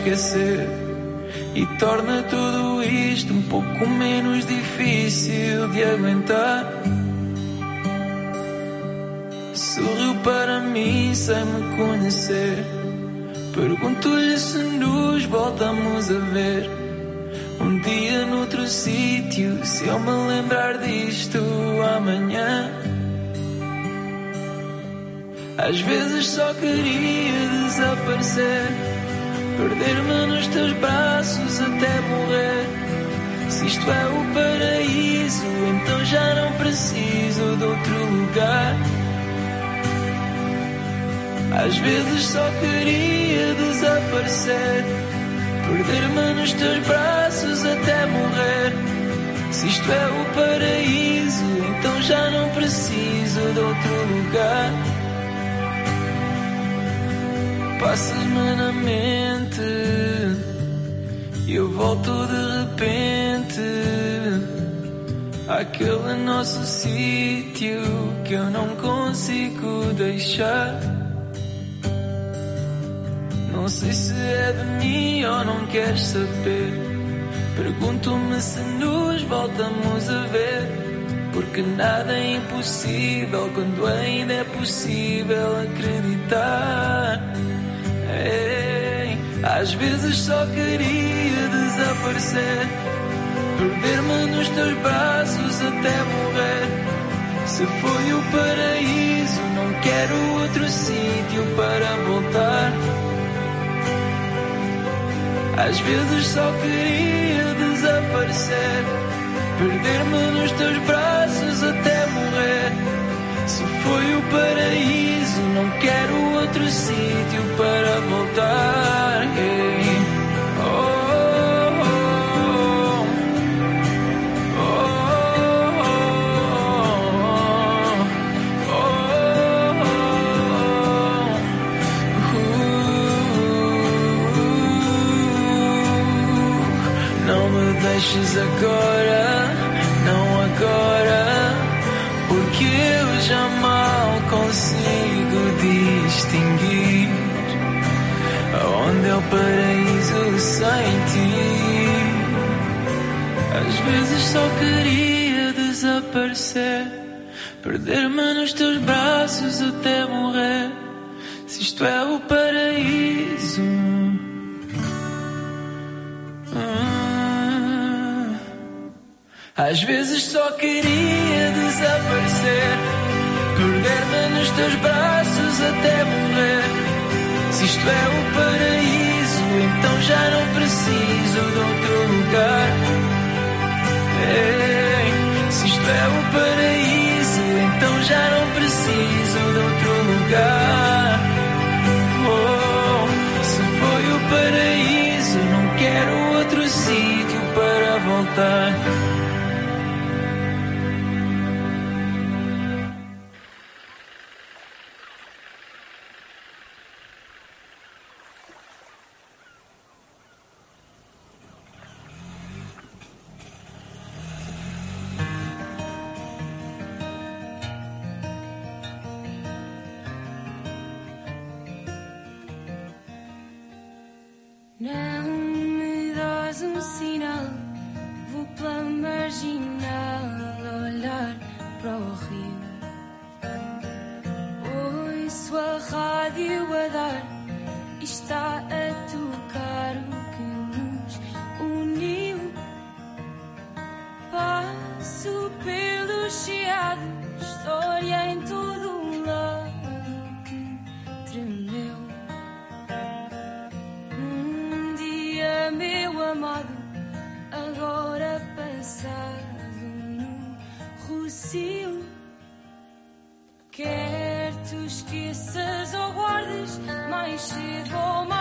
esquecer. Perder-me nos teus braços até morrer. Se isto é o paraíso, então já não preciso de outro lugar. Às vezes só queria desaparecer, perder-me nos teus braços até morrer. Se isto é o paraíso, então já não preciso de outro lugar. Passas-me na mente e eu volto de repente àquele nosso sítio que eu não consigo deixar. Não sei se é de mim ou não queres saber. Pergunto-me se nos voltamos a ver. Porque nada é impossível quando ainda é possível acreditar. Às vezes só queria desaparecer, perder-me nos teus braços até morrer. Se foi o paraíso, não quero outro sítio para voltar. Às vezes só queria desaparecer, perder-me nos teus braços foi o paraíso, não quero outro sítio para voltar. Me deixes agora, não agora, porque eu já mal aonde é o paraíso sem ti. Às vezes só queria desaparecer, perder-me nos teus braços até morrer. Se isto é o paraíso. Ah. Às vezes só queria desaparecer, perder-me nos teus braços até morrer. Se isto é o paraíso, então já não preciso de outro lugar. Ei, se isto é o paraíso, então já não preciso de outro lugar. Oh, se foi o paraíso, não quero outro sítio para voltar. Um sinal, vou pela marginal olhar para o rio. Ouço a rádio a dar, está Rocio. Quer tu esqueças ou guardes, mais cedo ou mais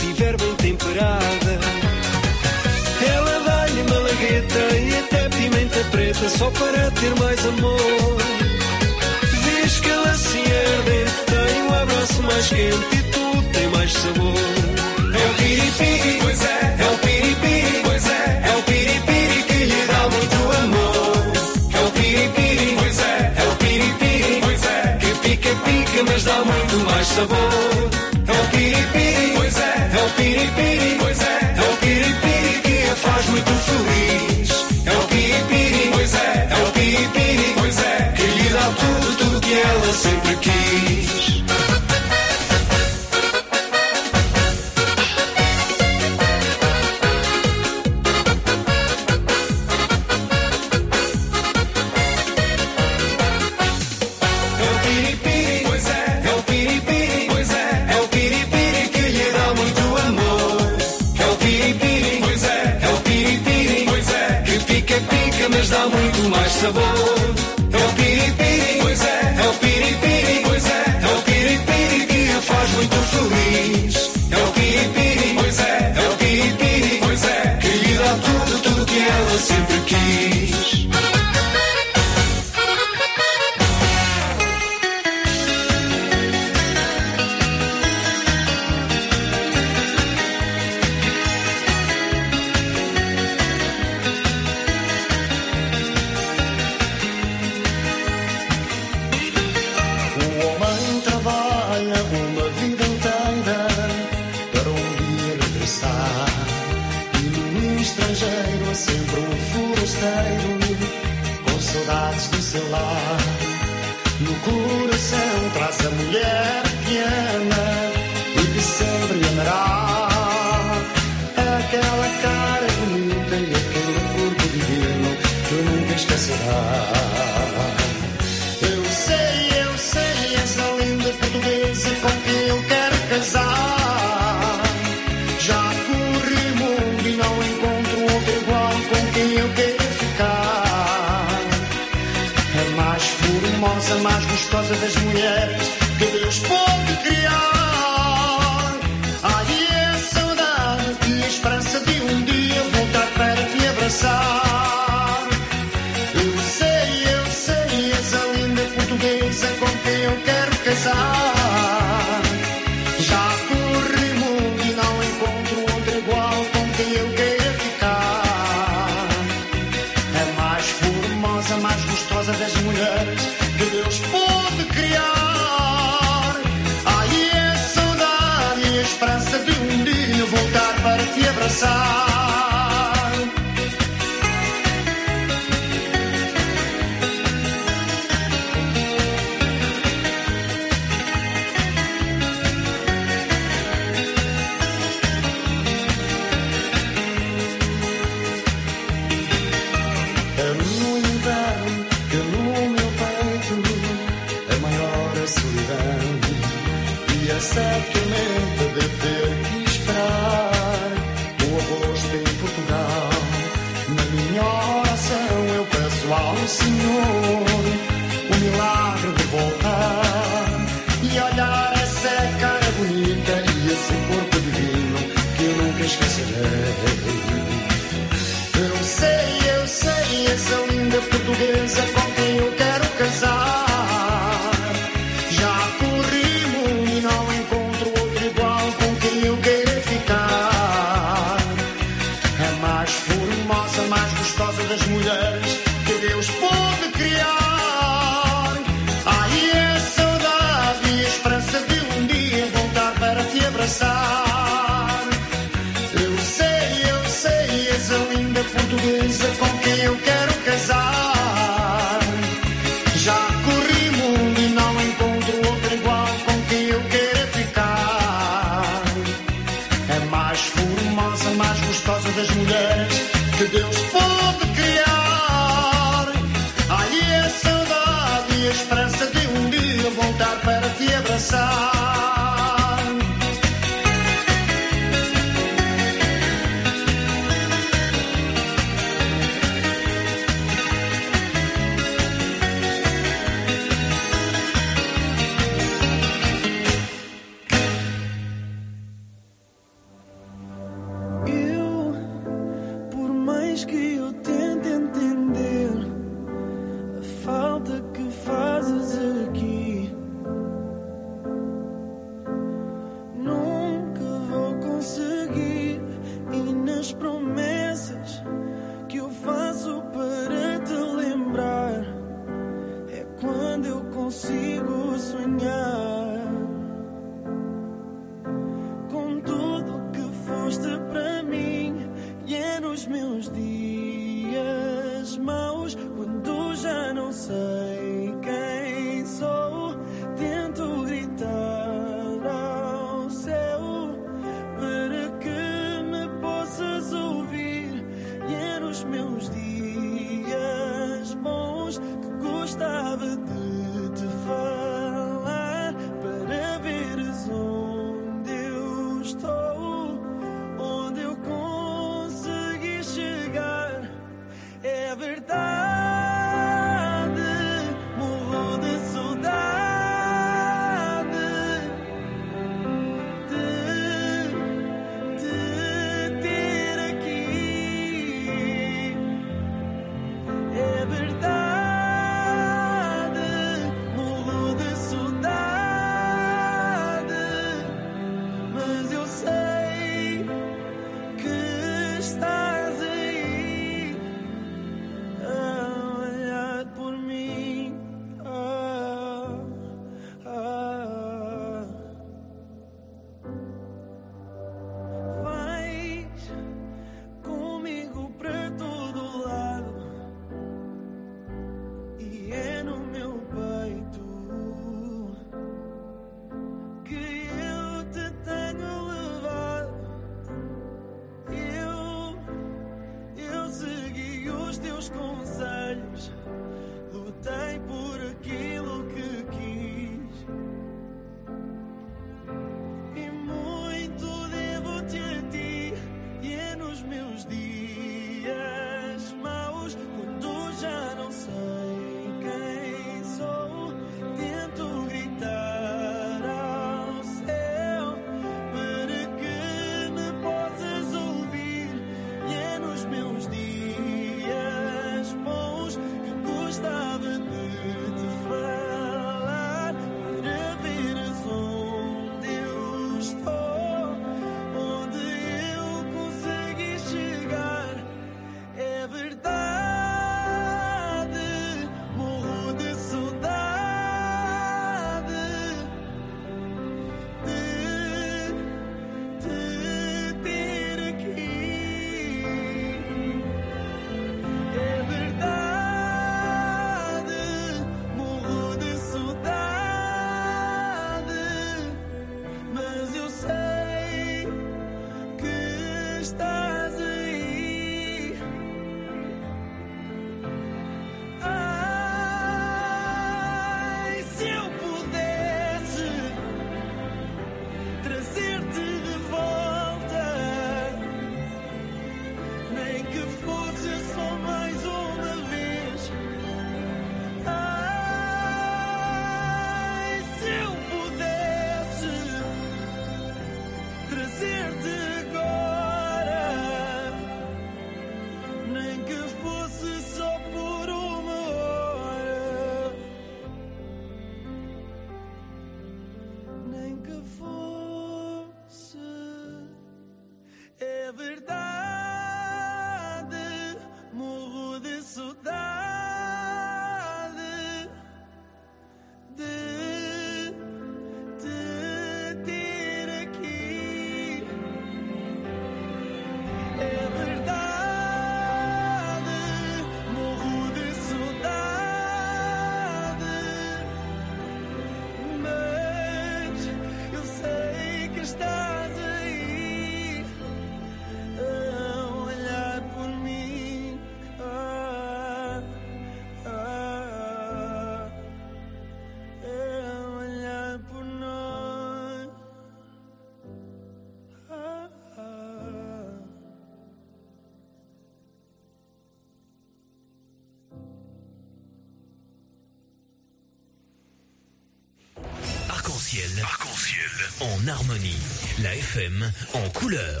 En harmonie. La FM en couleur.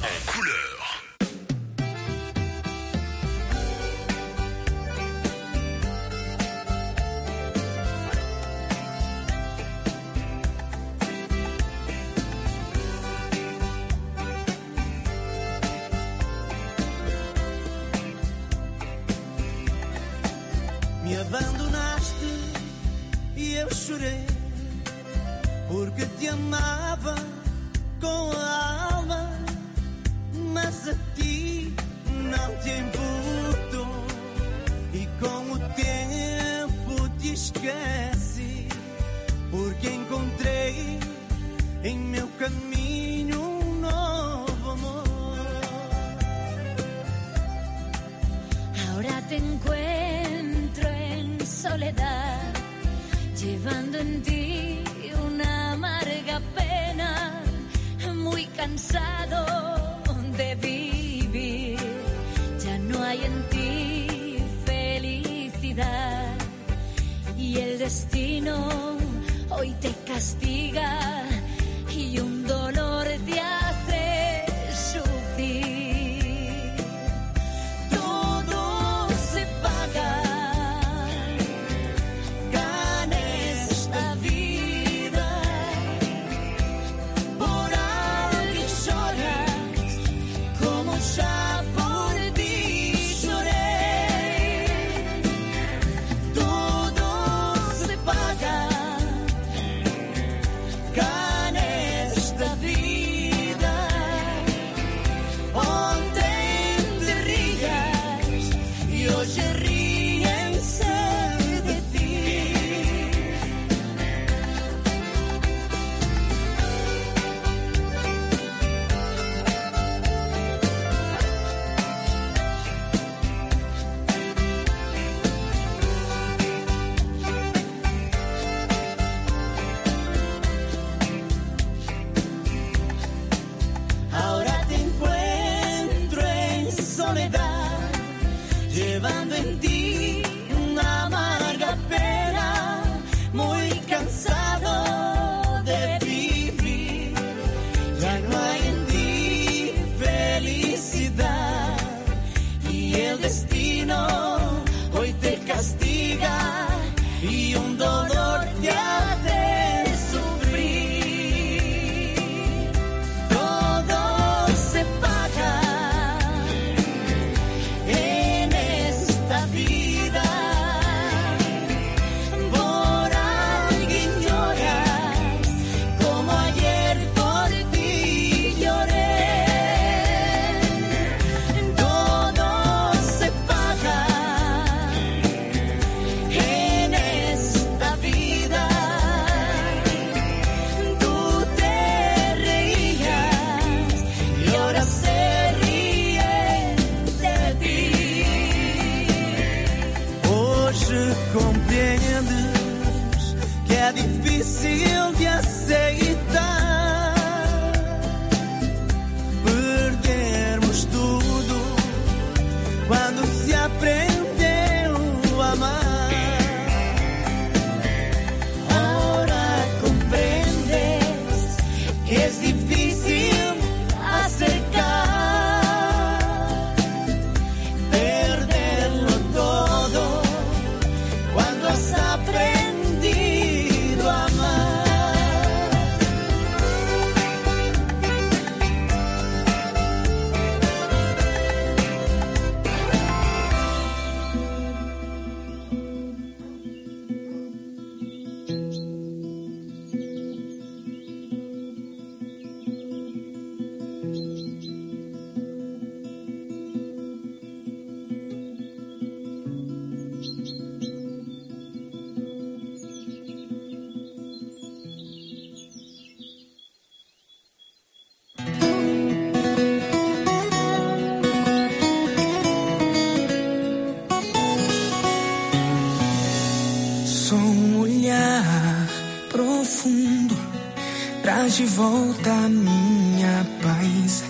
De volta a minha paz.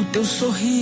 O teu sorriso,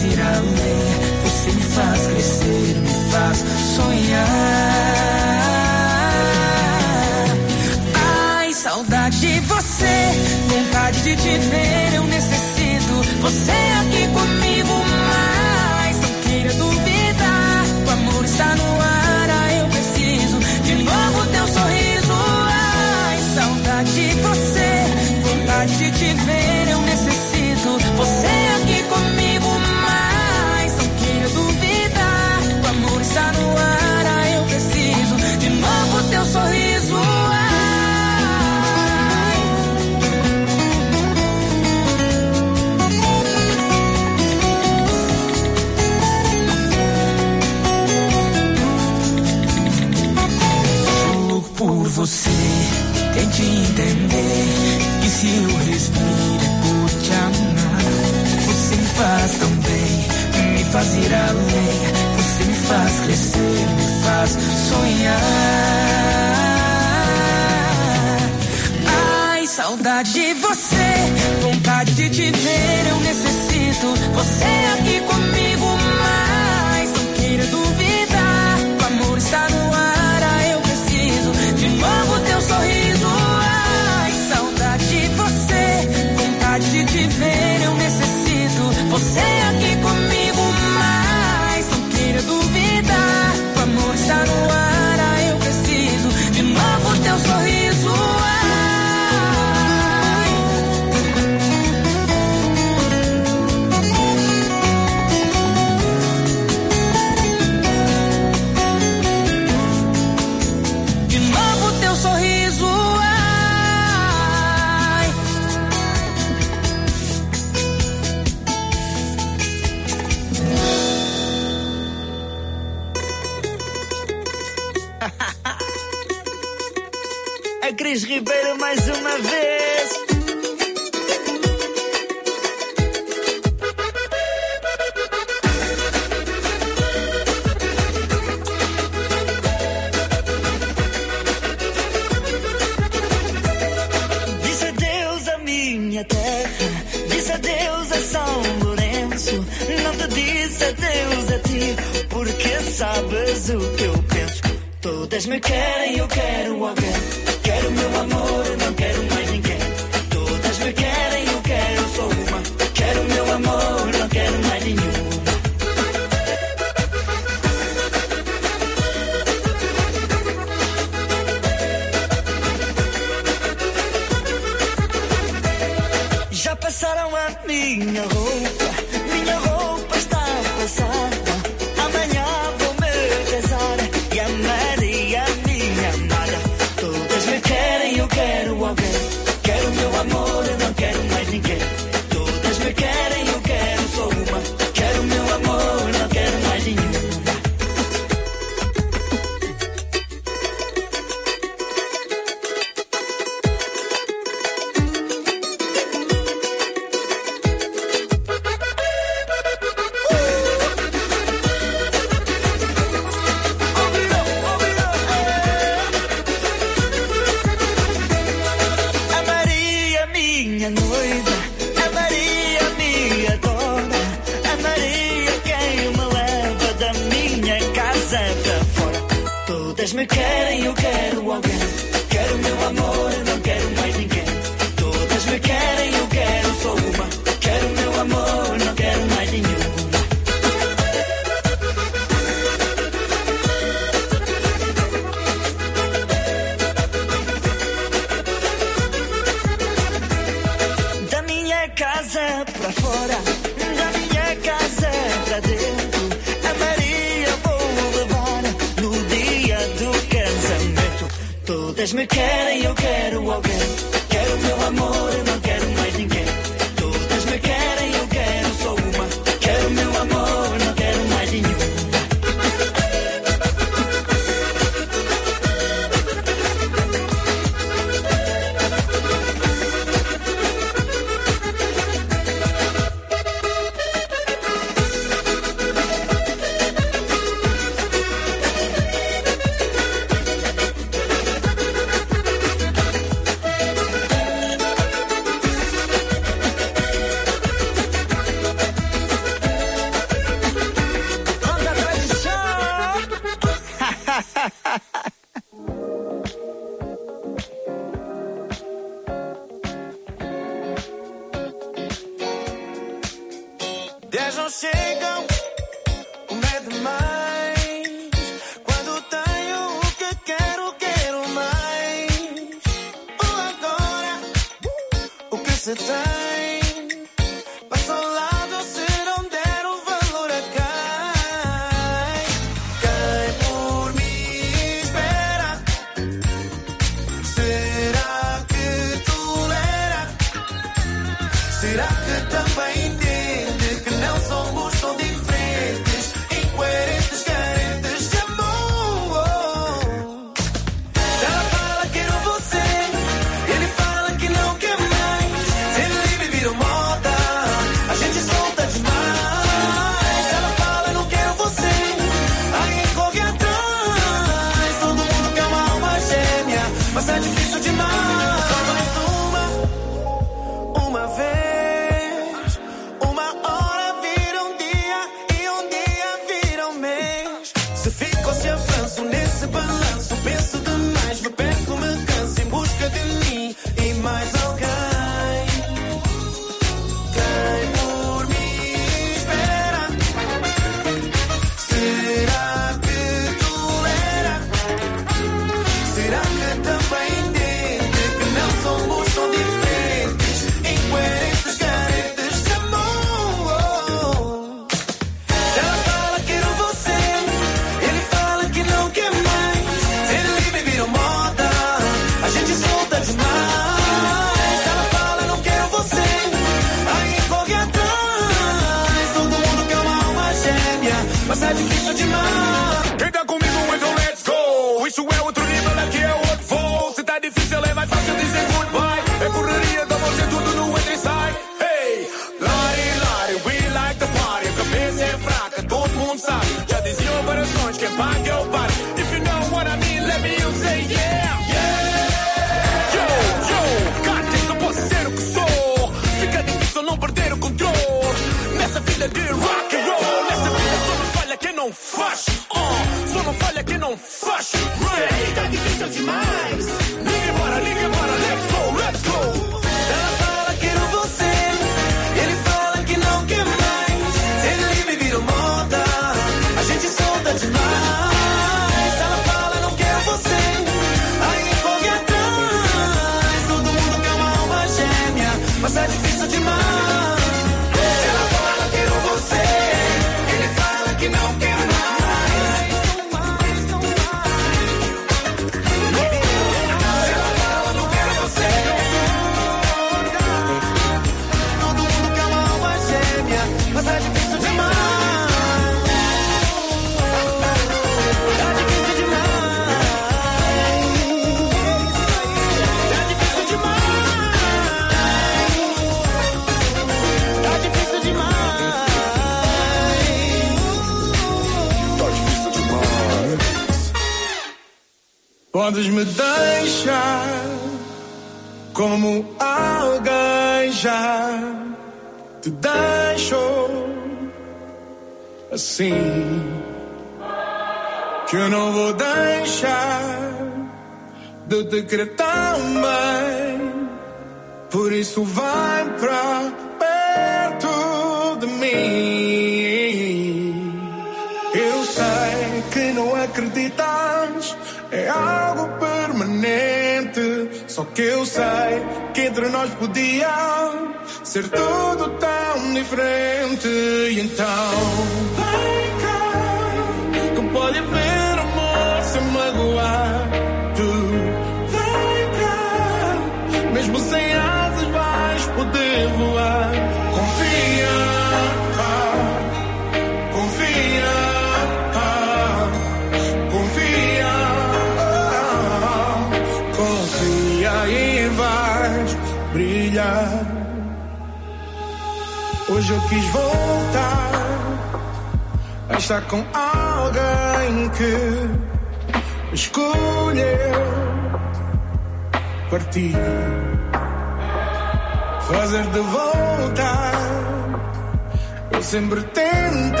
sempre tentei,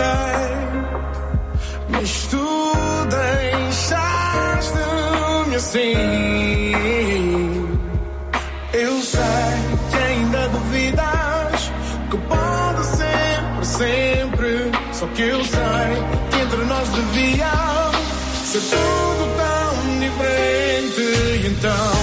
mas tu deixaste-me assim. Eu sei que ainda duvidas que pode sempre, sempre. Só que eu sei que entre nós devia ser tudo tão diferente. E então.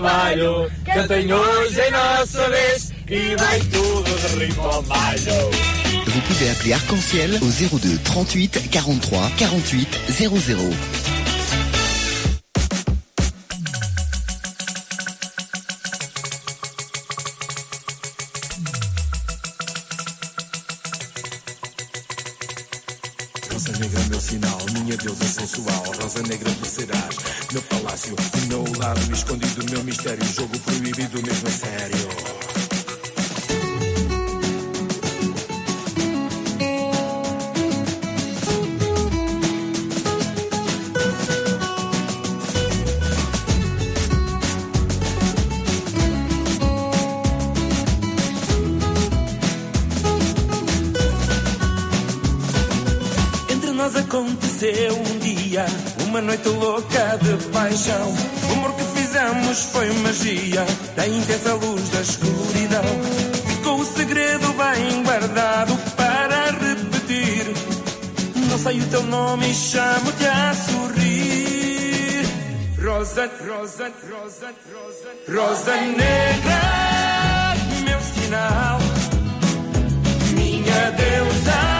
Trabalho, cantem hoje em nossa vez e vai tudo de rimbombalho. Vous pouvez appeler Arc-en-Ciel au 02 38 43 48 00. Rosa negra, meu sinal, minha deusa sensual. Rosa negra, tu serás meu palácio, o meu lado escondido, meu mistério. Jogo proibido, mesmo a sério. Entre nós aconteceu um dia, uma noite louca de paixão. Da intensa luz da escuridão. Ficou o segredo bem guardado para repetir. Não sei o teu nome e chamo-te a sorrir. Rosa, rosa, rosa, rosa, rosa negra, meu sinal, minha deusa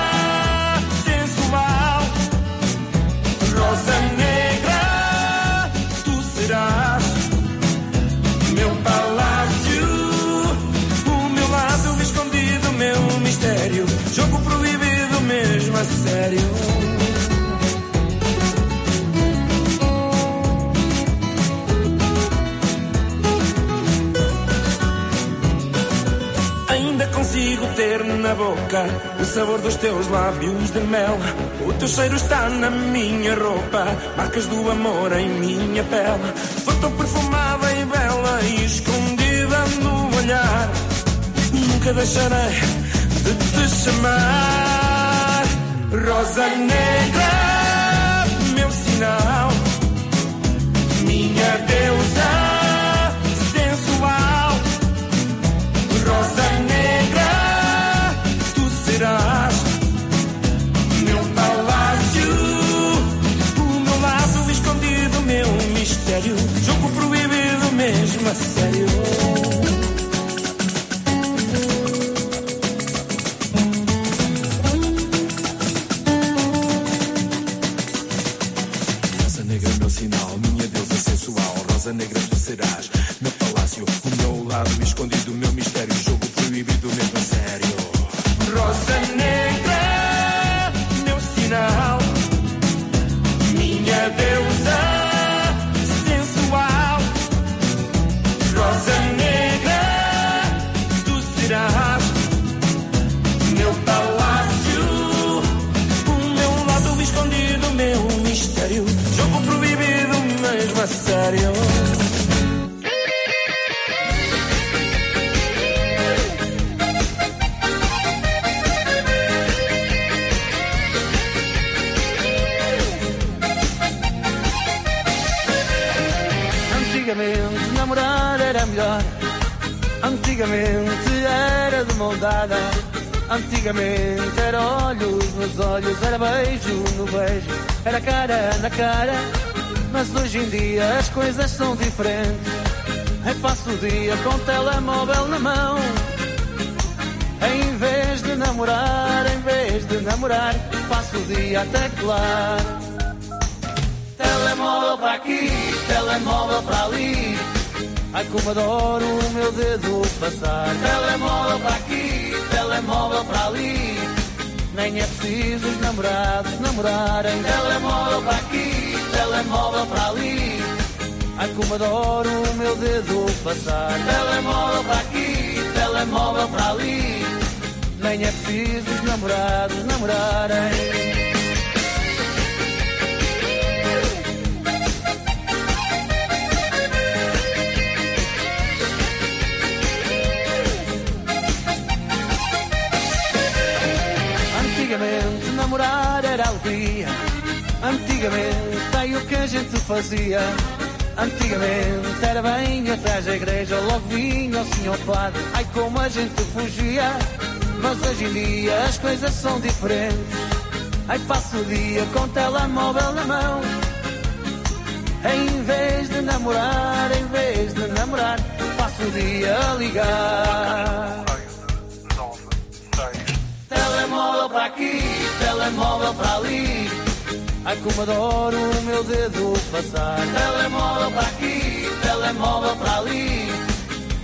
consigo ter na boca o sabor dos teus lábios de mel. O teu cheiro está na minha roupa, marcas do amor em minha pele. Sou tão perfumada e bela e escondida no olhar. Nunca deixarei de te chamar Rosa Negra, meu sinal, minha deusa proibido mesmo a sério. Rosa negra, meu sinal, minha deusa sensual. Rosa negra, tu serás meu palácio, o meu lado escondido, Antigamente era olhos nos olhos, era beijo no beijo, era cara na cara. Mas hoje em dia as coisas são diferentes. Eu passo o dia com o telemóvel na mão. Em vez de namorar, em vez de namorar, passo o dia a teclar. Telemóvel para aqui, telemóvel para ali. Ai como adoro o meu dedo passar. Telemóvel para aqui, telemóvel para ali. Nem é preciso os namorados namorarem. Telemóvel para aqui, telemóvel para ali. Ai como adoro o meu dedo passar. Telemóvel para aqui, telemóvel para ali. Nem é preciso os namorados namorarem. Namorar era alegria. Antigamente aí o que a gente fazia. Antigamente era bem atrás da igreja, logo vinha o senhor padre. Ai como a gente fugia. Mas hoje em dia as coisas são diferentes. Ai passo o dia com telemóvel na mão. Em vez de namorar, em vez de namorar, passo o dia a ligar. Telemóvel para aqui, telemóvel para ali. Ai como adoro o meu dedo passar. Telemóvel para aqui, telemóvel para ali.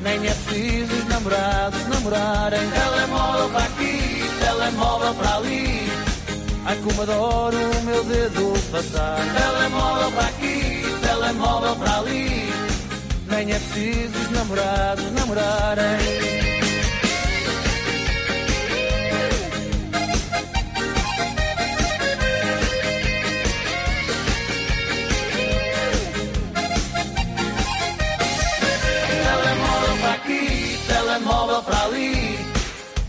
Nem é preciso os namorados namorarem. Telemóvel para aqui, telemóvel para ali. Ai como adoro o meu dedo passar. Telemóvel para aqui, telemóvel para ali. Nem é preciso os namorados namorarem.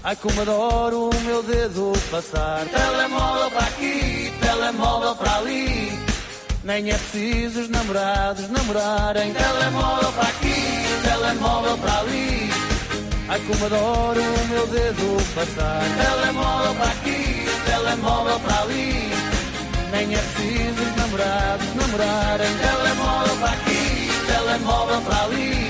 Ai como adoro o meu dedo passar. Telemóvel para aqui, telemóvel para ali. Nem é preciso os namorados namorarem. Telemóvel para aqui, telemóvel para ali. Ai como adoro o meu dedo passar. Telemóvel para aqui, telemóvel para ali. Nem é preciso os namorados namorarem. Telemóvel para aqui, telemóvel para ali.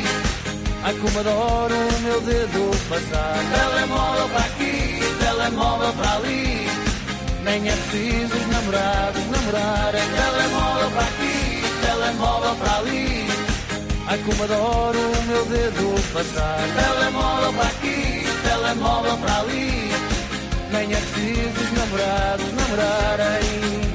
Ai como adoro o meu dedo passar. Telemóvel para aqui, telemóvel para ali. Nem é preciso os namorados namorarem. Telemóvel para aqui, telemóvel para ali. Ai como adoro o meu dedo passar. Telemóvel para aqui, telemóvel para ali. Nem é preciso os namorados namorarem.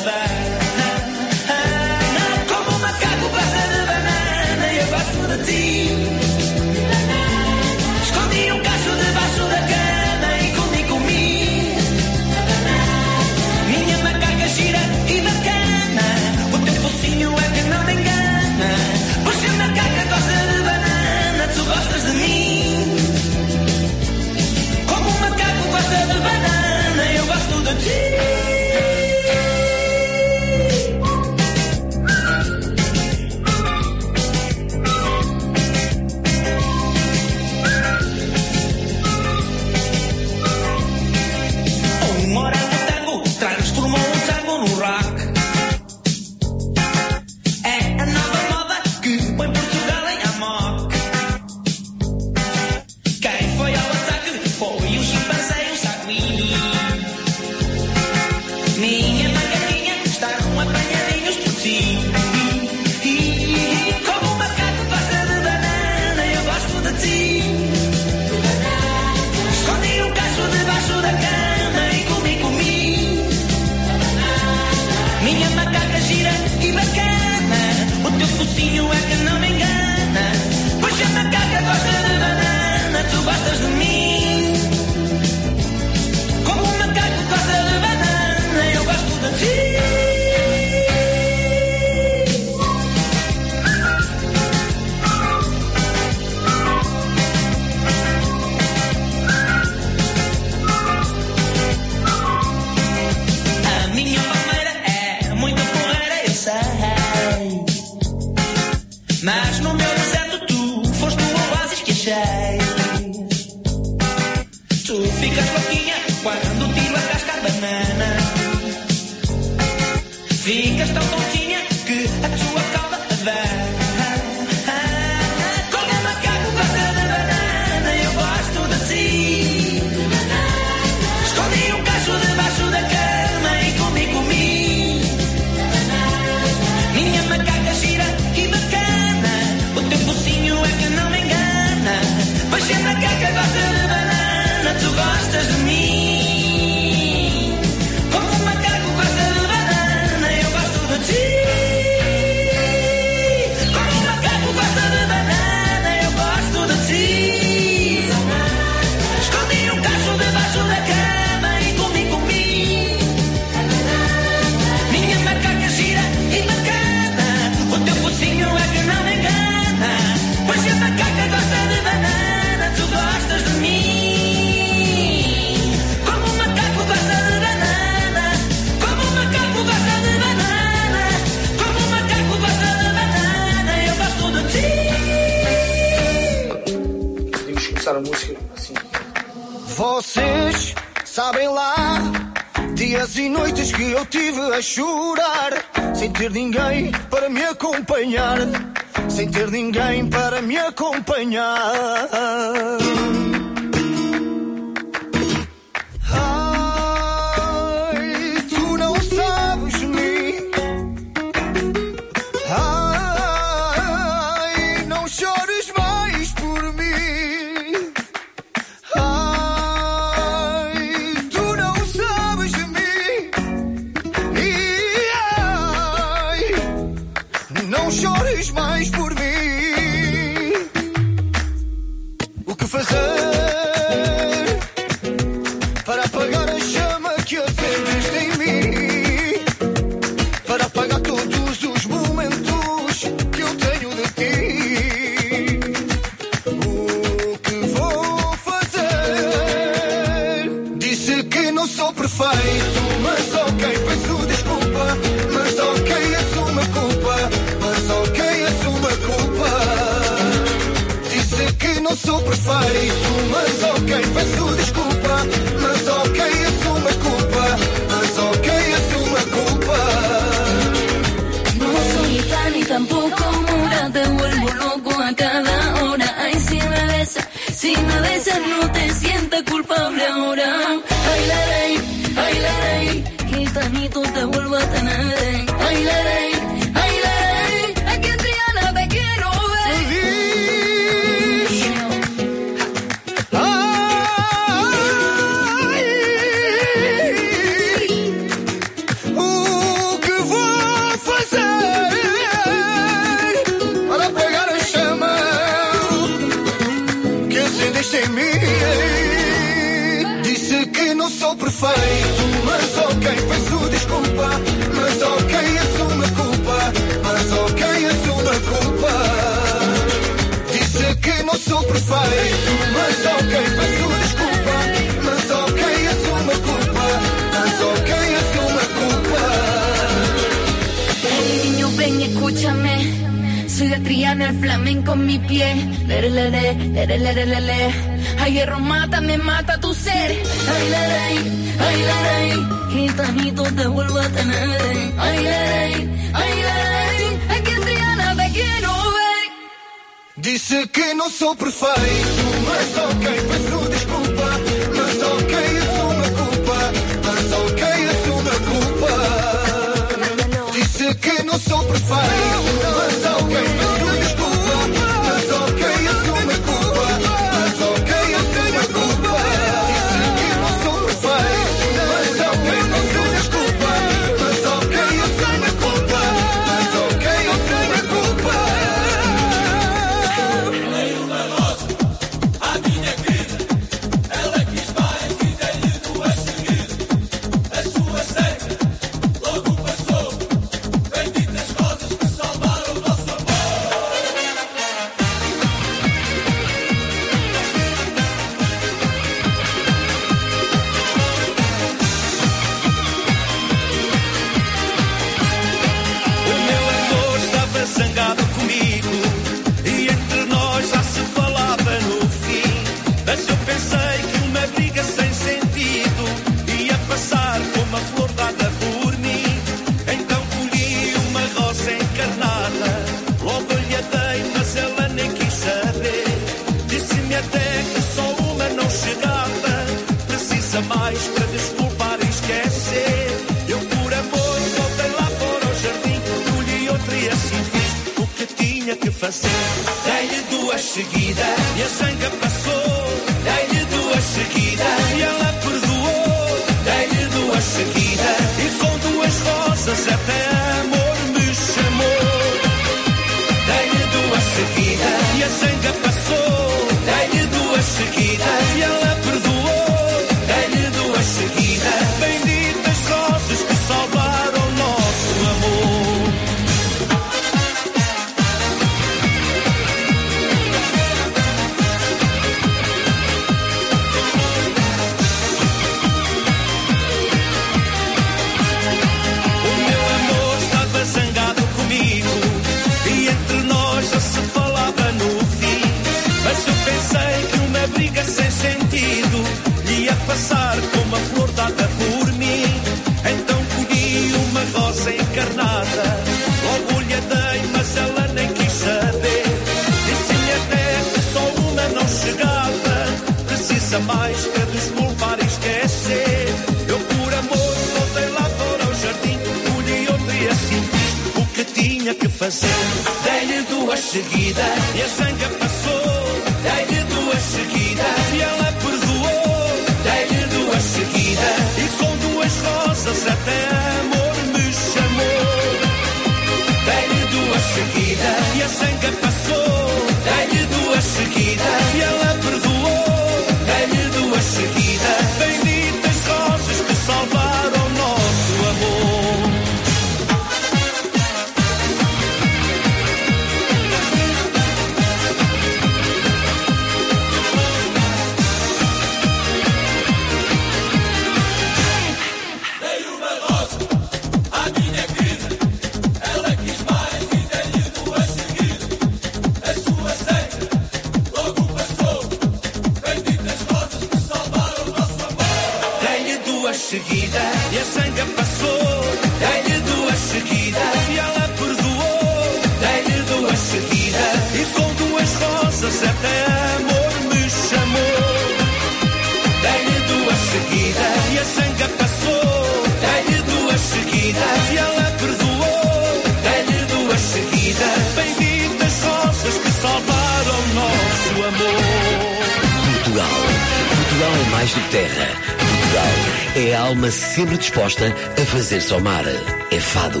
A fazer somar. É fado,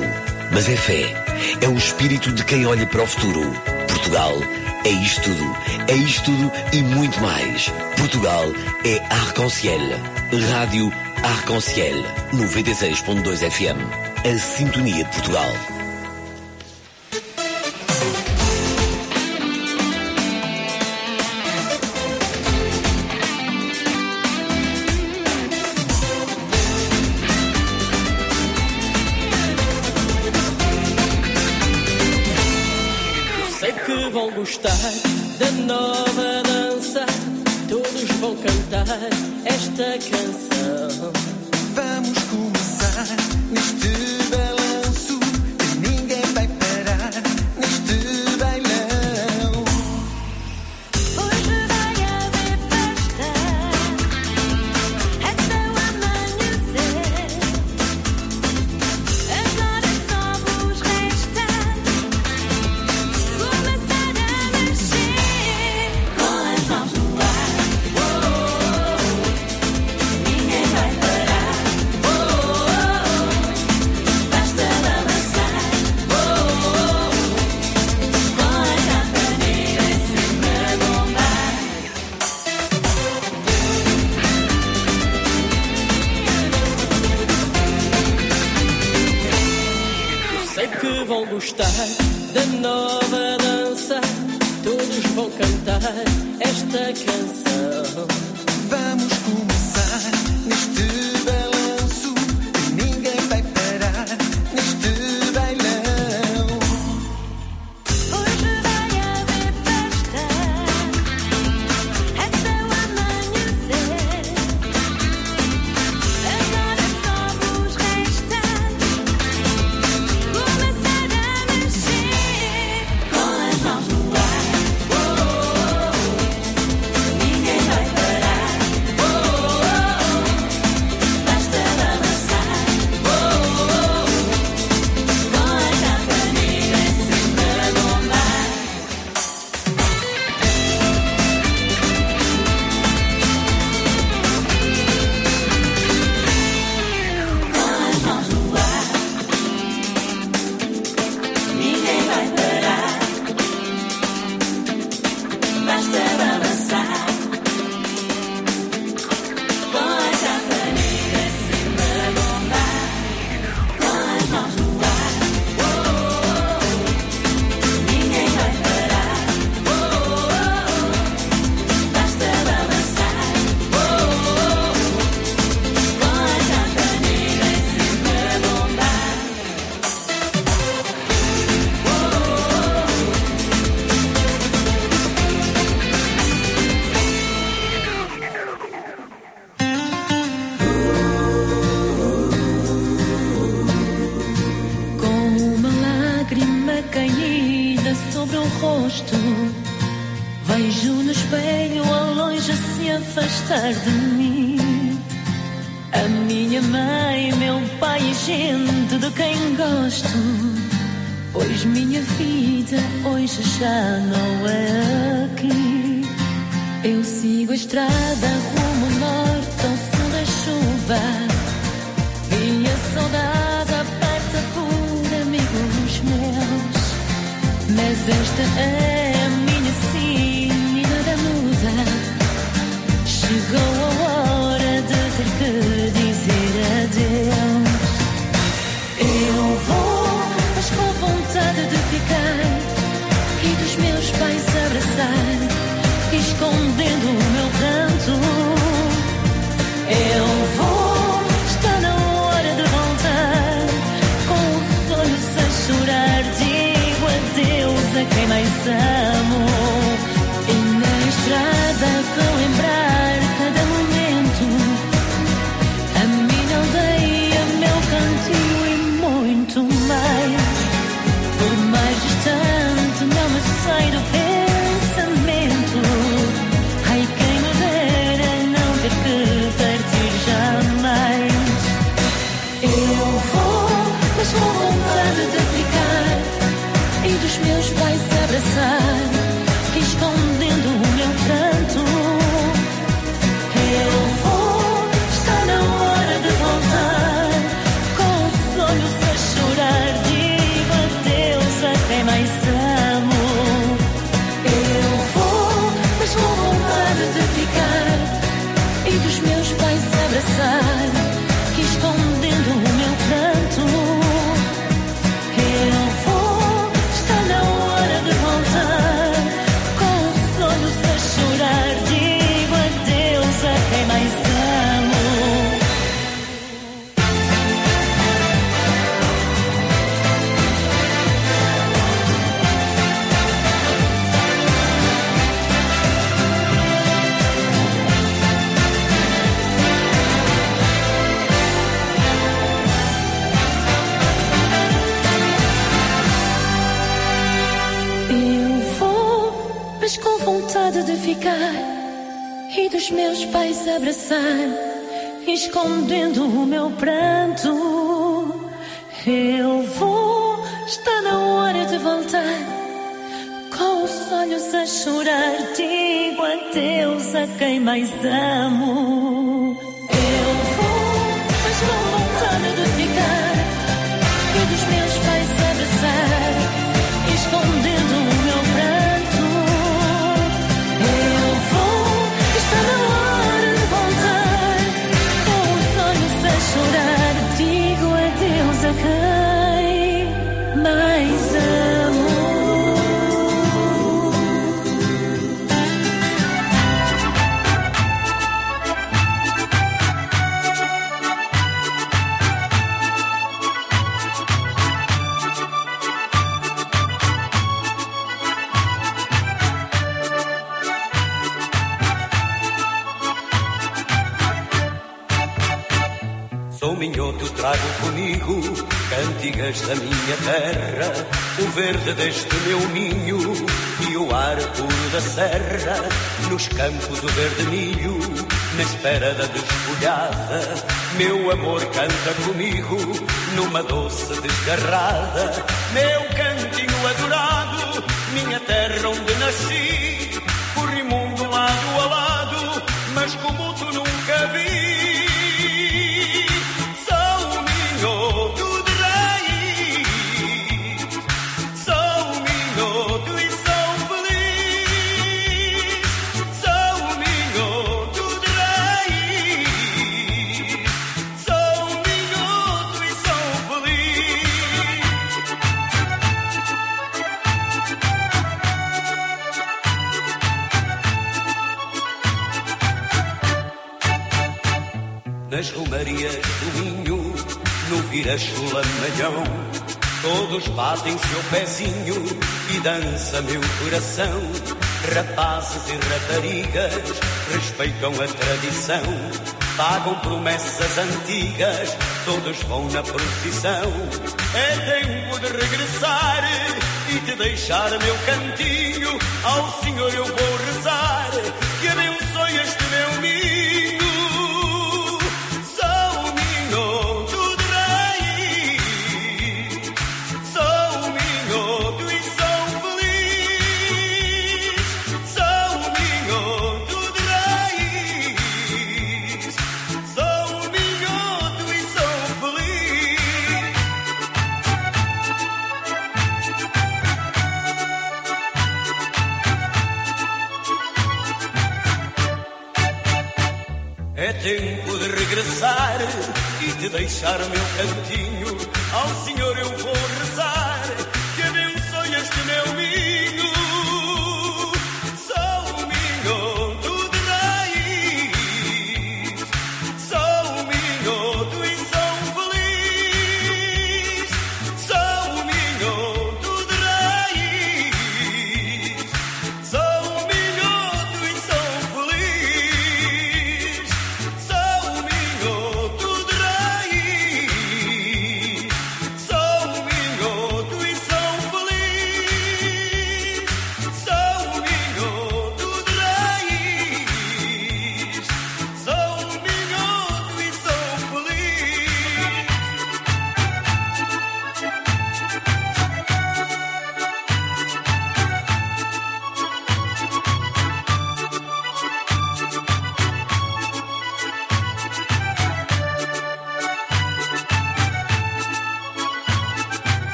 mas é fé. É o espírito de quem olha para o futuro. Portugal é isto tudo. É isto tudo e muito mais. Portugal é Arconciel. Rádio Arconciel. 96.2 FM. A Sintonia de Portugal. jardín. Comigo, numa doce desgarrada. Meu cantinho adorado, Batem seu pezinho e dança meu coração. Rapazes e raparigas respeitam a tradição. Pagam promessas antigas, todos vão na procissão. É tempo de regressar e te deixar meu cantinho. Ao Senhor eu vou rezar, que abençoe este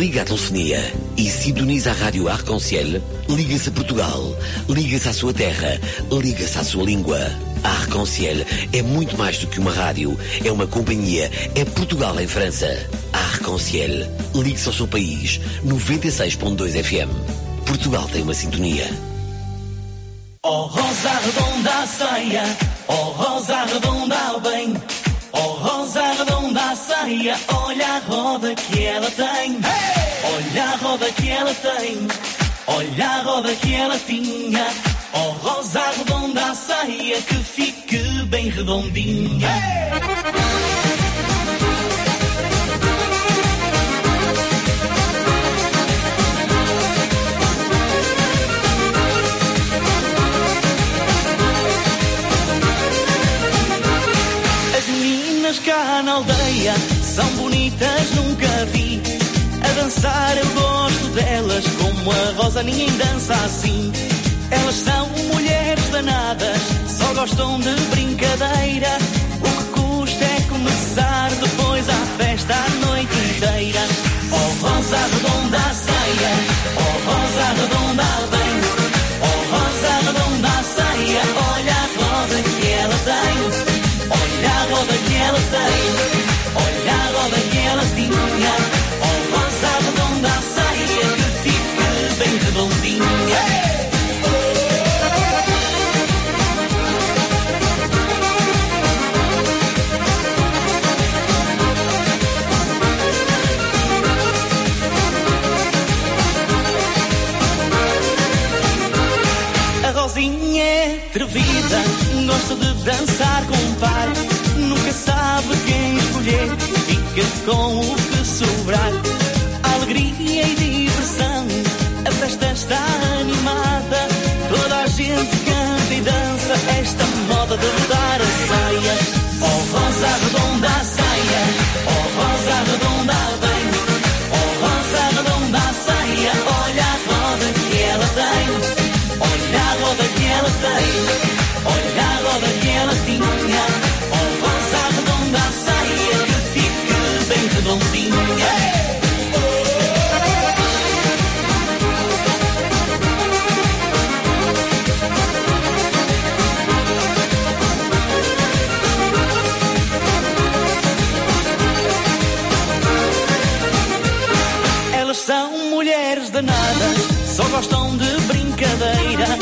liga a telefonia e sintoniza a Rádio Arconciel, liga-se a Portugal, liga-se à sua terra, liga-se à sua língua. A Arconciel é muito mais do que uma rádio, é uma companhia, é Portugal em França. A Arconciel, ligue-se ao seu país, 96.2 FM. Portugal tem uma sintonia. Oh rosa redonda saia, oh rosa redonda bem, oh rosa redonda saia, olha a roda que bem. Olha a roda que ela tinha, oh rosa redonda a saia que fique bem redondinha. Hey! meninas cá na aldeia são bonitas, nunca vi. A dançar eu dou delas, como a rosa, ninguém dança assim. Elas são mulheres danadas, só gostam de brincadeira. O que custa é começar depois à festa a noite inteira. Oh rosa redonda a saia, oh rosa redonda bem. Oh rosa redonda a oh, saia, olha a roda que ela tem. Olha a roda que ela tem, olha a roda que ela tinha. Dançar com o par. Nunca sabe quem escolher, fica com o que sobrar. Alegria e diversão, a festa está animada. Toda a gente canta e dança esta moda de mudar a saia. Oh rosa redonda a saia, oh rosa redonda bem, oh rosa redonda a saia, olha a roda que ela tem. Olha a roda que ela tem, olha a roda que ela tinha. Oh, rosa redonda a saia que fique bem redondinha. Elas são mulheres danadas, só gostam de brincadeira.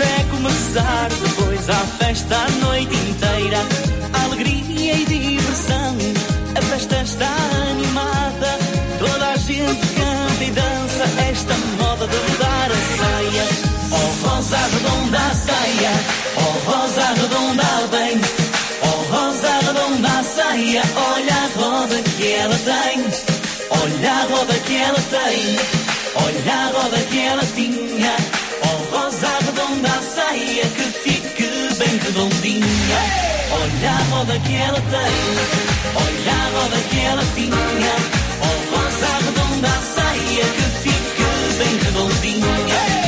O que custa é começar depois a festa a noite inteira. Alegria e diversão, a festa está animada. Toda a gente canta e dança esta moda de mudar a saia. Oh rosa redonda a saia, oh rosa redonda bem. Oh rosa redonda a saia, olha a roda que ela tem. Olha a roda que ela tem, olha a roda que ela tinha. Rosa redonda saia que fique bem redondinha. Olha a roda que ela tem, olha a roda que ela tinha. Oh, rosa redonda saia que fique bem redondinha.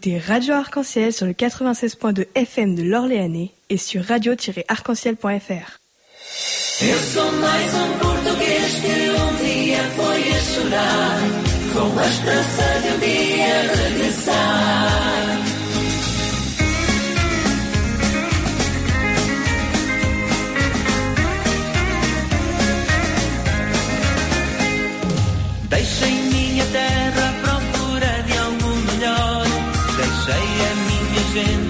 écoutez Radio Arc-en-Ciel sur le 96.2 FM de l'Orléanais et sur radio-arc-en-ciel.fr. in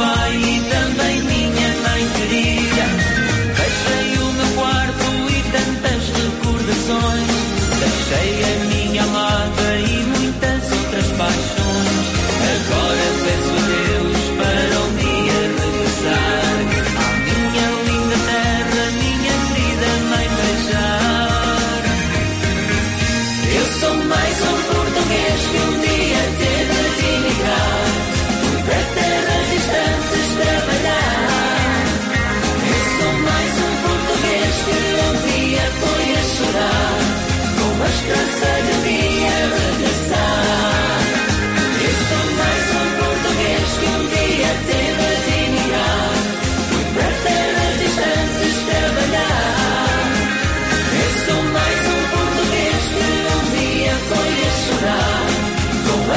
e também minha mãe queria. Deixei o meu quarto e tantas recordações. Deixei a minha amada e muitas outras paixões. Agora penso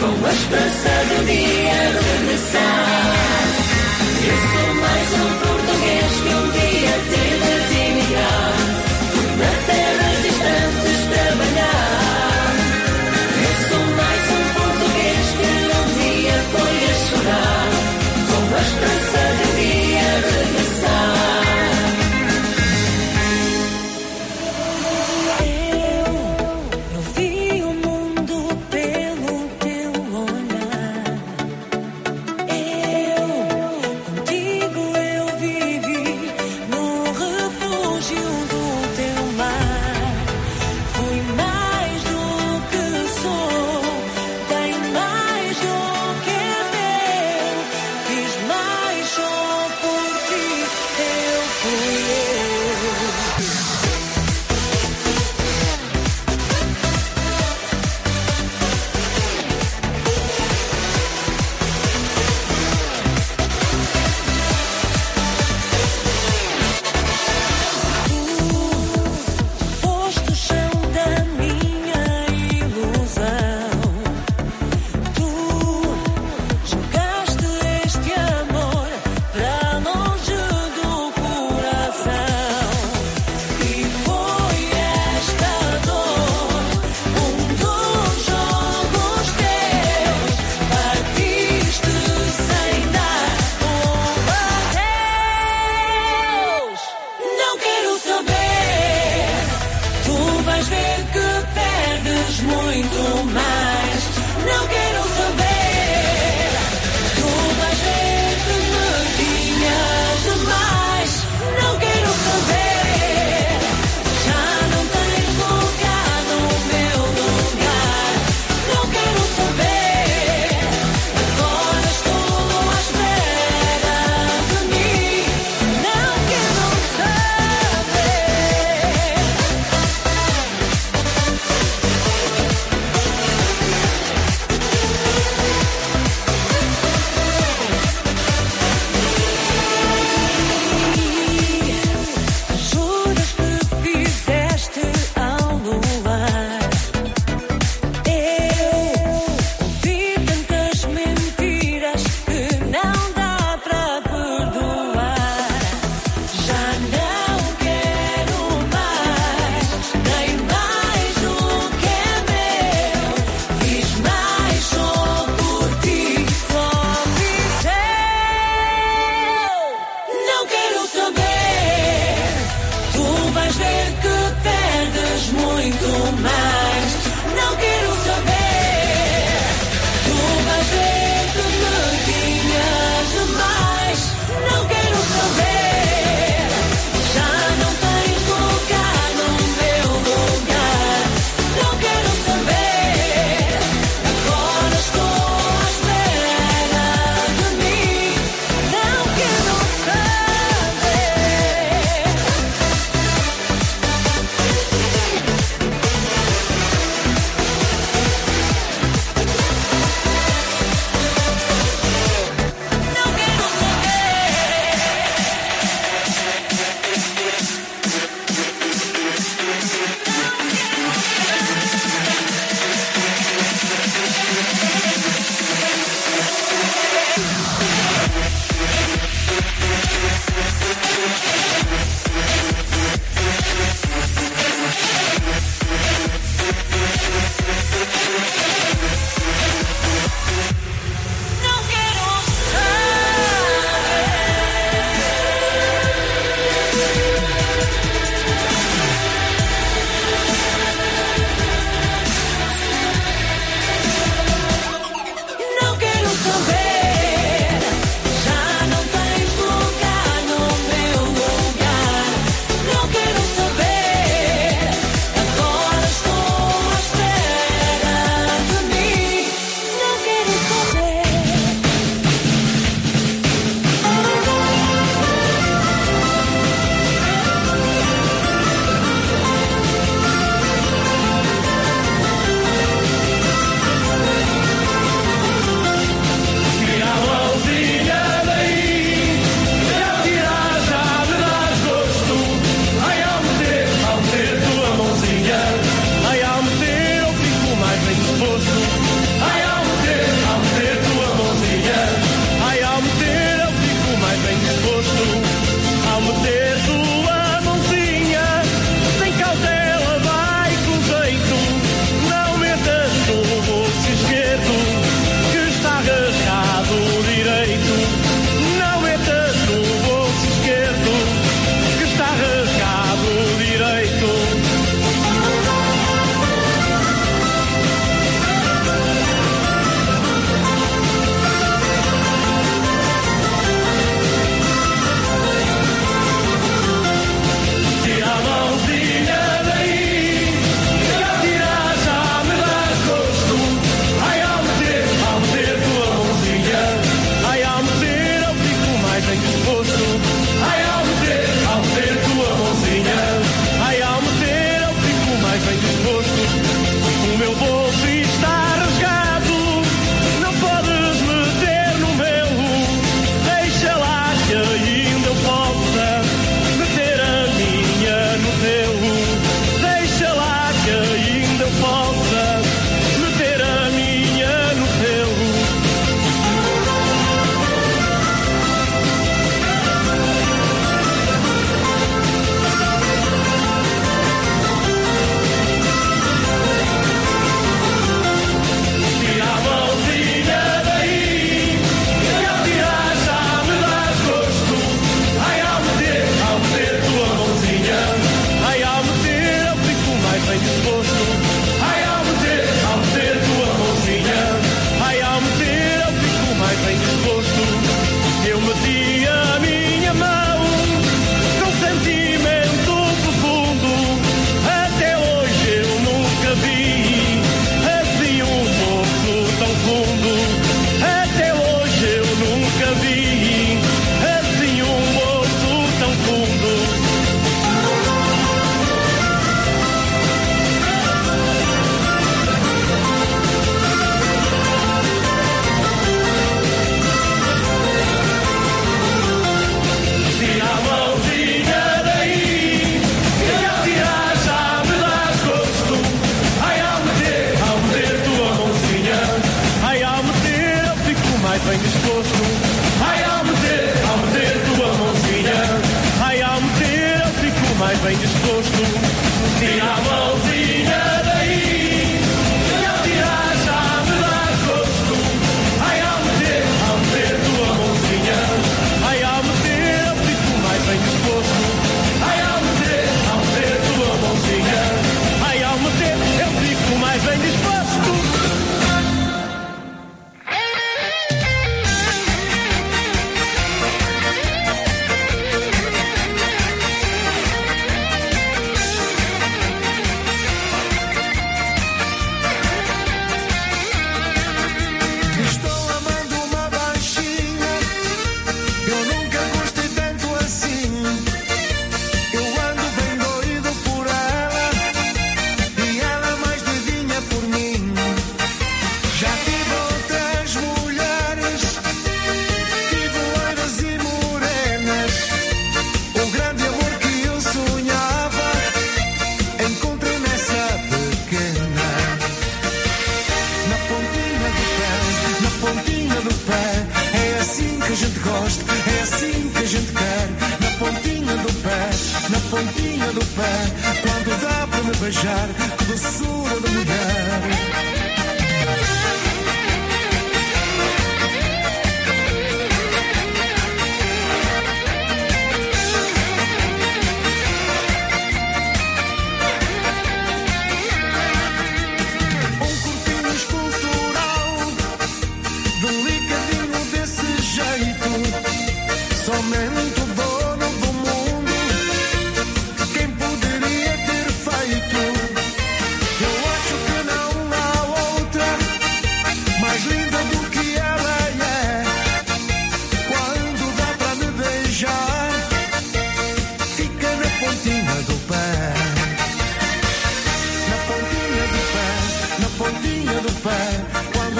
com a esperança do dia regressar. Eu sou mais um português que eu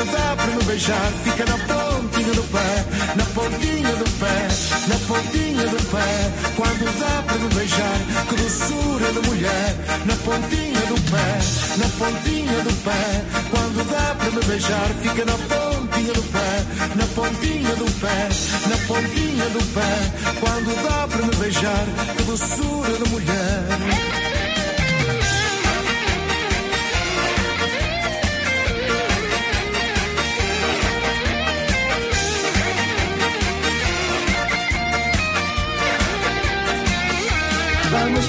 Quando dá pra me beijar, fica na pontinha do pé. Na pontinha do pé, na pontinha do pé. Quando dá pra me beijar, que doçura de mulher. Na pontinha do pé, na pontinha do pé. Quando dá pra me beijar, fica na pontinha do pé. Na pontinha do pé, na pontinha do pé. Quando dá pra me beijar, que doçura de mulher.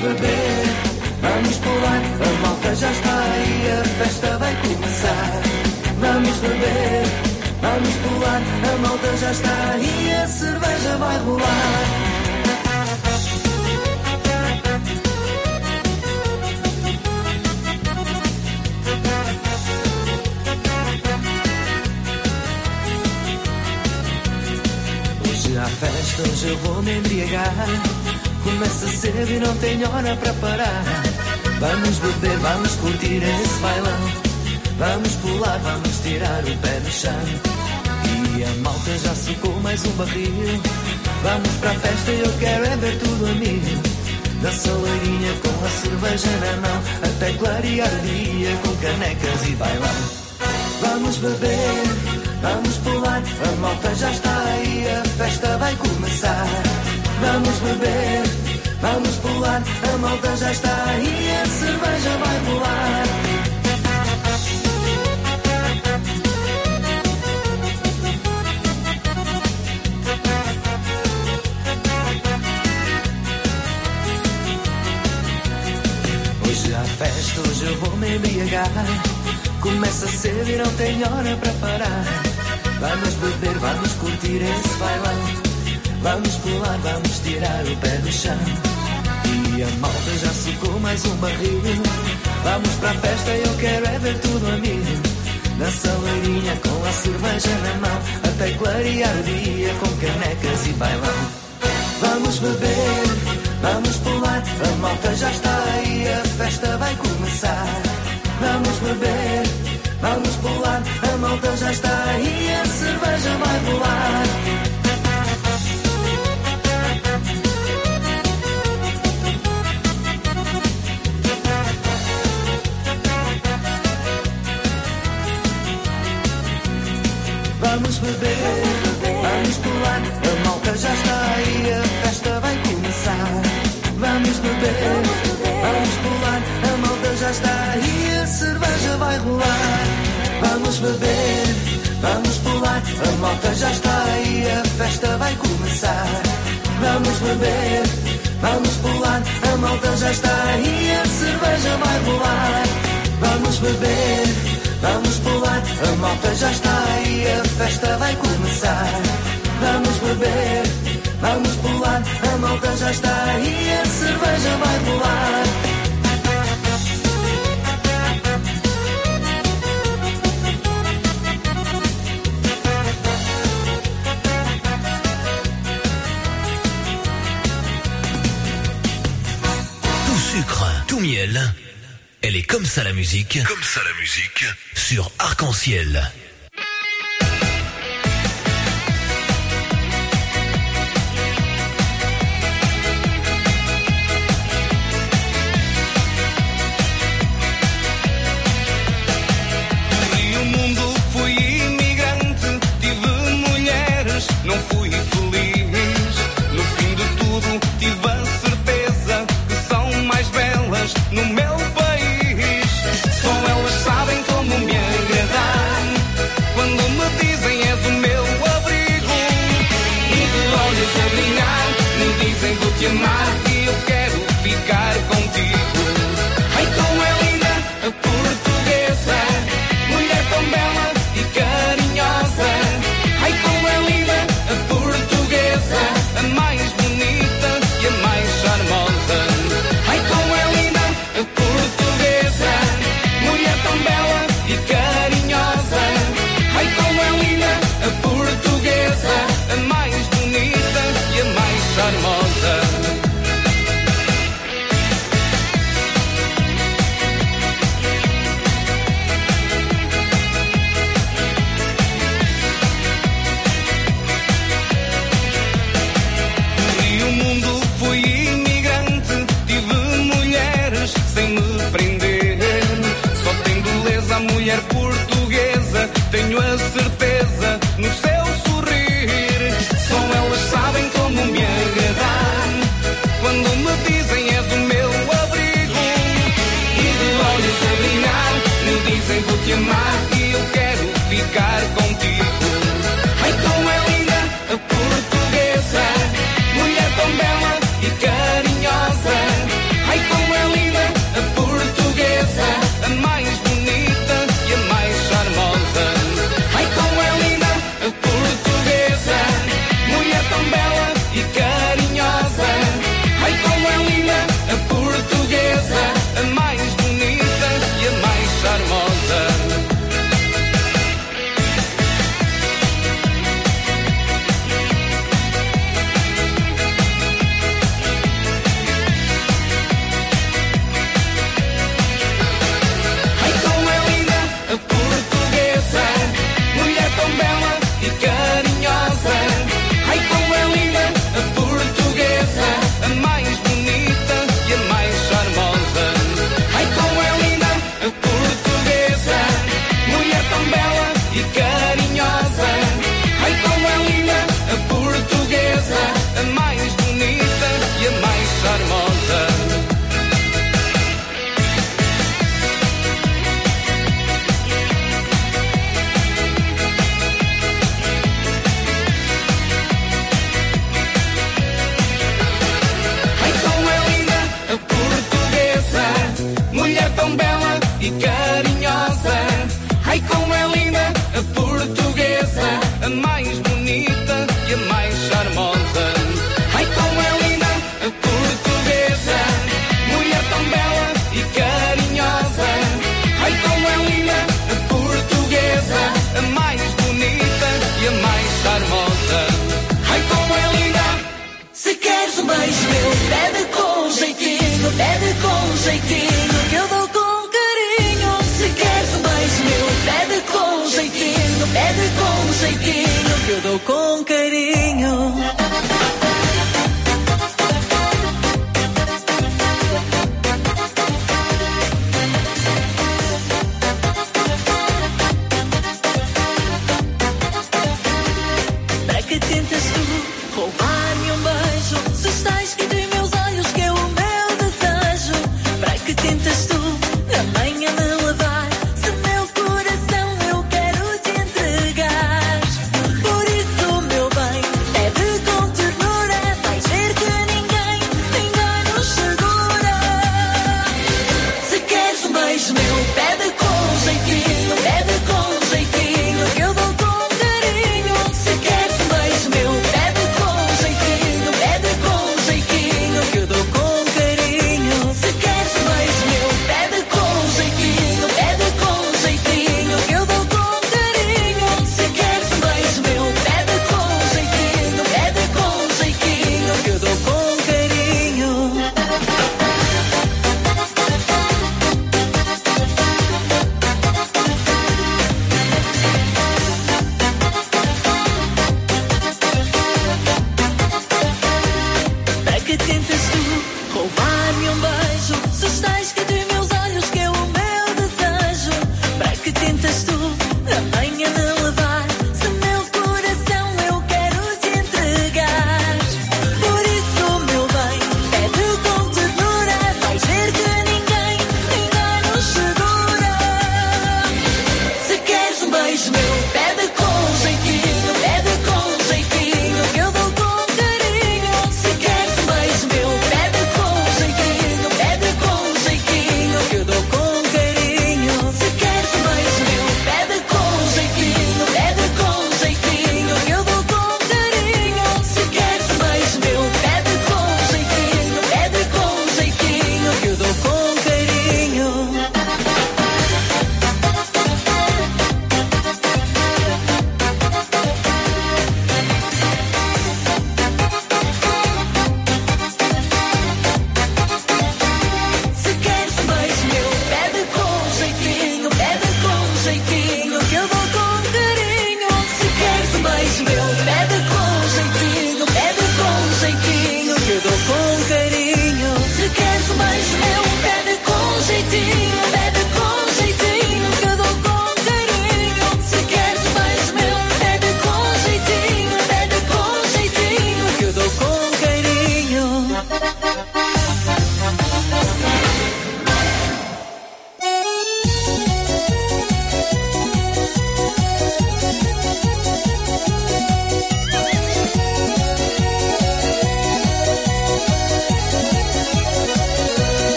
Beber, vamos pular, a malta já está aí, a festa vai começar. Vamos beber, vamos pular, a malta já está aí, a cerveja vai rolar. Hoje há festa, hoje eu vou me embriagar. Começa cedo e não tenho hora para parar. Vamos beber, vamos curtir esse bailão. Vamos pular, vamos tirar o pé do chão. E a malta já secou mais um barril. Vamos para a festa e eu quero é ver tudo a mim. Na saleirinha com a cerveja na mão. Até clarear o dia com canecas e bailão. Vamos beber, vamos pular. A malta já está aí, a festa vai começar. Vamos beber, vamos pular. A malta já está aí, a cerveja vai rolar. Hoje há festa, hoje eu vou me embriagar. Começa cedo e não tem hora para parar. Vamos beber, vamos curtir esse bailão. Vamos pular, vamos tirar o pé do chão. E a malta já secou mais um barril. Vamos para a festa, eu quero é ver tudo a mim. Na saleirinha com a cerveja na mão. Até clarear o dia com canecas e bailão. Vamos beber, vamos pular. A malta já está aí, a festa vai começar. Vamos beber, vamos pular. A malta já está aí, a cerveja vai rolar. Beber, vamos pular, a malta já está aí, a festa vai começar. Vamos beber, vamos pular, a malta já está aí, a cerveja vai rolar. Vamos beber, vamos pular, a malta já está aí, a festa vai começar. Vamos beber, vamos pular, a malta já está aí, a cerveja vai rolar. Vamos beber, vamos pular, a malta já está aí, a festa vai começar. Vamos beber, vamos pular, a malta já está aí, a cerveja vai rolar. Tout sucre, tout miel. Elle est comme ça la musique. Comme ça la musique. Sur Arc-en-Ciel. Tenho a certeza no seu sorrir. Só elas sabem como me agradar. Quando me dizem és o meu abrigo. E de olhos a brilhar, me dizem vou te amar. E eu quero ficar com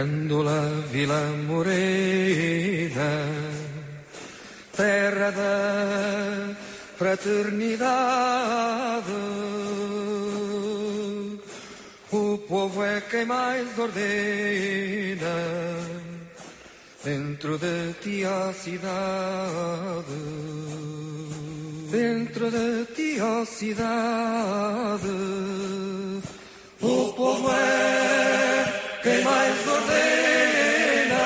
Grândola Vila Morena, terra da fraternidade. O povo é quem mais ordena dentro de ti a cidade. Dentro de ti a cidade. O povo é quem mais ordena.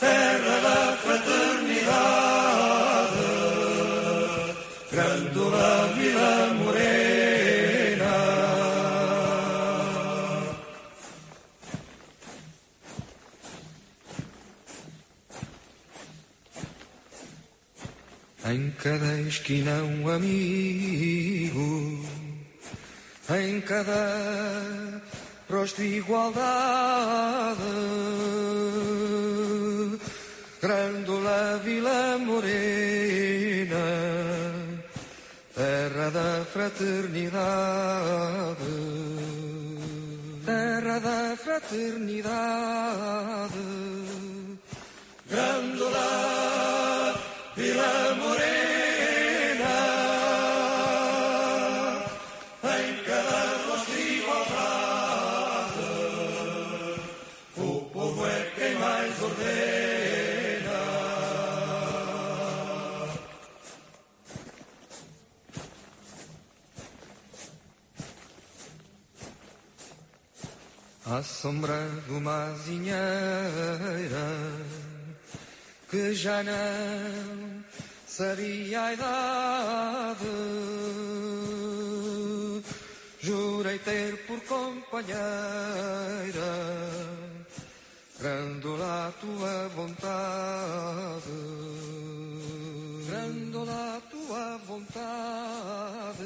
Terra da fraternidade. Grândola Vila Morena. Em cada esquina um amigo, em cada rosto igualdade. Grândola Vila Morena, terra da fraternidade, terra da fraternidade. Grândola Vila Morena, À sombra de uma azinheira que já não sabia a idade. Jurei ter por companheira, Grândola a tua vontade, Grândola a tua vontade.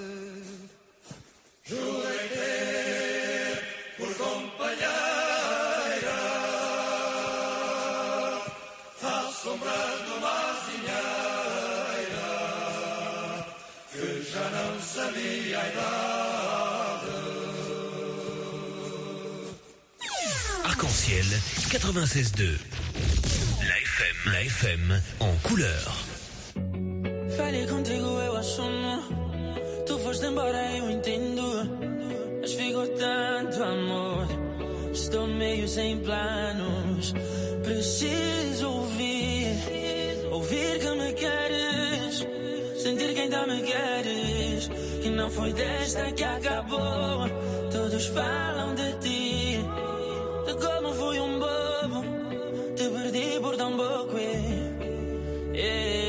Jurei ter Arc-en-ciel 96.2. La FM, la FM en couleur. Falhei contigo, eu assumo. Tu foste embora, eu entendo. Mas ficou tanto amor. Estou meio sem planos. Preciso ouvir. Ouvir que me queres. Sentir que ainda me queres. Não foi desta que acabou. Todos falam de ti. De como fui um bobo. Te perdi por tão pouco. eh.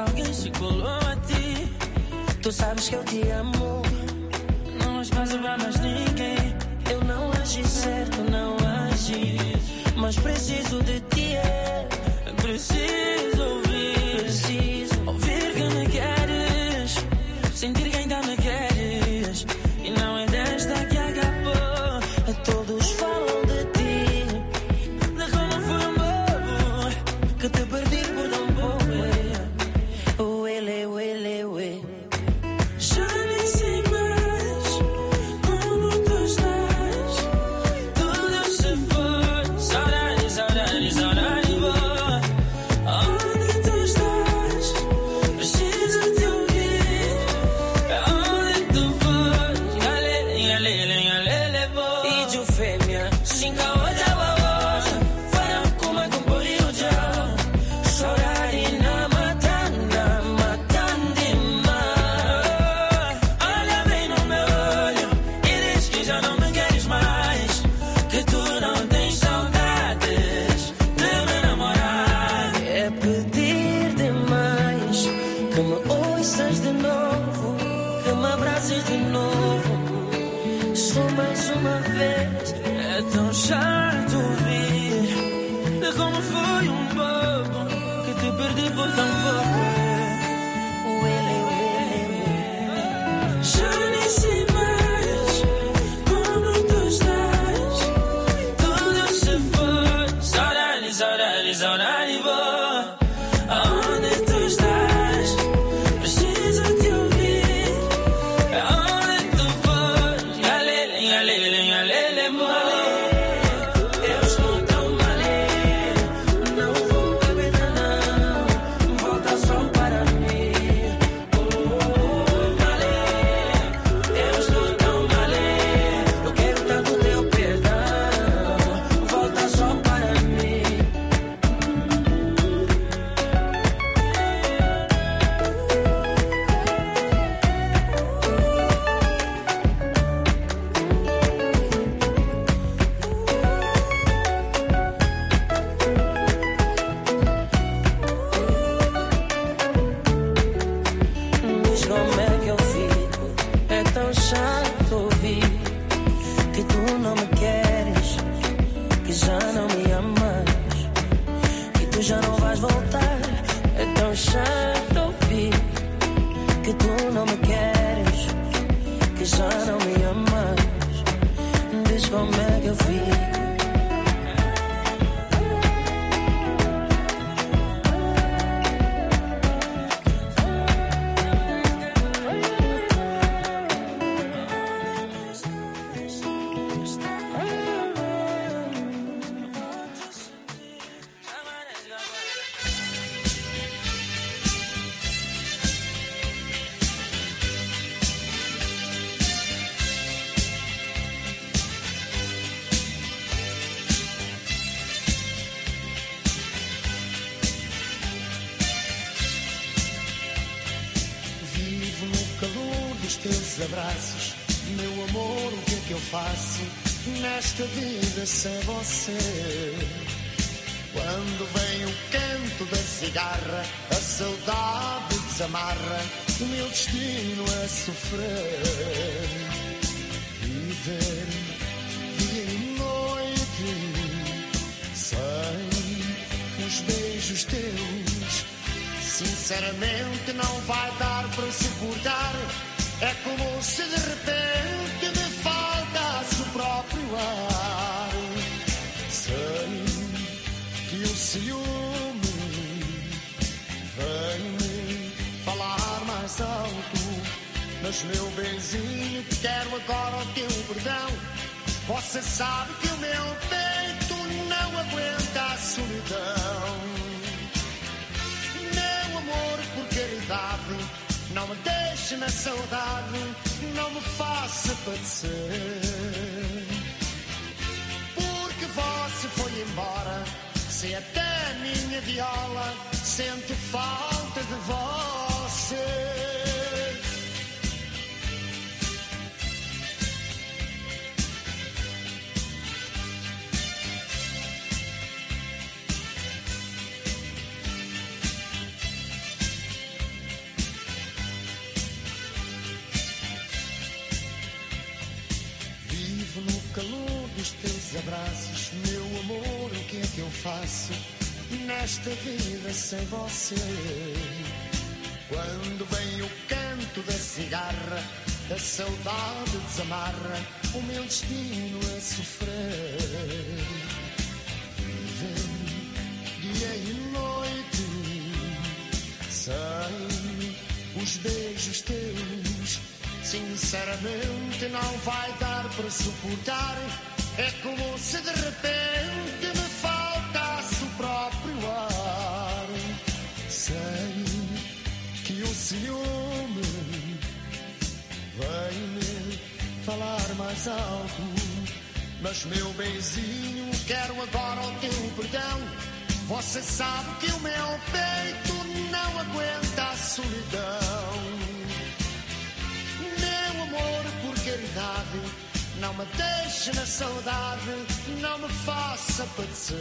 Alguém se colou a ti. Tu sabes que eu te amo. Não espaço para mais ninguém. Eu não agi certo, não agi. Mas preciso de ti, é. Preciso ouvir. Preciso ouvir que me queres. Sentir Quando vem o canto da cigarra, a saudade desamarra, o meu destino é sofrer. Viver dia e noite sem os beijos teus. Sinceramente não vai dar para suportar. É como se deixe na saudade, sem você? Quando vem o canto da cigarra, a saudade desamarra, o meu destino é sofrer. Viver dia e noite, sem os beijos teus. Sinceramente não vai dar para suportar. É como se de Você sabe que o meu peito não aguenta a solidão. Meu amor, por caridade, não me deixe na saudade, não me faça padecer.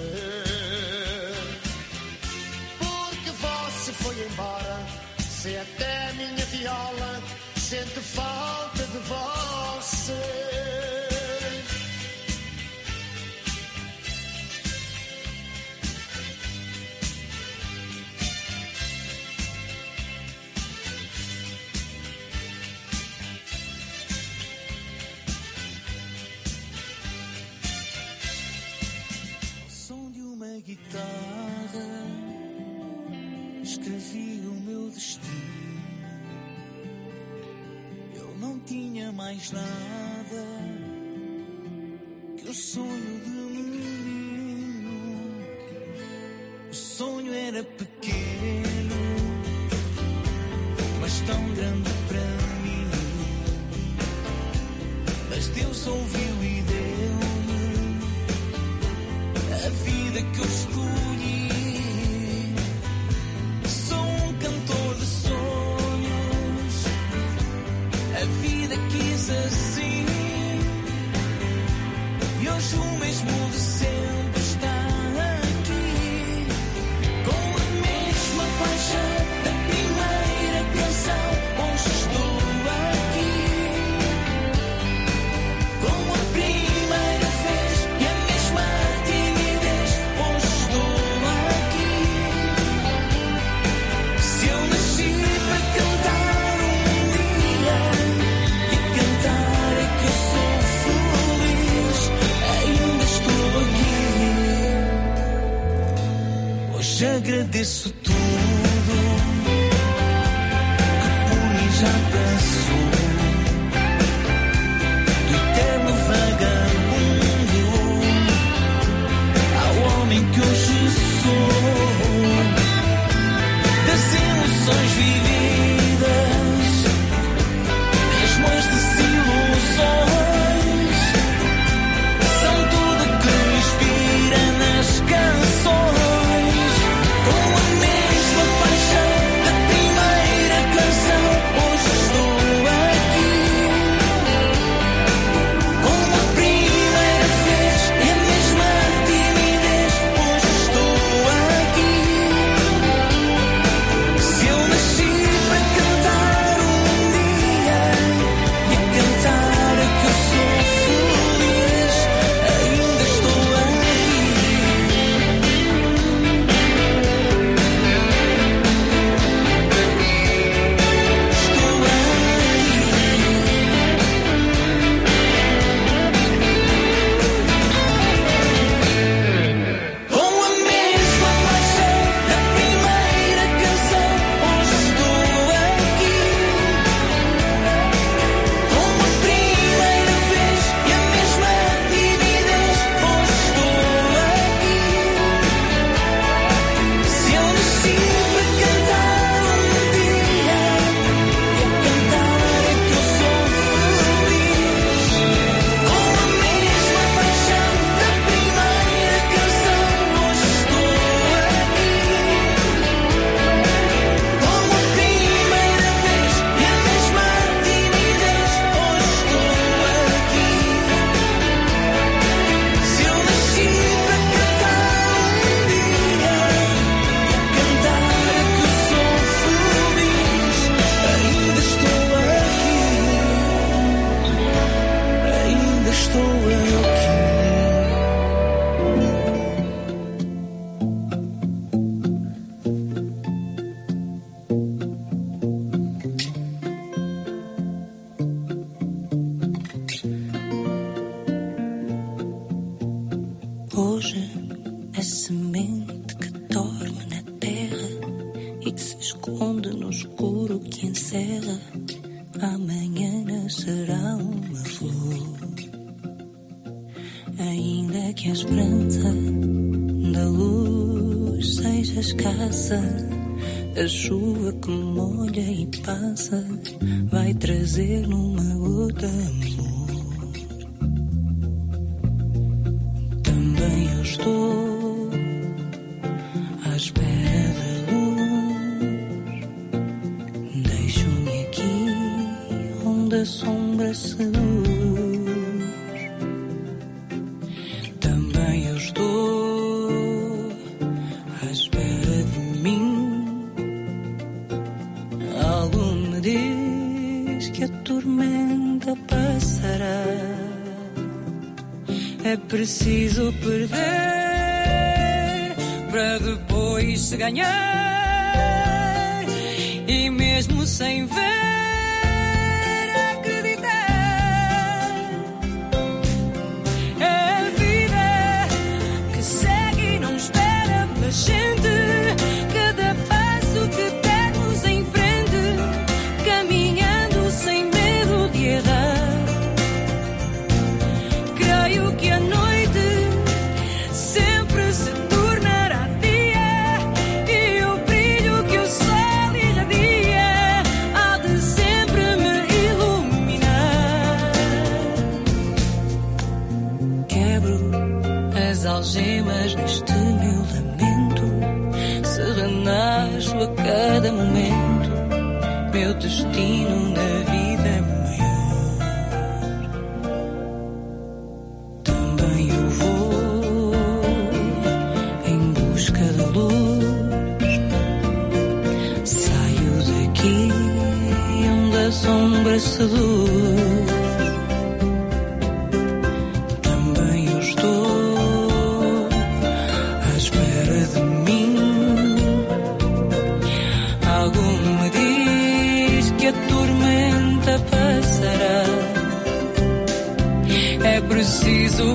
Porque você foi embora, se até minha viola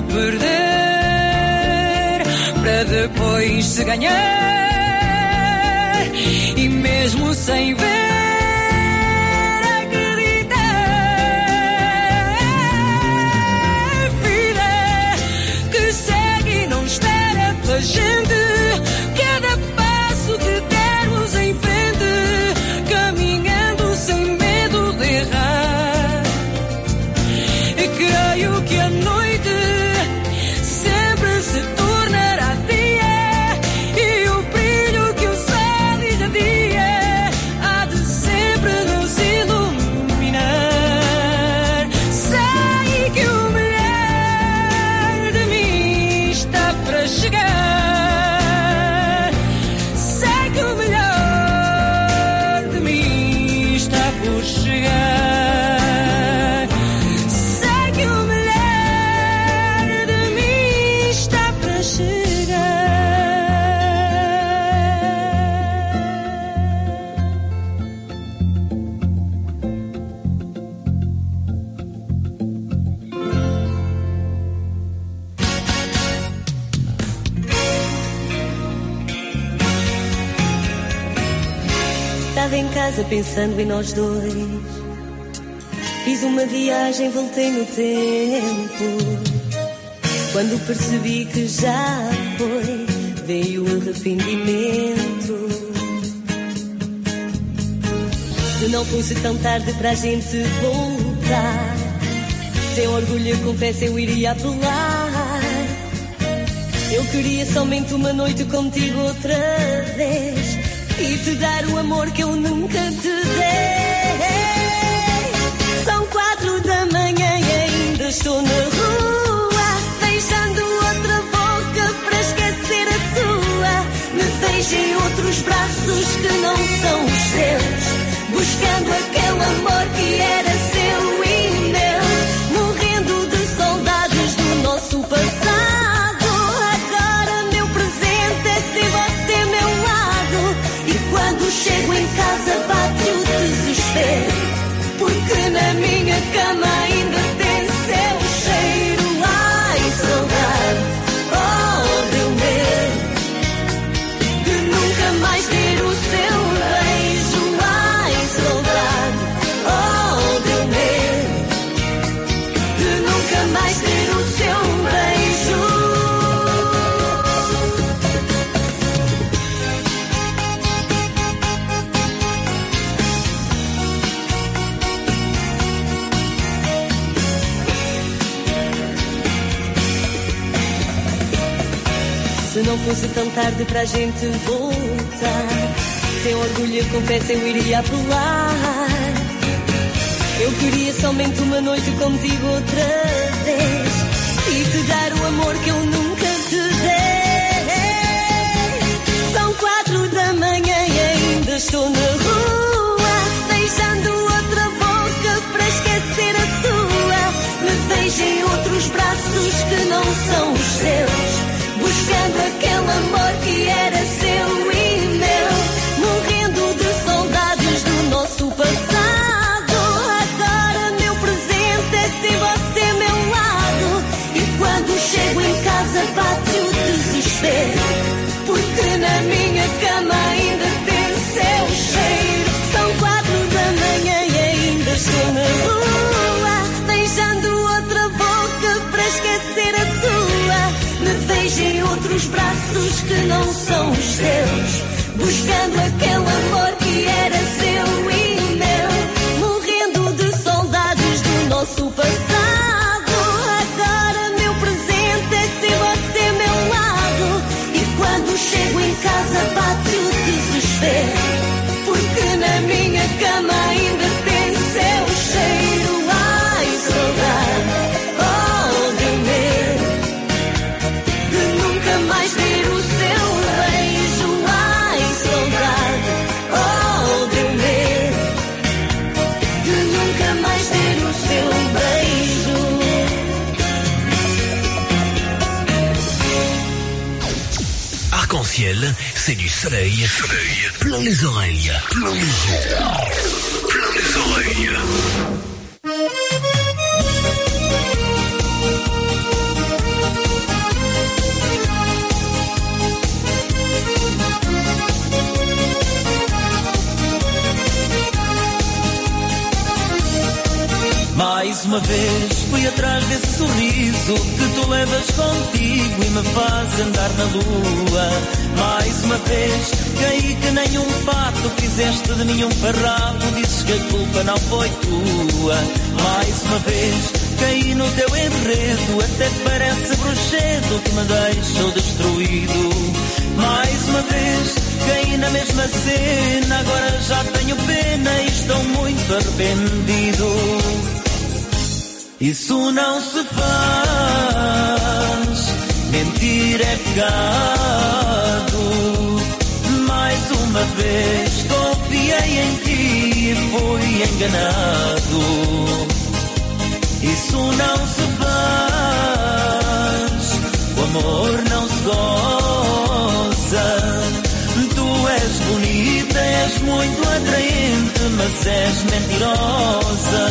perder para depois se ganhar. E mesmo sem ver pensando em nós dois. Fiz uma viagem, voltei no tempo. Quando percebi que já foi, veio o arrependimento. Se não fosse tão tarde para a gente voltar, sem orgulho eu confesso eu iria apelar. Eu queria somente uma noite contigo outra vez te dar o amor que eu nunca te dei. São quatro da manhã e ainda estou na rua, beijando outra boca para esquecer a sua. Me vejo em outros braços que não são os seus, buscando aquele amor que era não fosse tão tarde para a gente voltar, sem orgulho eu confesso eu iria apelar. Eu queria somente uma noite contigo outra vez e te dar o amor que eu nunca te dei. São quatro da manhã e ainda estou na rua, beijando outra boca para esquecer a sua. Me vejo em outros braços que não são os seus, buscando aquele amor que era seu e meu, morrendo de saudades do nosso passado. Agora meu presente é ser você meu lado. E quando chego em casa bate o desespero. Porque na minha cama outros braços que não são os seus. Buscando aquele amor que era seu soleil, soleil, plein les oreilles, plein les. Mais uma vez atrás desse sorriso que tu levas contigo e me faz andar na lua. Mais uma vez caí que nem um pato, fizeste de mim um farrapo, dizes que a culpa não foi tua. Mais uma vez caí no teu enredo, até parece bruxedo que me deixou destruído. Mais uma vez caí na mesma cena, agora já tenho pena e estou muito arrependido. Isso não se faz, mentir é pecado. Mais uma vez confiei em ti e fui enganado. Isso não se faz, o amor não se goza. Tu és bonita, és muito atraente, mas és mentirosa.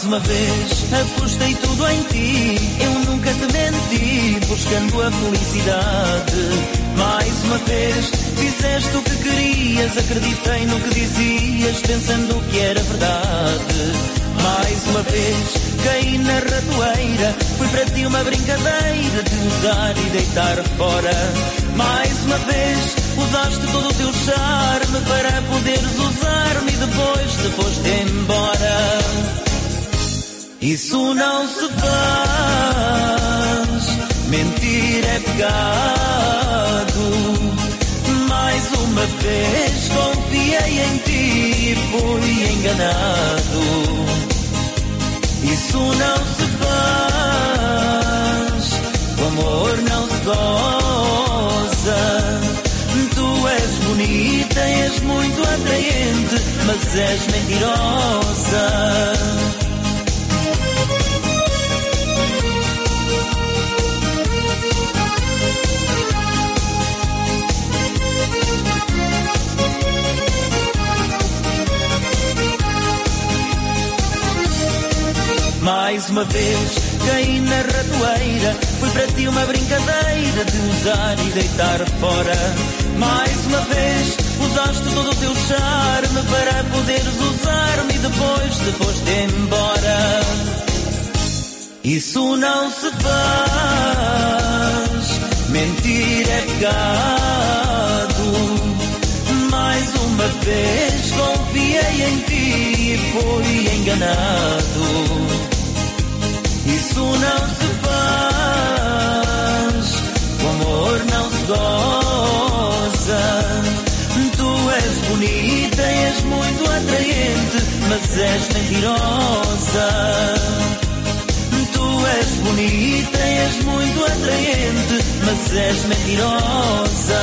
Mais uma vez apostei tudo em ti. Eu nunca te menti, buscando a felicidade. Mais uma vez fizeste o que querias, acreditei no que dizias, pensando que era verdade. Mais uma vez caí na ratoeira, foi para ti uma brincadeira de usar e deitar fora. Mais uma vez usaste todo o teu charme para poderes usar-me e depois te foste embora. Isso não se faz, mentir é pecado. Mais uma vez confiei em ti e fui enganado. Isso não se faz, o amor não se goza. Tu és bonita, és muito atraente, mas és mentirosa. Mais uma vez caí na ratoeira, foi para ti uma brincadeira de usar e deitar fora. Mais uma vez usaste todo o teu charme para poderes usar-me e depois te foste embora. Isso não se faz, mentir é pecado. Mais uma vez confiei em ti e fui enganado. Isso não se faz, o amor não se goza. Tu és bonita, és muito atraente, mas és mentirosa. Tu és bonita, és muito atraente, mas és mentirosa.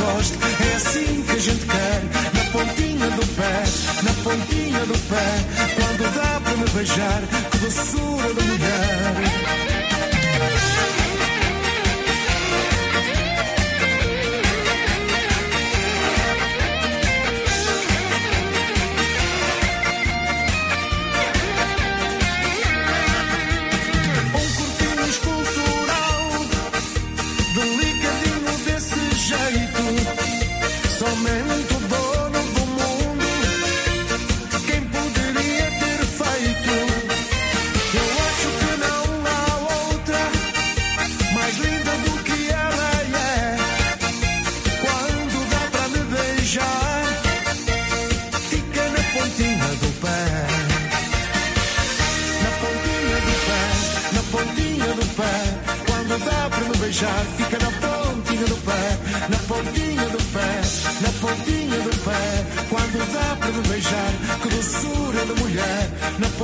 É assim que a gente quer, na pontinha do pé, na pontinha do pé. Quando dá para me beijar, que doçura da mulher.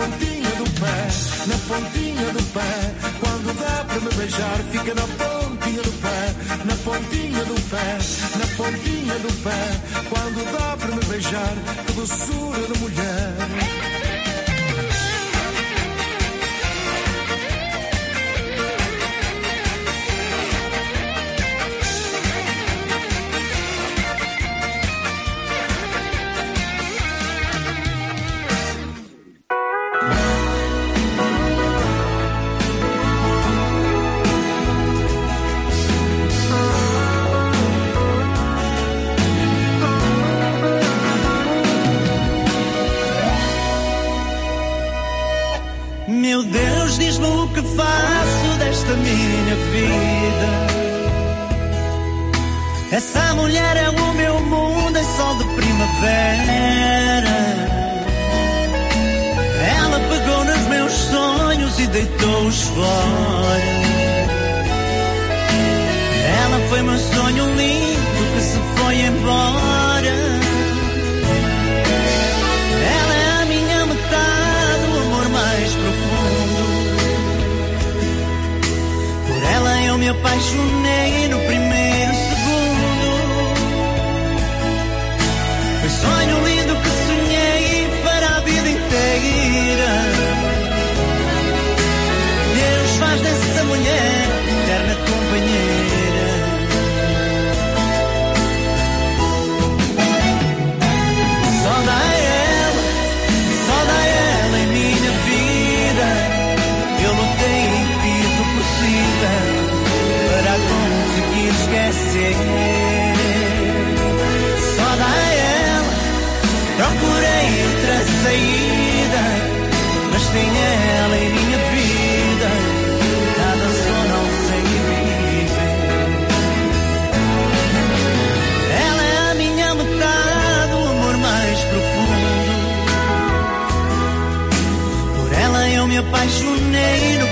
pontinha do pé, na pontinha do pé. Quando dá para me beijar, fica na pontinha do pé, na pontinha do pé, na pontinha do pé. Quando dá para me beijar, que doçura de mulher. fora. Ela foi meu sonho lindo que se foi embora. Ela é a minha metade, o amor mais profundo. Por ela eu me apaixonei. pain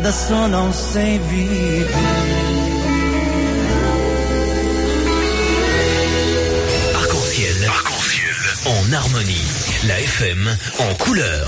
adesso non sei. Arc-en-ciel, arc-en-ciel, en harmonie, la FM en couleur.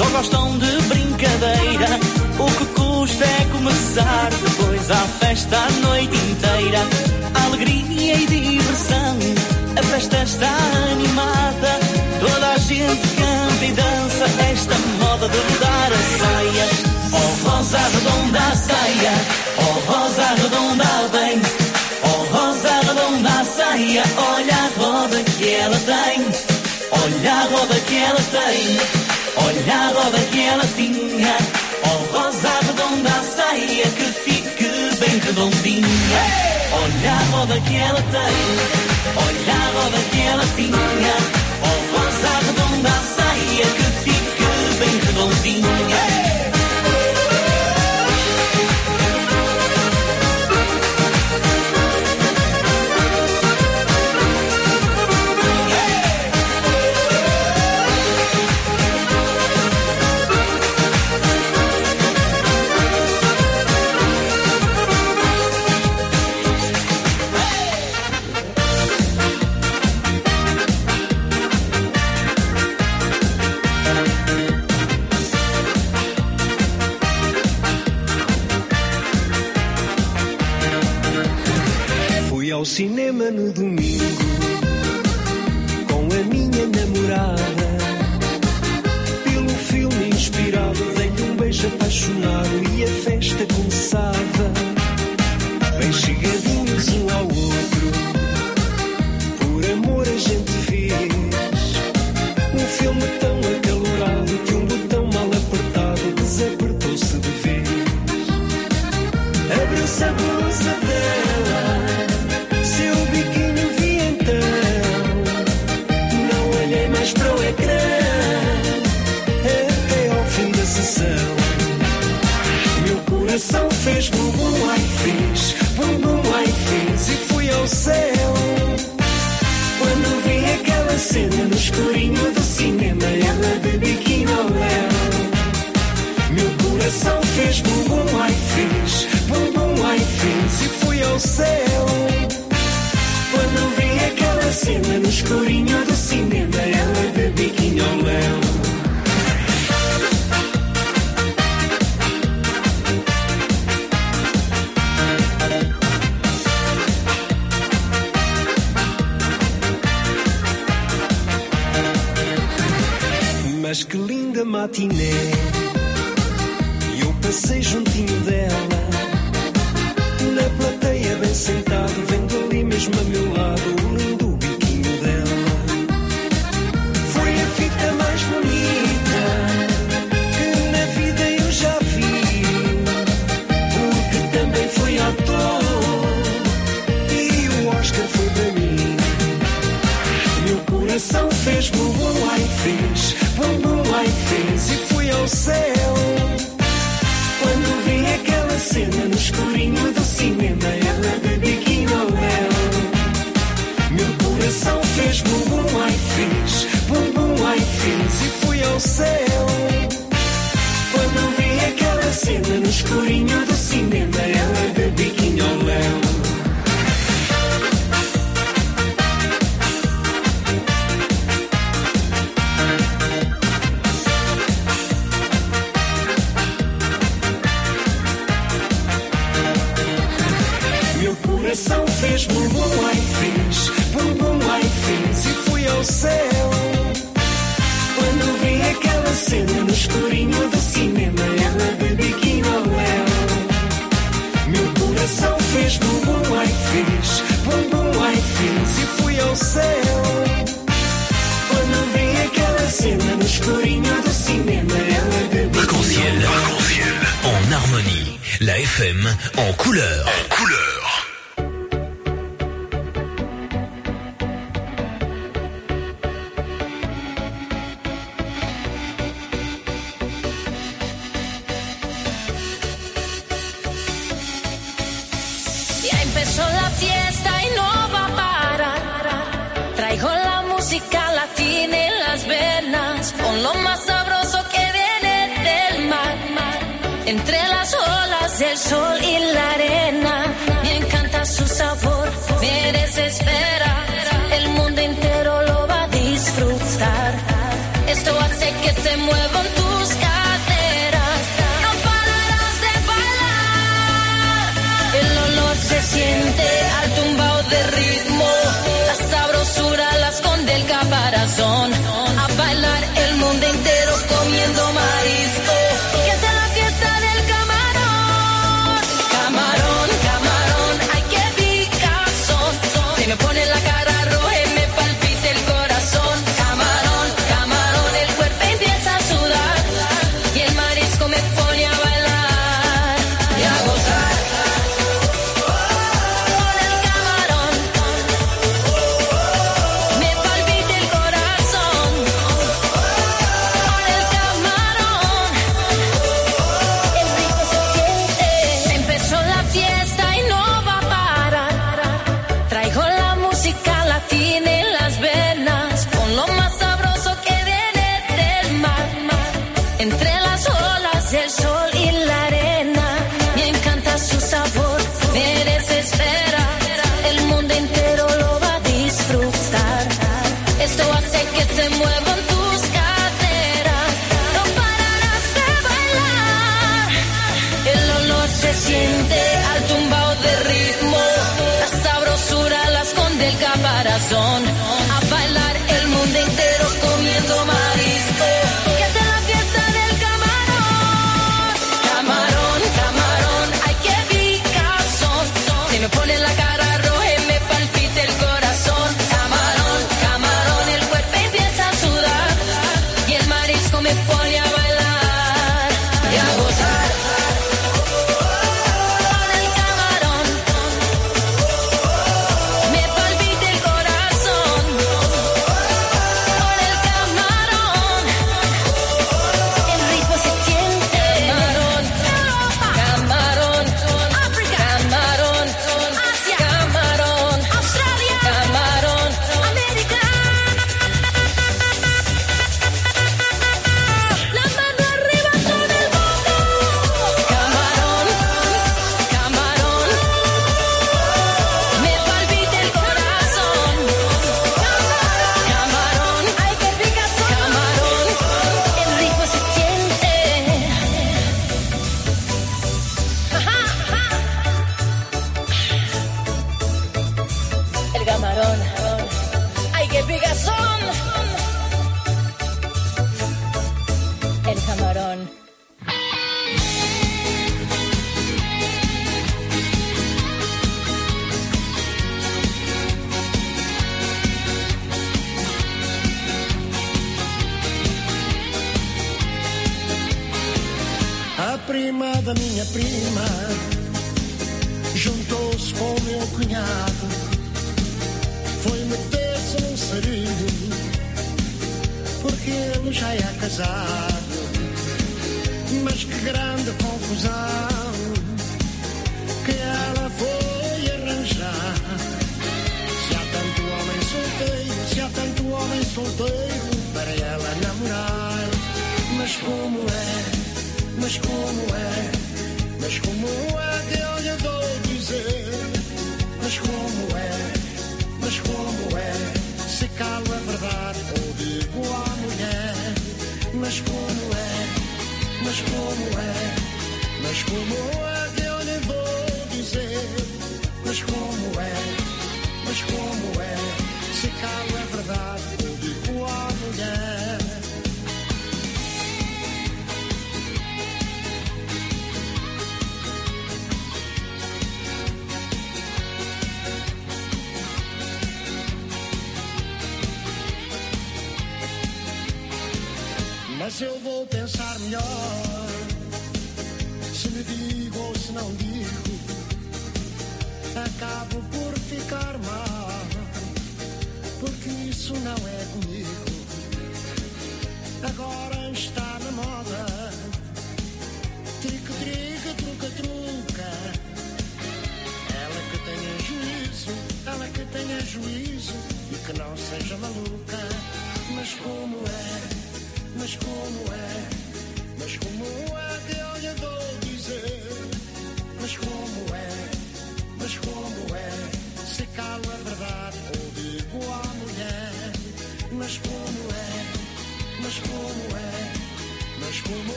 só gostam de brincadeira. O que custa é começar, depois há festa a noite inteira. Alegria e diversão, a festa está animada. Toda a gente canta e dança esta moda de mudar a saia. Oh rosa redonda a saia, oh rosa redonda bem. Oh rosa redonda a saia, olha a roda que ela tem. Olha a roda que ela tem. Olha a roda que ela tinha. Oh rosa redonda a saia Que fique bem redondinha. Olha a roda que ela tem Olha a roda que ela tinha. Oh rosa redonda a saia Que fique bem redondinha. cinema no domingo.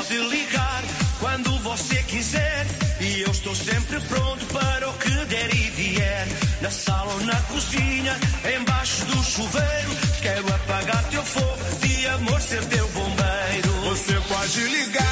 pode ligar quando você quiser. E eu estou sempre pronto para o que der e vier. Na sala ou na cozinha, embaixo do chuveiro. Quero apagar teu fogo de amor, ser teu bombeiro. Você pode ligar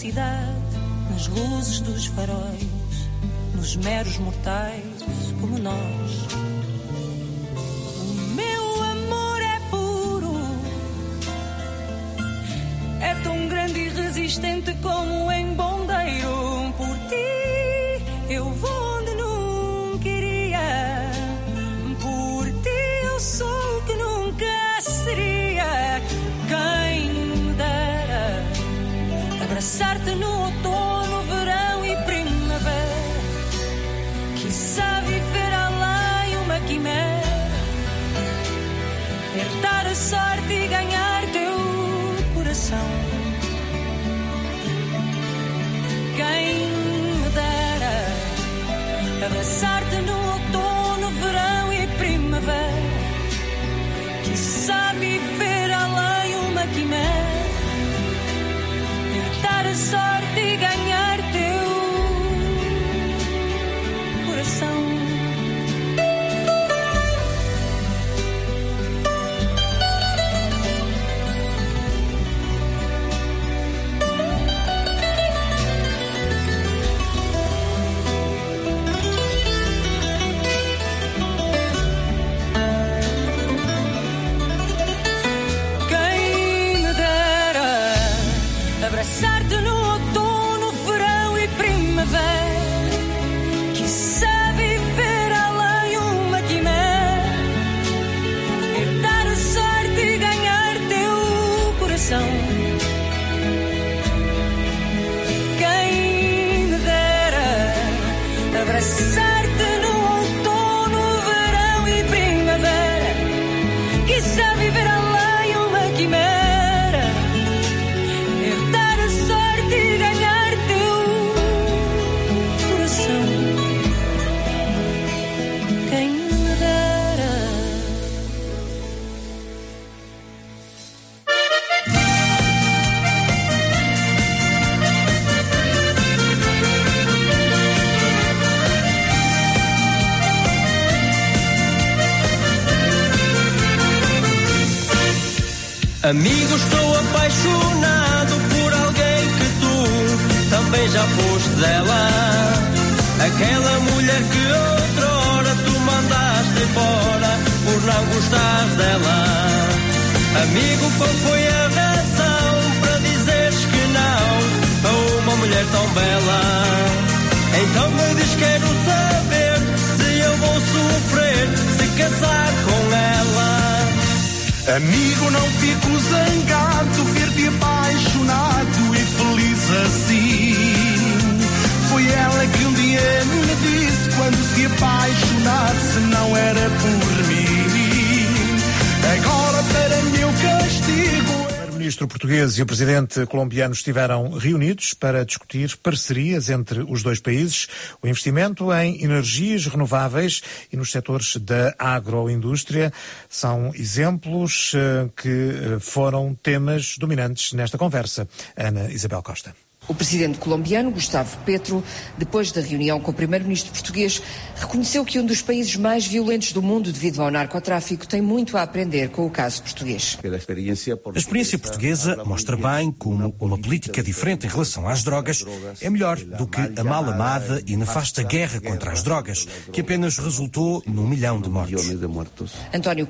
cidade, nas luzes dos faróis, nos meros mortais. Amigo, não fico zangado, ver-te apaixonado e feliz assim. Foi ela que um dia me disse: quando se apaixonasse, não era por mim. Agora, para meu castigo. É o ministro português e o presidente colombiano estiveram reunidos para discutir parcerias entre os dois países, o investimento em energias renováveis nos setores da agroindústria são exemplos eh, que eh, foram temas dominantes nesta conversa. Ana Isabel Costa. O presidente colombiano, Gustavo Petro, depois da reunião com o primeiro-ministro português, reconheceu que um dos países mais violentos do mundo devido ao narcotráfico tem muito a aprender com o caso português. A experiência portuguesa mostra bem como uma política diferente em relação às drogas é melhor do que a mal amada e nefasta guerra contra as drogas, que apenas resultou num milhão de mortos. António